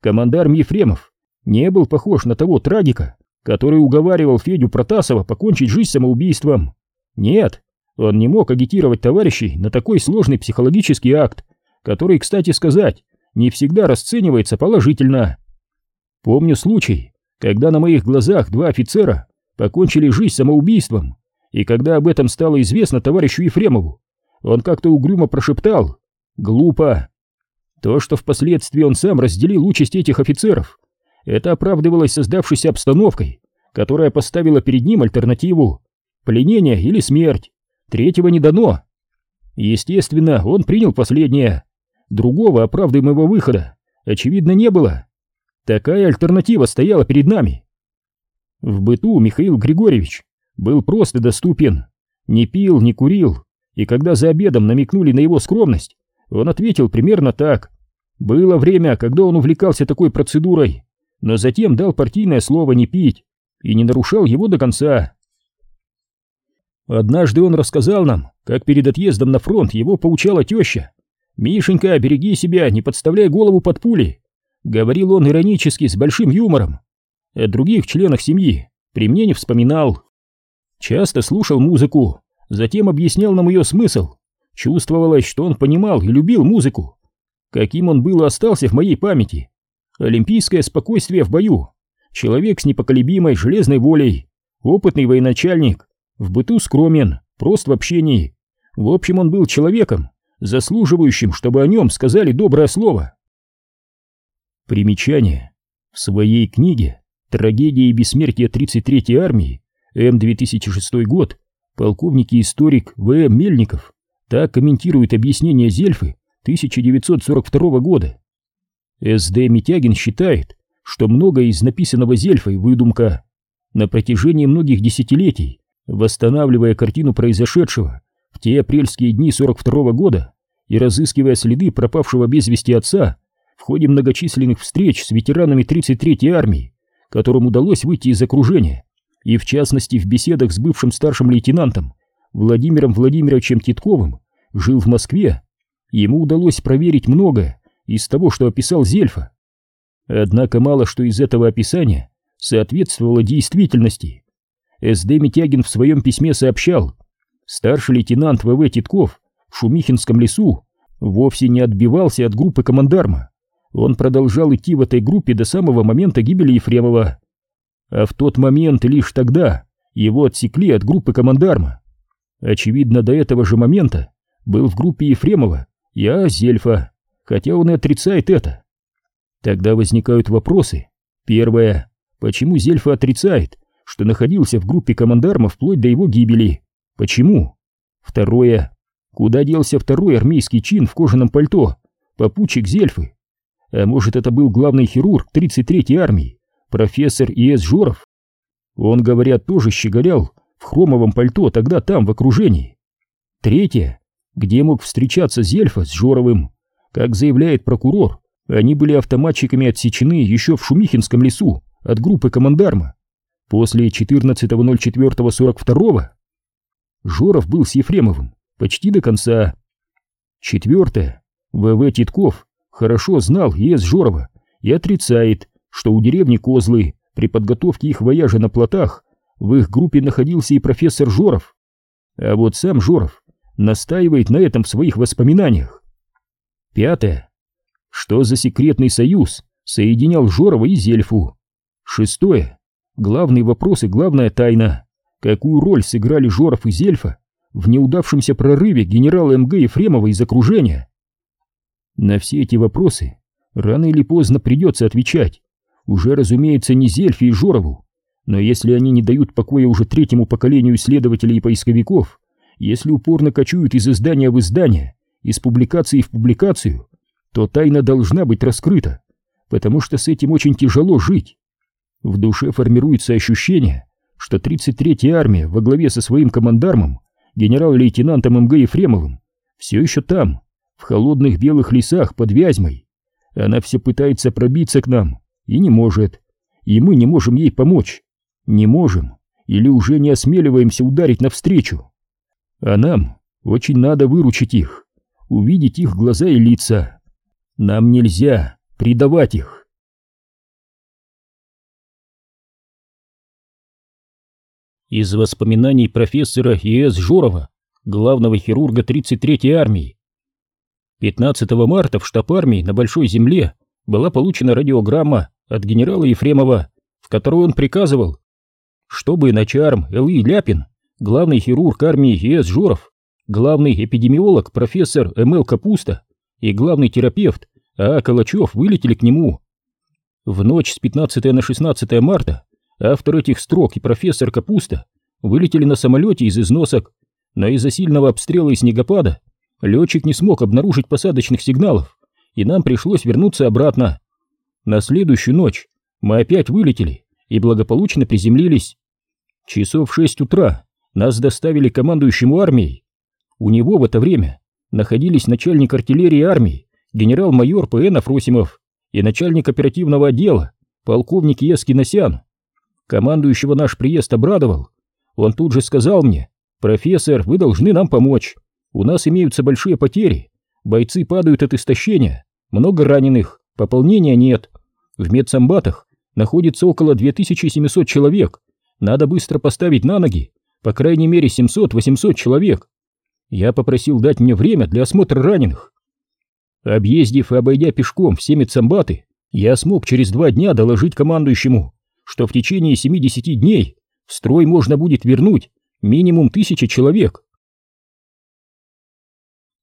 Командарм Ефремов не был похож на того трагика, который уговаривал Федю Протасова покончить жизнь самоубийством. Нет, он не мог агитировать товарищей на такой сложный психологический акт, который, кстати сказать, не всегда расценивается положительно. Помню случай, когда на моих глазах два офицера покончили жизнь самоубийством, и когда об этом стало известно товарищу Ефремову, он как-то угрюмо прошептал «Глупо». То, что впоследствии он сам разделил участь этих офицеров, это оправдывалось создавшейся обстановкой, которая поставила перед ним альтернативу – пленение или смерть. Третьего не дано. Естественно, он принял последнее. Другого оправдываемого выхода, очевидно, не было. Такая альтернатива стояла перед нами. В быту Михаил Григорьевич был просто доступен. Не пил, не курил, и когда за обедом намекнули на его скромность, он ответил примерно так. Было время, когда он увлекался такой процедурой, но затем дал партийное слово не пить и не нарушал его до конца. Однажды он рассказал нам, как перед отъездом на фронт его поучала теща. «Мишенька, береги себя, не подставляй голову под пули», — говорил он иронически, с большим юмором. О других членах семьи при мне не вспоминал. Часто слушал музыку, затем объяснял нам ее смысл. Чувствовалось, что он понимал и любил музыку. Каким он был и остался в моей памяти. Олимпийское спокойствие в бою. Человек с непоколебимой железной волей. Опытный военачальник. В быту скромен, прост в общении. В общем, он был человеком, заслуживающим, чтобы о нем сказали доброе слово. Примечание. В своей книге «Трагедия и бессмертие 33-й армии» М-2006 год полковник и историк В.М. Мельников так комментирует объяснение Зельфы 1942 года. С.Д. Митягин считает, что многое из написанного Зельфой выдумка. На протяжении многих десятилетий, восстанавливая картину произошедшего в те апрельские дни 42 года и разыскивая следы пропавшего без вести отца, в ходе многочисленных встреч с ветеранами 33-й армии, которым удалось выйти из окружения, и в частности в беседах с бывшим старшим лейтенантом Владимиром Владимировичем Титковым жил в Москве. Ему удалось проверить многое из того, что описал Зельфа. Однако мало что из этого описания соответствовало действительности. С.Д. Митягин в своем письме сообщал, старший лейтенант В.В. Титков в Шумихинском лесу вовсе не отбивался от группы командарма. Он продолжал идти в этой группе до самого момента гибели Ефремова. А в тот момент лишь тогда его отсекли от группы командарма. Очевидно, до этого же момента был в группе Ефремова я Зельфа, хотя он и отрицает это. Тогда возникают вопросы. Первое. Почему Зельфа отрицает, что находился в группе командарма вплоть до его гибели? Почему? Второе. Куда делся второй армейский чин в кожаном пальто? Попутчик Зельфы. А может, это был главный хирург 33-й армии, профессор И.С. Жоров? Он, говорят, тоже щеголял в хромовом пальто тогда там, в окружении. Третье. Где мог встречаться Зельфа с Жоровым? Как заявляет прокурор, они были автоматчиками отсечены еще в Шумихинском лесу от группы командарма. После 14.04.42 Жоров был с Ефремовым почти до конца. Четвертое. В.В. Титков хорошо знал ЕС Жорова и отрицает, что у деревни Козлы при подготовке их вояжа на плотах в их группе находился и профессор Жоров. А вот сам Жоров настаивает на этом в своих воспоминаниях. Пятое. Что за секретный союз соединял Жорова и Зельфу? Шестое. Главный вопрос и главная тайна. Какую роль сыграли Жоров и Зельфа в неудавшемся прорыве генерала МГ Ефремова из окружения? На все эти вопросы рано или поздно придется отвечать. Уже, разумеется, не Зельфе и Жорову. Но если они не дают покоя уже третьему поколению исследователей и поисковиков, если упорно кочуют из издания в издание, из публикации в публикацию, то тайна должна быть раскрыта, потому что с этим очень тяжело жить. В душе формируется ощущение, что 33-я армия во главе со своим командармом генерал-лейтенантом МГ Ефремовым, все еще там, в холодных белых лесах под Вязьмой. Она все пытается пробиться к нам и не может, и мы не можем ей помочь. Не можем или уже не осмеливаемся ударить навстречу. А нам очень надо выручить их, увидеть их глаза и лица. Нам нельзя предавать их. Из воспоминаний профессора И.С. Жорова, главного хирурга 33-й армии. 15 марта в штаб армии на Большой Земле была получена радиограмма от генерала Ефремова, в которой он приказывал, чтобы начарм Л.И. Ляпин, главный хирург армии Е.С. Жоров, главный эпидемиолог профессор М.Л. Капуста и главный терапевт А. Калачев вылетели к нему. В ночь с 15 на 16 марта Автор этих строк и профессор Капуста вылетели на самолете из износок, но из-за сильного обстрела и снегопада летчик не смог обнаружить посадочных сигналов, и нам пришлось вернуться обратно. На следующую ночь мы опять вылетели и благополучно приземлились. Часов в шесть утра нас доставили командующему армией. У него в это время находились начальник артиллерии армии, генерал-майор П.Н. Афросимов и начальник оперативного отдела, полковник Ескиносян. Командующего наш приезд обрадовал. Он тут же сказал мне, «Профессор, вы должны нам помочь. У нас имеются большие потери. Бойцы падают от истощения. Много раненых. Пополнения нет. В медсамбатах находится около 2700 человек. Надо быстро поставить на ноги. По крайней мере 700-800 человек. Я попросил дать мне время для осмотра раненых. Объездив и обойдя пешком все медсамбаты, я смог через два дня доложить командующему, что в течение 70 дней в строй можно будет вернуть минимум тысячи человек.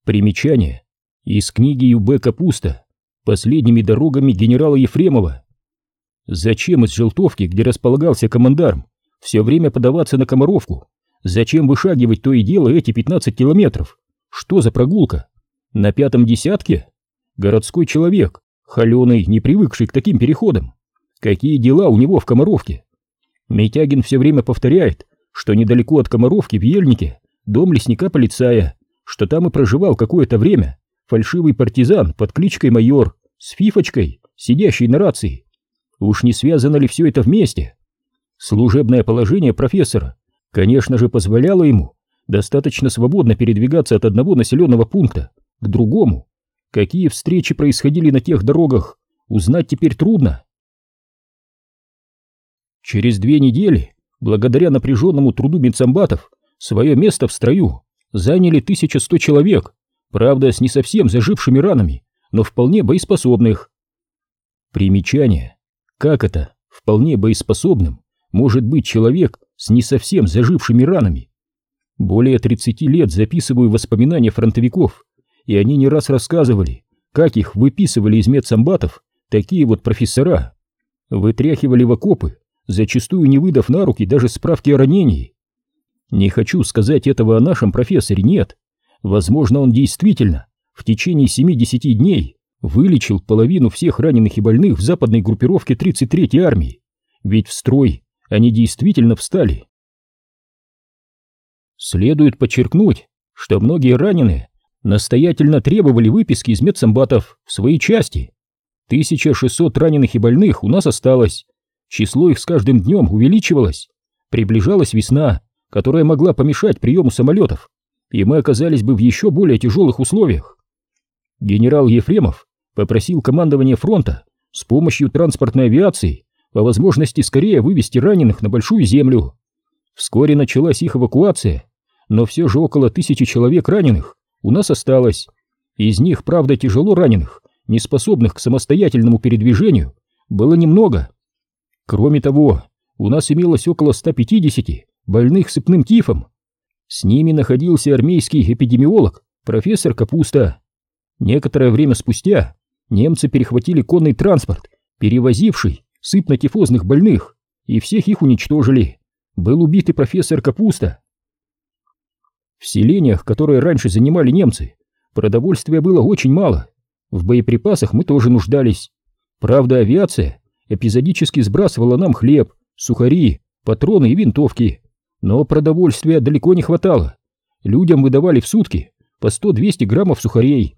Примечание. Из книги Юбе Капуста «Последними дорогами генерала Ефремова». Зачем из Желтовки, где располагался командарм, все время подаваться на Комаровку? Зачем вышагивать то и дело эти 15 километров? Что за прогулка? На пятом десятке? Городской человек, холеный, не привыкший к таким переходам. Какие дела у него в Комаровке? Митягин все время повторяет, что недалеко от Комаровки в Ельнике дом лесника-полицая, что там и проживал какое-то время фальшивый партизан под кличкой Майор с фифочкой, сидящей на рации. Уж не связано ли все это вместе? Служебное положение профессора, конечно же, позволяло ему достаточно свободно передвигаться от одного населенного пункта к другому. Какие встречи происходили на тех дорогах, узнать теперь трудно. Через две недели, благодаря напряженному труду медсамбатов, свое место в строю заняли 1100 человек, правда, с не совсем зажившими ранами, но вполне боеспособных. Примечание. Как это, вполне боеспособным, может быть человек с не совсем зажившими ранами? Более 30 лет записываю воспоминания фронтовиков, и они не раз рассказывали, как их выписывали из медсамбатов такие вот профессора. Вытряхивали в окопы, зачастую не выдав на руки даже справки о ранении. Не хочу сказать этого о нашем профессоре, нет. Возможно, он действительно в течение 70 дней вылечил половину всех раненых и больных в западной группировке 33-й армии. Ведь в строй они действительно встали. Следует подчеркнуть, что многие раненые настоятельно требовали выписки из медсамбатов в своей части. 1600 раненых и больных у нас осталось. Число их с каждым днем увеличивалось. Приближалась весна, которая могла помешать приему самолетов, и мы оказались бы в еще более тяжелых условиях. Генерал Ефремов попросил командование фронта с помощью транспортной авиации по возможности скорее вывести раненых на Большую Землю. Вскоре началась их эвакуация, но все же около тысячи человек раненых у нас осталось. Из них, правда, тяжело раненых, не способных к самостоятельному передвижению, было немного. Кроме того, у нас имелось около 150 больных сыпным тифом. С ними находился армейский эпидемиолог, профессор Капуста. Некоторое время спустя немцы перехватили конный транспорт, перевозивший сыпно-тифозных больных, и всех их уничтожили. Был убит и профессор Капуста. В селениях, которые раньше занимали немцы, продовольствия было очень мало. В боеприпасах мы тоже нуждались. Правда, авиация эпизодически сбрасывала нам хлеб, сухари, патроны и винтовки. Но продовольствия далеко не хватало. Людям выдавали в сутки по 100-200 граммов сухарей.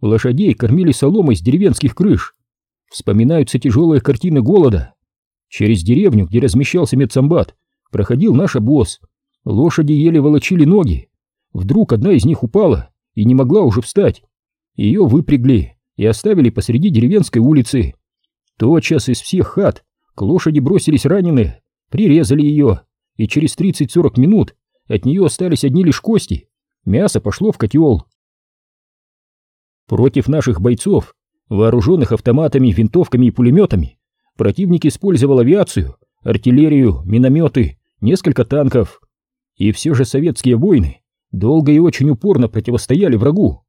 Лошадей кормили соломой с деревенских крыш. Вспоминаются тяжелые картины голода. Через деревню, где размещался медсамбат, проходил наш обоз. Лошади еле волочили ноги. Вдруг одна из них упала и не могла уже встать. Ее выпрягли и оставили посреди деревенской улицы. Тотчас из всех хат к лошади бросились раненые, прирезали ее, и через 30-40 минут от нее остались одни лишь кости. Мясо пошло в котел. Против наших бойцов, вооруженных автоматами, винтовками и пулеметами, противник использовал авиацию, артиллерию, минометы, несколько танков. И все же советские войны долго и очень упорно противостояли врагу.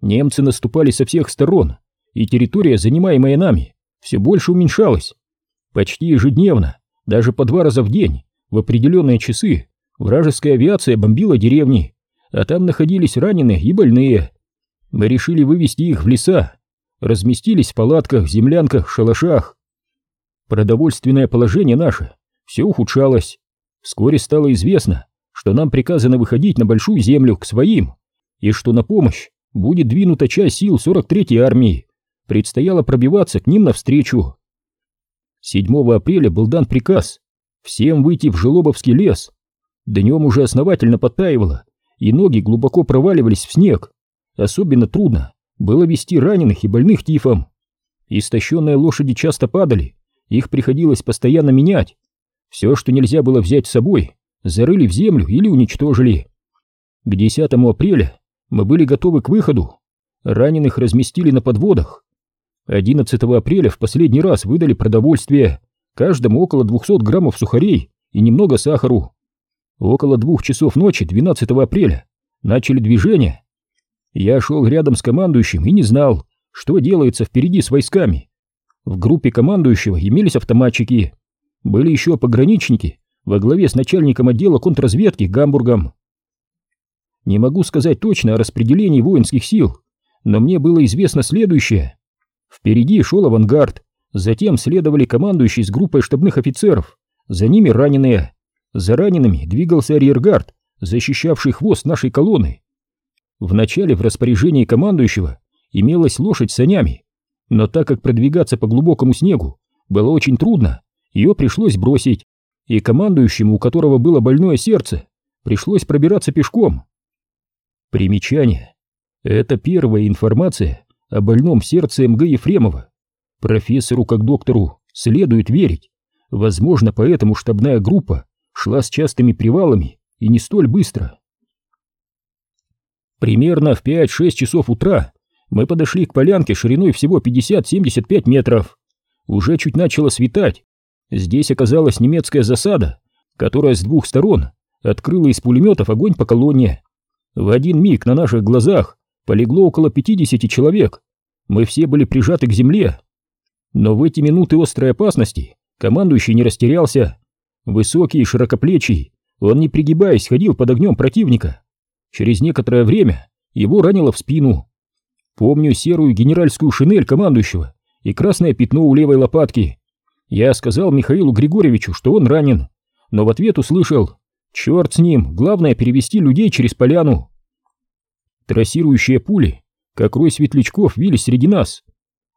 Немцы наступали со всех сторон, и территория, занимаемая нами, все больше уменьшалась. Почти ежедневно, даже по два раза в день, в определенные часы, вражеская авиация бомбила деревни, а там находились раненые и больные. Мы решили вывести их в леса, разместились в палатках, землянках, шалашах. Продовольственное положение наше все ухудшалось. Вскоре стало известно, что нам приказано выходить на Большую Землю к своим, и что на помощь будет двинута часть сил 43-й армии. Предстояло пробиваться к ним навстречу. 7 апреля был дан приказ всем выйти в Желобовский лес. Днем уже основательно подтаивало, и ноги глубоко проваливались в снег. Особенно трудно было вести раненых и больных тифом. Истощенные лошади часто падали, их приходилось постоянно менять. Все, что нельзя было взять с собой, зарыли в землю или уничтожили. К 10 апреля мы были готовы к выходу. Раненых разместили на подводах. 11 апреля в последний раз выдали продовольствие, каждому около 200 граммов сухарей и немного сахару. Около двух часов ночи 12 апреля начали движение. Я шел рядом с командующим и не знал, что делается впереди с войсками. В группе командующего имелись автоматчики. Были еще пограничники во главе с начальником отдела контрразведки Гамбургом. Не могу сказать точно о распределении воинских сил, но мне было известно следующее. Впереди шел авангард, затем следовали командующие с группой штабных офицеров, за ними раненые. За ранеными двигался арьергард, защищавший хвост нашей колонны. Вначале в распоряжении командующего имелась лошадь с санями, но так как продвигаться по глубокому снегу было очень трудно, ее пришлось бросить, и командующему, у которого было больное сердце, пришлось пробираться пешком. Примечание. Это первая информация о больном сердце МГ Ефремова. Профессору как доктору следует верить. Возможно, поэтому штабная группа шла с частыми привалами и не столь быстро. Примерно в 5-6 часов утра мы подошли к полянке шириной всего 50-75 метров. Уже чуть начало светать. Здесь оказалась немецкая засада, которая с двух сторон открыла из пулеметов огонь по колонне. В один миг на наших глазах полегло около 50 человек. Мы все были прижаты к земле. Но в эти минуты острой опасности командующий не растерялся. Высокий и широкоплечий, он не пригибаясь ходил под огнем противника. Через некоторое время его ранило в спину. Помню серую генеральскую шинель командующего и красное пятно у левой лопатки. Я сказал Михаилу Григорьевичу, что он ранен, но в ответ услышал «Черт с ним, главное перевести людей через поляну». Трассирующие пули, как рой светлячков, вились среди нас.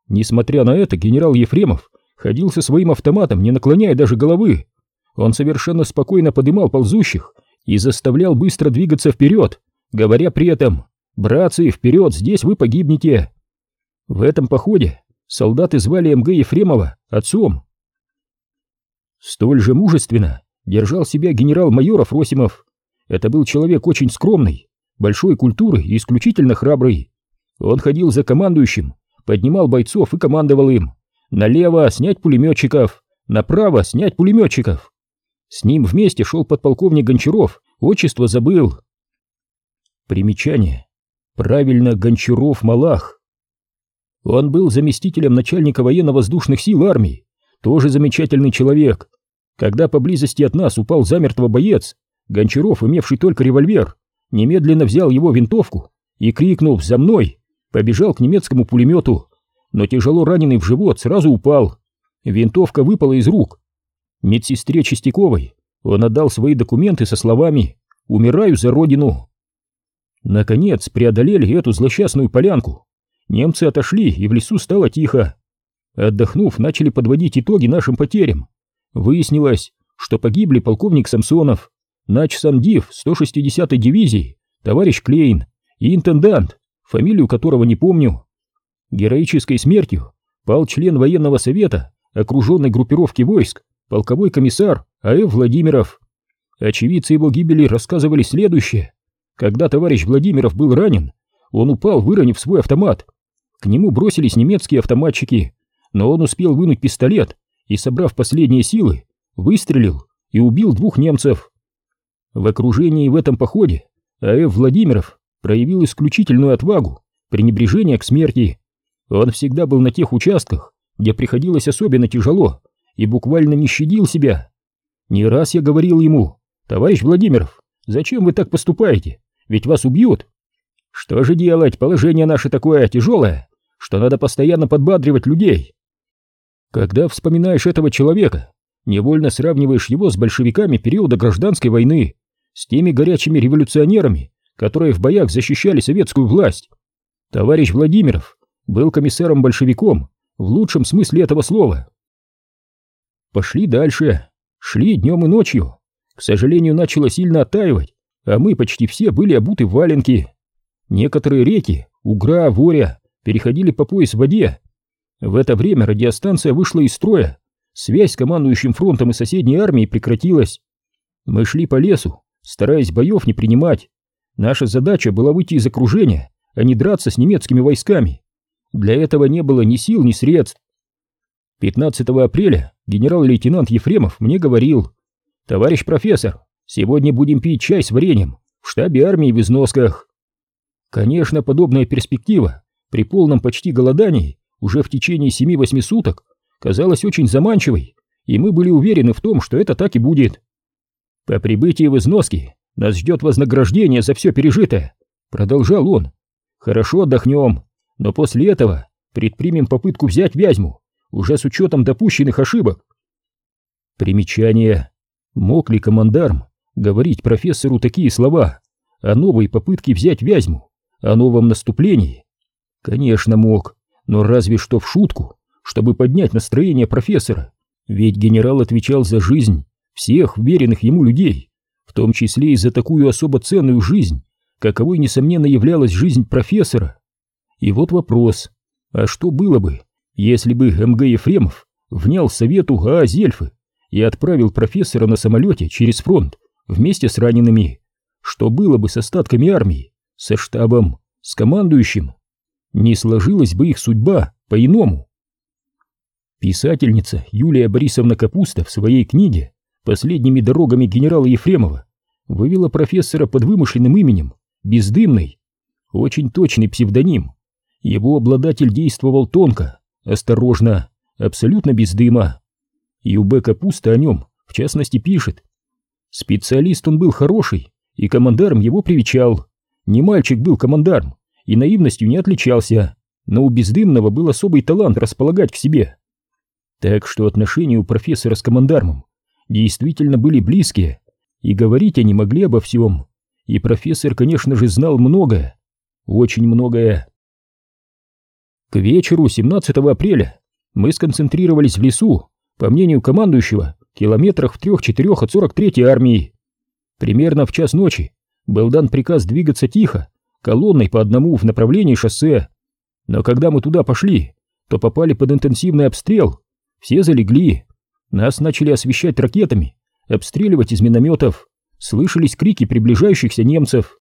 Несмотря на это, генерал Ефремов ходил со своим автоматом, не наклоняя даже головы. Он совершенно спокойно подымал ползущих и заставлял быстро двигаться вперед, говоря при этом «Братцы, вперед, здесь вы погибнете!» В этом походе солдаты звали МГ Ефремова отцом. Столь же мужественно держал себя генерал-майор Афросимов. Это был человек очень скромный, большой культуры и исключительно храбрый. Он ходил за командующим, поднимал бойцов и командовал им. Налево снять пулеметчиков, направо снять пулеметчиков. С ним вместе шел подполковник Гончаров, отчество забыл. Примечание. Правильно, Гончаров Малах. Он был заместителем начальника военно-воздушных сил армии, тоже замечательный человек. Когда поблизости от нас упал замертво боец, Гончаров, имевший только револьвер, немедленно взял его винтовку и, крикнув «За мной!», побежал к немецкому пулемету, но тяжело раненый в живот сразу упал. Винтовка выпала из рук, Медсестре Чистяковой он отдал свои документы со словами «Умираю за родину». Наконец преодолели эту злосчастную полянку. Немцы отошли, и в лесу стало тихо. Отдохнув, начали подводить итоги нашим потерям. Выяснилось, что погибли полковник Самсонов, начсандив 160-й дивизии, товарищ Клейн и интендант, фамилию которого не помню. Героической смертью пал член военного совета окруженной группировки войск полковой комиссар А.Ф. Владимиров. Очевидцы его гибели рассказывали следующее. Когда товарищ Владимиров был ранен, он упал, выронив свой автомат. К нему бросились немецкие автоматчики, но он успел вынуть пистолет и, собрав последние силы, выстрелил и убил двух немцев. В окружении в этом походе А.Ф. Владимиров проявил исключительную отвагу, пренебрежение к смерти. Он всегда был на тех участках, где приходилось особенно тяжело, и буквально не щадил себя. Не раз я говорил ему, товарищ Владимиров, зачем вы так поступаете, ведь вас убьют. Что же делать, положение наше такое тяжелое, что надо постоянно подбадривать людей. Когда вспоминаешь этого человека, невольно сравниваешь его с большевиками периода гражданской войны, с теми горячими революционерами, которые в боях защищали советскую власть. Товарищ Владимиров был комиссаром-большевиком в лучшем смысле этого слова. Пошли дальше. Шли днем и ночью. К сожалению, начало сильно оттаивать, а мы почти все были обуты в валенки. Некоторые реки, Угра, Воря, переходили по пояс в воде. В это время радиостанция вышла из строя. Связь с командующим фронтом и соседней армией прекратилась. Мы шли по лесу, стараясь боев не принимать. Наша задача была выйти из окружения, а не драться с немецкими войсками. Для этого не было ни сил, ни средств. 15 апреля генерал-лейтенант Ефремов мне говорил, «Товарищ профессор, сегодня будем пить чай с вареньем в штабе армии в износках». Конечно, подобная перспектива при полном почти голодании уже в течение 7-8 суток казалась очень заманчивой, и мы были уверены в том, что это так и будет. По прибытии в износки нас ждет вознаграждение за все пережитое, продолжал он. Хорошо отдохнем, но после этого предпримем попытку взять Вязьму уже с учетом допущенных ошибок. Примечание. Мог ли командарм говорить профессору такие слова о новой попытке взять Вязьму, о новом наступлении? Конечно, мог, но разве что в шутку, чтобы поднять настроение профессора, ведь генерал отвечал за жизнь всех веренных ему людей, в том числе и за такую особо ценную жизнь, каковой, несомненно, являлась жизнь профессора. И вот вопрос, а что было бы, если бы МГ Ефремов внял совету ГАА Зельфы и отправил профессора на самолете через фронт вместе с ранеными? Что было бы с остатками армии, со штабом, с командующим? Не сложилась бы их судьба по-иному. Писательница Юлия Борисовна Капуста в своей книге «Последними дорогами генерала Ефремова» вывела профессора под вымышленным именем Бездымный. Очень точный псевдоним. Его обладатель действовал тонко, осторожно, абсолютно без дыма. И Б. Капуста о нем, в частности, пишет. Специалист он был хороший, и командарм его привечал. Не мальчик был командарм, и наивностью не отличался, но у Бездымного был особый талант располагать к себе. Так что отношения у профессора с командармом действительно были близкие, и говорить они могли обо всем. И профессор, конечно же, знал многое, очень многое. К вечеру 17 апреля мы сконцентрировались в лесу, по мнению командующего, километрах в трех-четырех от 43-й армии. Примерно в час ночи был дан приказ двигаться тихо, колонной по одному в направлении шоссе. Но когда мы туда пошли, то попали под интенсивный обстрел, все залегли. Нас начали освещать ракетами, обстреливать из минометов. Слышались крики приближающихся немцев.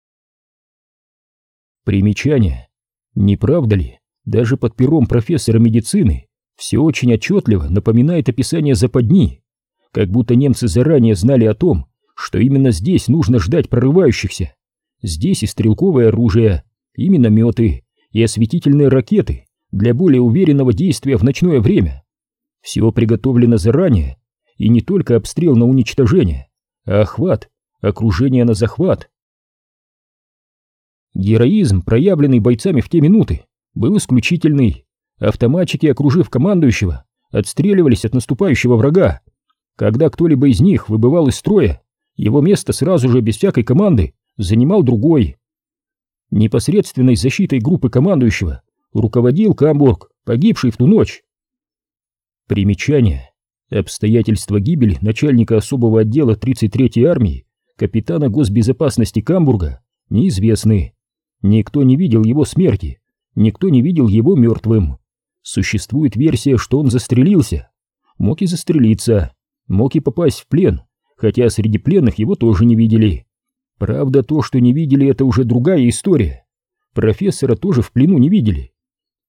Примечание. Не правда ли, даже под пером профессора медицины все очень отчетливо напоминает описание западни, как будто немцы заранее знали о том, что именно здесь нужно ждать прорывающихся. Здесь и стрелковое оружие, и минометы, и осветительные ракеты для более уверенного действия в ночное время. Все приготовлено заранее, и не только обстрел на уничтожение, а охват, окружение на захват. Героизм, проявленный бойцами в те минуты, был исключительный. Автоматчики, окружив командующего, отстреливались от наступающего врага. Когда кто-либо из них выбывал из строя, его место сразу же без всякой команды занимал другой. Непосредственной защитой группы командующего руководил Камбург, погибший в ту ночь. Примечание. Обстоятельства гибели начальника особого отдела 33-й армии, капитана госбезопасности Камбурга, неизвестны. Никто не видел его смерти, никто не видел его мертвым. Существует версия, что он застрелился. Мог и застрелиться, мог и попасть в плен, хотя среди пленных его тоже не видели. Правда, то, что не видели, это уже другая история. Профессора тоже в плену не видели.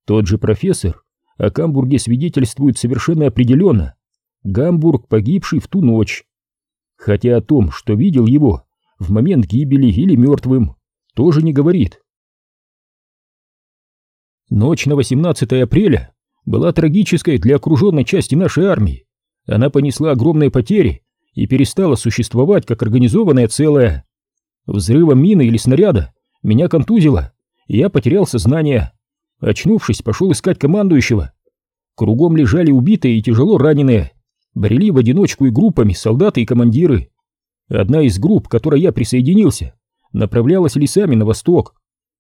Тот же профессор о Гамбурге свидетельствует совершенно определенно. Гамбург, погибший в ту ночь. Хотя о том, что видел его в момент гибели или мертвым, тоже не говорит. Ночь на 18 апреля была трагической для окруженной части нашей армии. Она понесла огромные потери и перестала существовать как организованное целое. Взрывом мины или снаряда меня контузило, и я потерял сознание. Очнувшись, пошел искать командующего. Кругом лежали убитые и тяжело раненые. Брели в одиночку и группами солдаты и командиры. Одна из групп, к которой я присоединился, направлялась лесами на восток.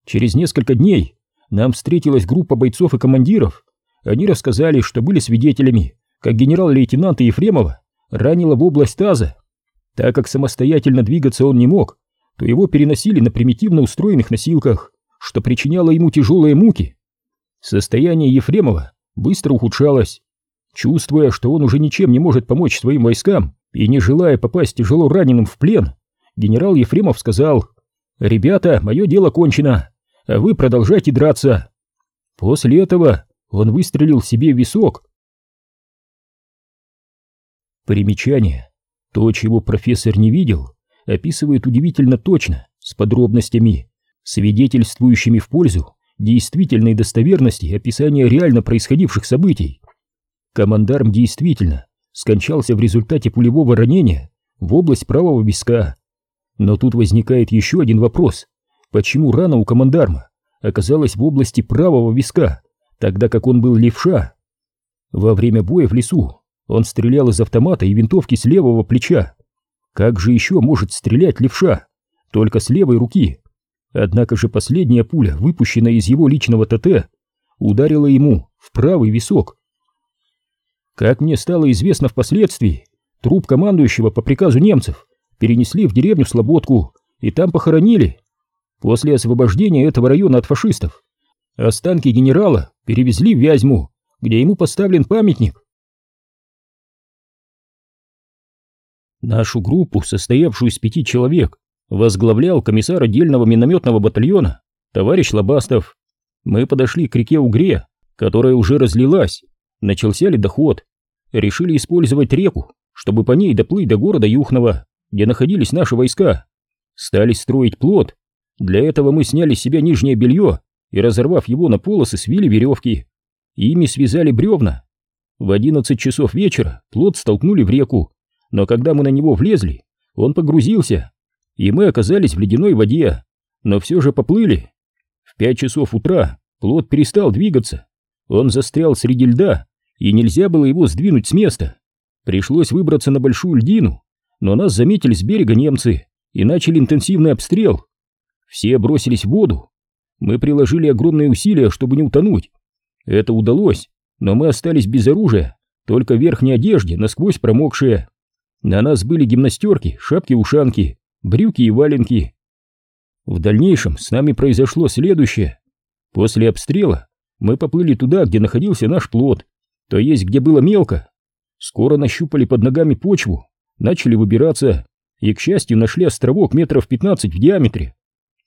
Через несколько дней нам встретилась группа бойцов и командиров. Они рассказали, что были свидетелями, как генерал-лейтенанта Ефремова ранило в область таза. Так как самостоятельно двигаться он не мог, то его переносили на примитивно устроенных носилках, что причиняло ему тяжелые муки. Состояние Ефремова быстро ухудшалось. Чувствуя, что он уже ничем не может помочь своим войскам и не желая попасть тяжело раненым в плен, генерал Ефремов сказал, «Ребята, мое дело кончено, а вы продолжайте драться». После этого он выстрелил себе в висок. Примечание. То, чего профессор не видел, описывает удивительно точно, с подробностями, свидетельствующими в пользу действительной достоверности описания реально происходивших событий. Командарм действительно скончался в результате пулевого ранения в область правого виска. Но тут возникает еще один вопрос. Почему рана у командарма оказалась в области правого виска, тогда как он был левша? Во время боя в лесу он стрелял из автомата и винтовки с левого плеча. Как же еще может стрелять левша? Только с левой руки. Однако же последняя пуля, выпущенная из его личного ТТ, ударила ему в правый висок. Как мне стало известно впоследствии, труп командующего по приказу немцев перенесли в деревню Слободку и там похоронили. После освобождения этого района от фашистов останки генерала перевезли в Вязьму, где ему поставлен памятник. Нашу группу, состоявшую из пяти человек, возглавлял комиссар отдельного минометного батальона, товарищ Лобастов. Мы подошли к реке Угре, которая уже разлилась. Начался ледоход. Решили использовать реку, чтобы по ней доплыть до города Юхново, где находились наши войска. Стали строить плот. Для этого мы сняли с себя нижнее белье и, разорвав его на полосы, свили веревки. Ими связали бревна. В одиннадцать часов вечера плот столкнули в реку, но когда мы на него влезли, он погрузился, и мы оказались в ледяной воде, но все же поплыли. В пять часов утра плот перестал двигаться, он застрял среди льда, и нельзя было его сдвинуть с места. Пришлось выбраться на большую льдину, но нас заметили с берега немцы и начали интенсивный обстрел. Все бросились в воду. Мы приложили огромные усилия, чтобы не утонуть. Это удалось, но мы остались без оружия, только в верхней одежде, насквозь промокшие. На нас были гимнастерки, шапки-ушанки, брюки и валенки. В дальнейшем с нами произошло следующее. После обстрела мы поплыли туда, где находился наш плод, то есть где было мелко. Скоро нащупали под ногами почву, начали выбираться и, к счастью, нашли островок метров 15 в диаметре.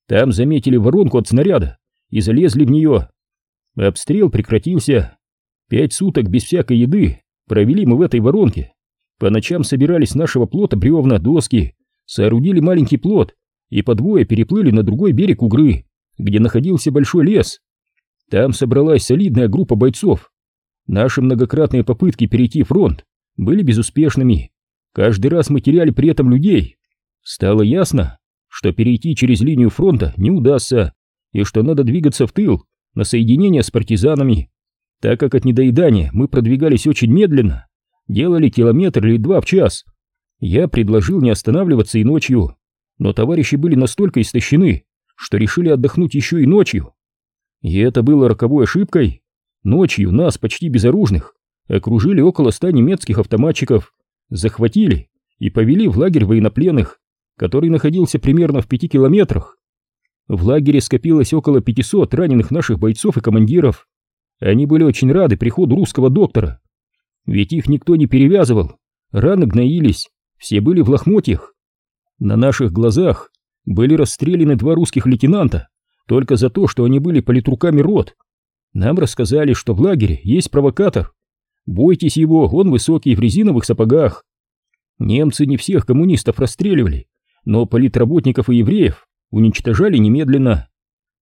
Там заметили воронку от снаряда и залезли в нее. Обстрел прекратился. Пять суток без всякой еды провели мы в этой воронке. По ночам собирались с нашего плота бревна, доски, соорудили маленький плот и по двое переплыли на другой берег Угры, где находился большой лес. Там собралась солидная группа бойцов. Наши многократные попытки перейти фронт были безуспешными. Каждый раз мы теряли при этом людей. Стало ясно, что перейти через линию фронта не удастся, и что надо двигаться в тыл на соединение с партизанами. Так как от недоедания мы продвигались очень медленно, делали километр или два в час. Я предложил не останавливаться и ночью, но товарищи были настолько истощены, что решили отдохнуть еще и ночью. И это было роковой ошибкой. Ночью нас, почти безоружных, окружили около ста немецких автоматчиков, захватили и повели в лагерь военнопленных, который находился примерно в пяти километрах. В лагере скопилось около 500 раненых наших бойцов и командиров. Они были очень рады приходу русского доктора, ведь их никто не перевязывал, раны гноились, все были в лохмотьях. На наших глазах были расстреляны два русских лейтенанта только за то, что они были политруками рот. Нам рассказали, что в лагере есть провокатор. Бойтесь его, он высокий в резиновых сапогах. Немцы не всех коммунистов расстреливали, но политработников и евреев уничтожали немедленно.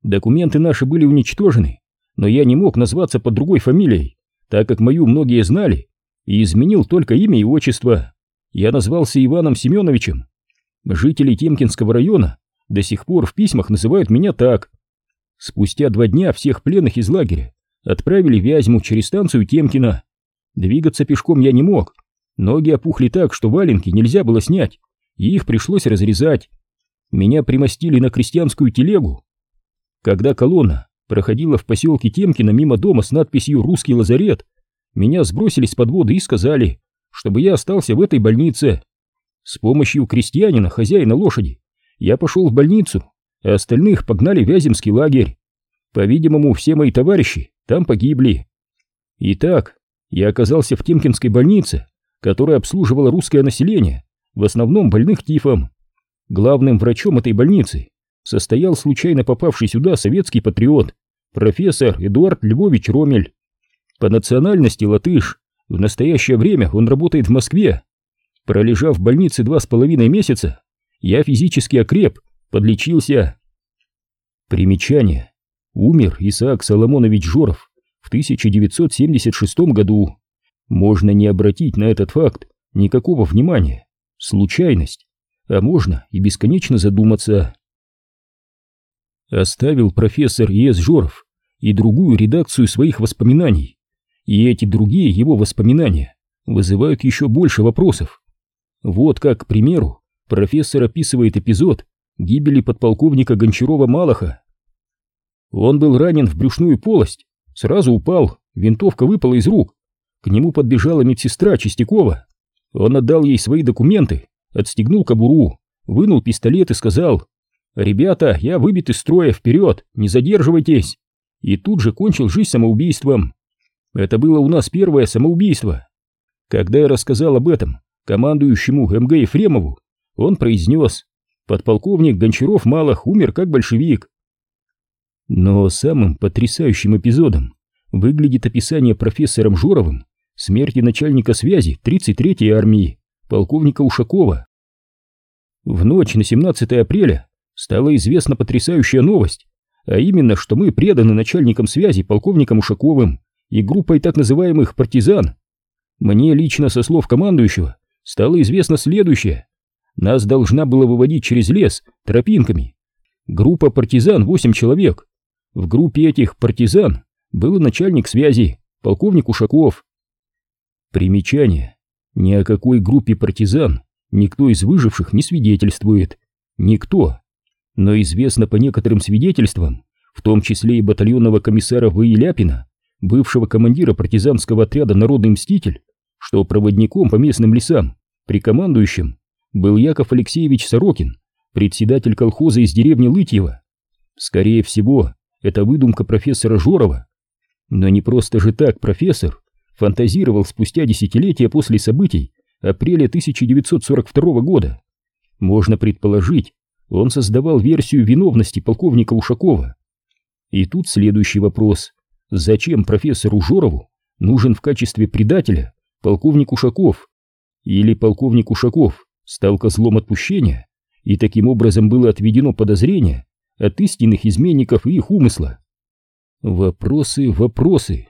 Документы наши были уничтожены, но я не мог назваться под другой фамилией, так как мою многие знали, и изменил только имя и отчество. Я назвался Иваном Семеновичем. Жители Темкинского района до сих пор в письмах называют меня так. Спустя два дня всех пленных из лагеря отправили в Вязьму через станцию Темкина. Двигаться пешком я не мог. Ноги опухли так, что валенки нельзя было снять, и их пришлось разрезать. Меня примостили на крестьянскую телегу. Когда колонна проходила в поселке Темкино мимо дома с надписью «Русский лазарет», меня сбросили с подвода и сказали, чтобы я остался в этой больнице. С помощью крестьянина, хозяина лошади, я пошел в больницу, а остальных погнали в Вяземский лагерь. По-видимому, все мои товарищи там погибли. Итак, я оказался в Темкинской больнице, которая обслуживала русское население, в основном больных тифом. Главным врачом этой больницы состоял случайно попавший сюда советский патриот, профессор Эдуард Львович Ромель. По национальности латыш, в настоящее время он работает в Москве. Пролежав в больнице два с половиной месяца, я физически окреп, подлечился. Примечание. Умер Исаак Соломонович Жоров в 1976 году. Можно не обратить на этот факт никакого внимания. Случайность. А можно и бесконечно задуматься. Оставил профессор Е.С. Жоров и другую редакцию своих воспоминаний. И эти другие его воспоминания вызывают еще больше вопросов. Вот как, к примеру, профессор описывает эпизод гибели подполковника Гончарова Малаха. Он был ранен в брюшную полость, сразу упал, винтовка выпала из рук. К нему подбежала медсестра Чистякова. Он отдал ей свои документы, отстегнул кобуру вынул пистолет и сказал «Ребята, я выбит из строя, вперед, не задерживайтесь!» И тут же кончил жизнь самоубийством. Это было у нас первое самоубийство. Когда я рассказал об этом командующему МГ Ефремову, он произнес «Подполковник Гончаров Малых умер как большевик». Но самым потрясающим эпизодом выглядит описание профессором Журовым смерти начальника связи 33-й армии, полковника Ушакова. В ночь на 17 апреля стала известна потрясающая новость, а именно, что мы преданы начальникам связи полковником Ушаковым и группой так называемых партизан. Мне лично со слов командующего стало известно следующее. Нас должна была выводить через лес тропинками. Группа партизан 8 человек. В группе этих партизан был начальник связи, полковник Ушаков. Примечание. Ни о какой группе партизан никто из выживших не свидетельствует. Никто. Но известно по некоторым свидетельствам, в том числе и батальонного комиссара В.И. Ляпина, бывшего командира партизанского отряда «Народный мститель», что проводником по местным лесам, при командующем, был Яков Алексеевич Сорокин, председатель колхоза из деревни Лытьева. Скорее всего, это выдумка профессора Жорова, но не просто же так профессор фантазировал спустя десятилетия после событий апреля 1942 года. Можно предположить, он создавал версию виновности полковника Ушакова. И тут следующий вопрос. Зачем профессору Жорову нужен в качестве предателя полковник Ушаков? Или полковник Ушаков стал козлом отпущения, и таким образом было отведено подозрение от истинных изменников и их умысла? Вопросы, вопросы.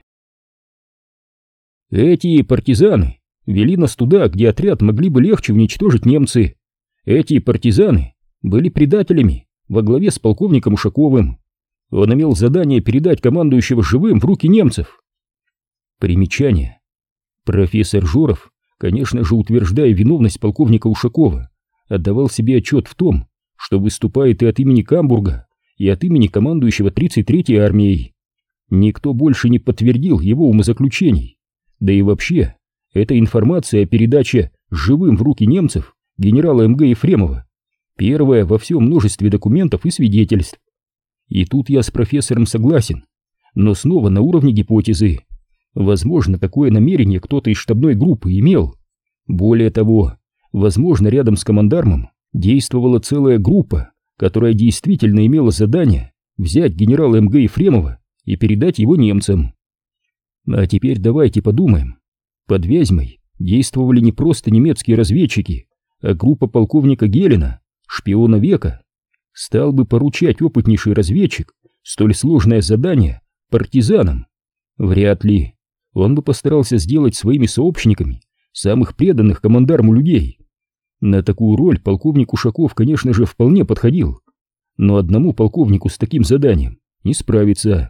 Эти партизаны вели нас туда, где отряд могли бы легче уничтожить немцы. Эти партизаны были предателями во главе с полковником Ушаковым. Он имел задание передать командующего живым в руки немцев. Примечание. Профессор Жоров, конечно же, утверждая виновность полковника Ушакова, отдавал себе отчет в том, что выступает и от имени Камбурга, и от имени командующего 33-й армией. Никто больше не подтвердил его умозаключений. Да и вообще, эта информация о передаче живым в руки немцев генерала МГ Ефремова первая во всем множестве документов и свидетельств. И тут я с профессором согласен, но снова на уровне гипотезы. Возможно, такое намерение кто-то из штабной группы имел. Более того, возможно, рядом с командармом действовала целая группа, которая действительно имела задание взять генерала МГ Ефремова и передать его немцам. А теперь давайте подумаем. Под Вязьмой действовали не просто немецкие разведчики, а группа полковника Гелена, шпиона века. Стал бы поручать опытнейший разведчик столь сложное задание партизанам? Вряд ли. Он бы постарался сделать своими сообщниками самых преданных командарму людей. На такую роль полковник Ушаков, конечно же, вполне подходил. Но одному полковнику с таким заданием не справиться.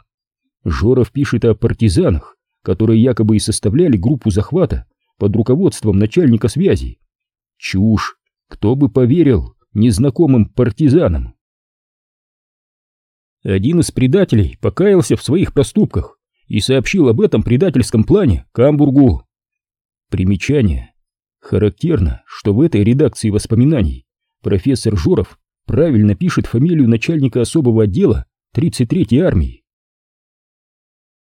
Жоров пишет о партизанах, которые якобы и составляли группу захвата под руководством начальника связи. Чушь! Кто бы поверил незнакомым партизанам? Один из предателей покаялся в своих проступках и сообщил об этом предательском плане Камбургу. Примечание. Характерно, что в этой редакции воспоминаний профессор Жоров правильно пишет фамилию начальника особого отдела 33-й армии.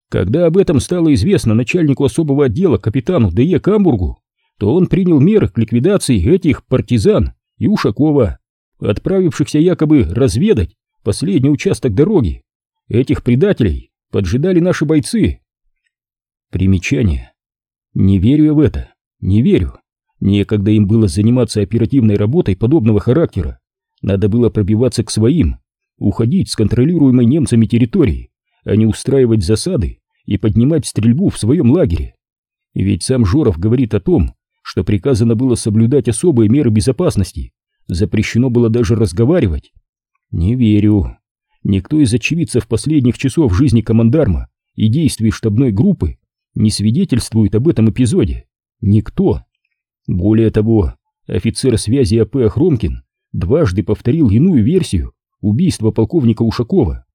Когда об этом стало известно начальнику особого отдела капитану Д.Е. Камбургу, то он принял меры к ликвидации этих партизан и Ушакова, отправившихся якобы разведать последний участок дороги. Этих предателей поджидали наши бойцы. Примечание. Не верю я в это, не верю. Некогда им было заниматься оперативной работой подобного характера. Надо было пробиваться к своим, уходить с контролируемой немцами территории, а не устраивать засады и поднимать стрельбу в своем лагере. Ведь сам Жоров говорит о том, что приказано было соблюдать особые меры безопасности, запрещено было даже разговаривать. Не верю. Никто из очевидцев последних часов жизни командарма и действий штабной группы не свидетельствует об этом эпизоде. Никто. Более того, офицер связи АП Хромкин дважды повторил иную версию убийства полковника Ушакова.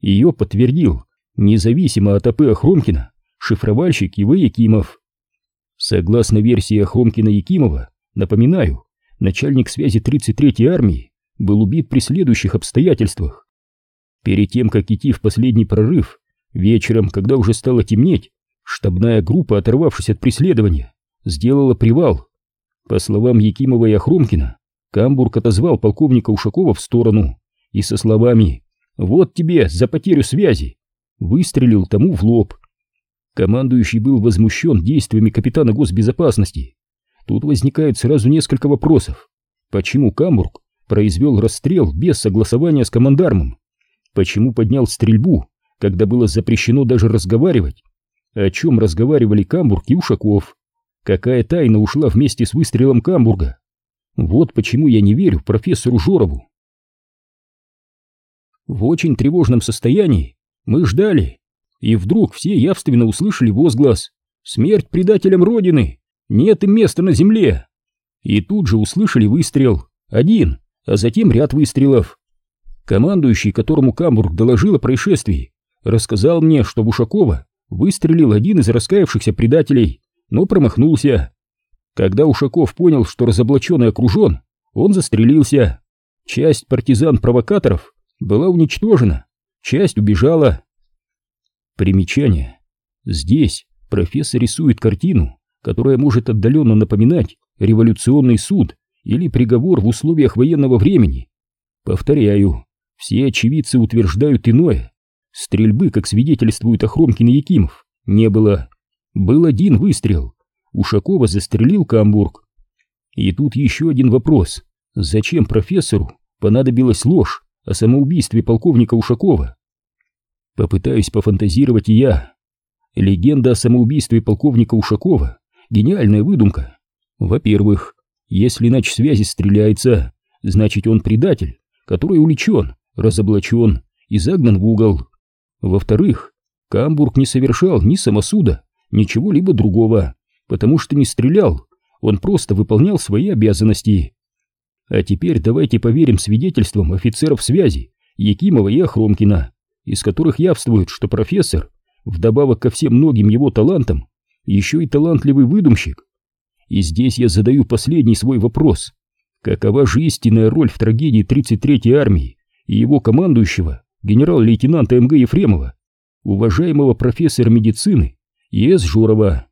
Ее подтвердил независимо от АП Хромкина, шифровальщик Ив. Якимов. Согласно версии Хромкина Якимова, напоминаю, начальник связи 33-й армии, был убит при следующих обстоятельствах. Перед тем, как идти в последний прорыв, вечером, когда уже стало темнеть, штабная группа, оторвавшись от преследования, сделала привал. По словам Якимова и Охромкина, Камбург отозвал полковника Ушакова в сторону и со словами «Вот тебе за потерю связи!» выстрелил тому в лоб. Командующий был возмущен действиями капитана госбезопасности. Тут возникает сразу несколько вопросов. Почему Камбург произвел расстрел без согласования с командармом? Почему поднял стрельбу, когда было запрещено даже разговаривать? О чем разговаривали Камбург и Ушаков? Какая тайна ушла вместе с выстрелом Камбурга? Вот почему я не верю профессору Жорову. В очень тревожном состоянии мы ждали, и вдруг все явственно услышали возглас «Смерть предателям Родины! Нет им места на земле!» И тут же услышали выстрел, один, а затем ряд выстрелов. Командующий, которому Камбург доложил о происшествии, рассказал мне, что в Ушакова выстрелил один из раскаявшихся предателей, но промахнулся. Когда Ушаков понял, что разоблаченный окружен, он застрелился. Часть партизан-провокаторов была уничтожена, часть убежала. Примечание. Здесь профессор рисует картину, которая может отдаленно напоминать революционный суд или приговор в условиях военного времени. Повторяю, все очевидцы утверждают иное. Стрельбы, как свидетельствует Охромкин и Якимов, не было. Был один выстрел. Ушакова застрелил Камбург. И тут еще один вопрос. Зачем профессору понадобилась ложь о самоубийстве полковника Ушакова? Попытаюсь пофантазировать и я. Легенда о самоубийстве полковника Ушакова — гениальная выдумка. Во-первых, если иначе связи стреляется, значит он предатель, который увлечен, разоблачен и загнан в угол. Во-вторых, Камбург не совершал ни самосуда, ничего либо другого, потому что не стрелял, он просто выполнял свои обязанности. А теперь давайте поверим свидетельствам офицеров связи Якимова и Охромкина из которых явствует, что профессор, вдобавок ко всем многим его талантам, еще и талантливый выдумщик. И здесь я задаю последний свой вопрос. Какова же истинная роль в трагедии 33-й армии и его командующего, генерал-лейтенанта МГ Ефремова, уважаемого профессора медицины И.С. Журова?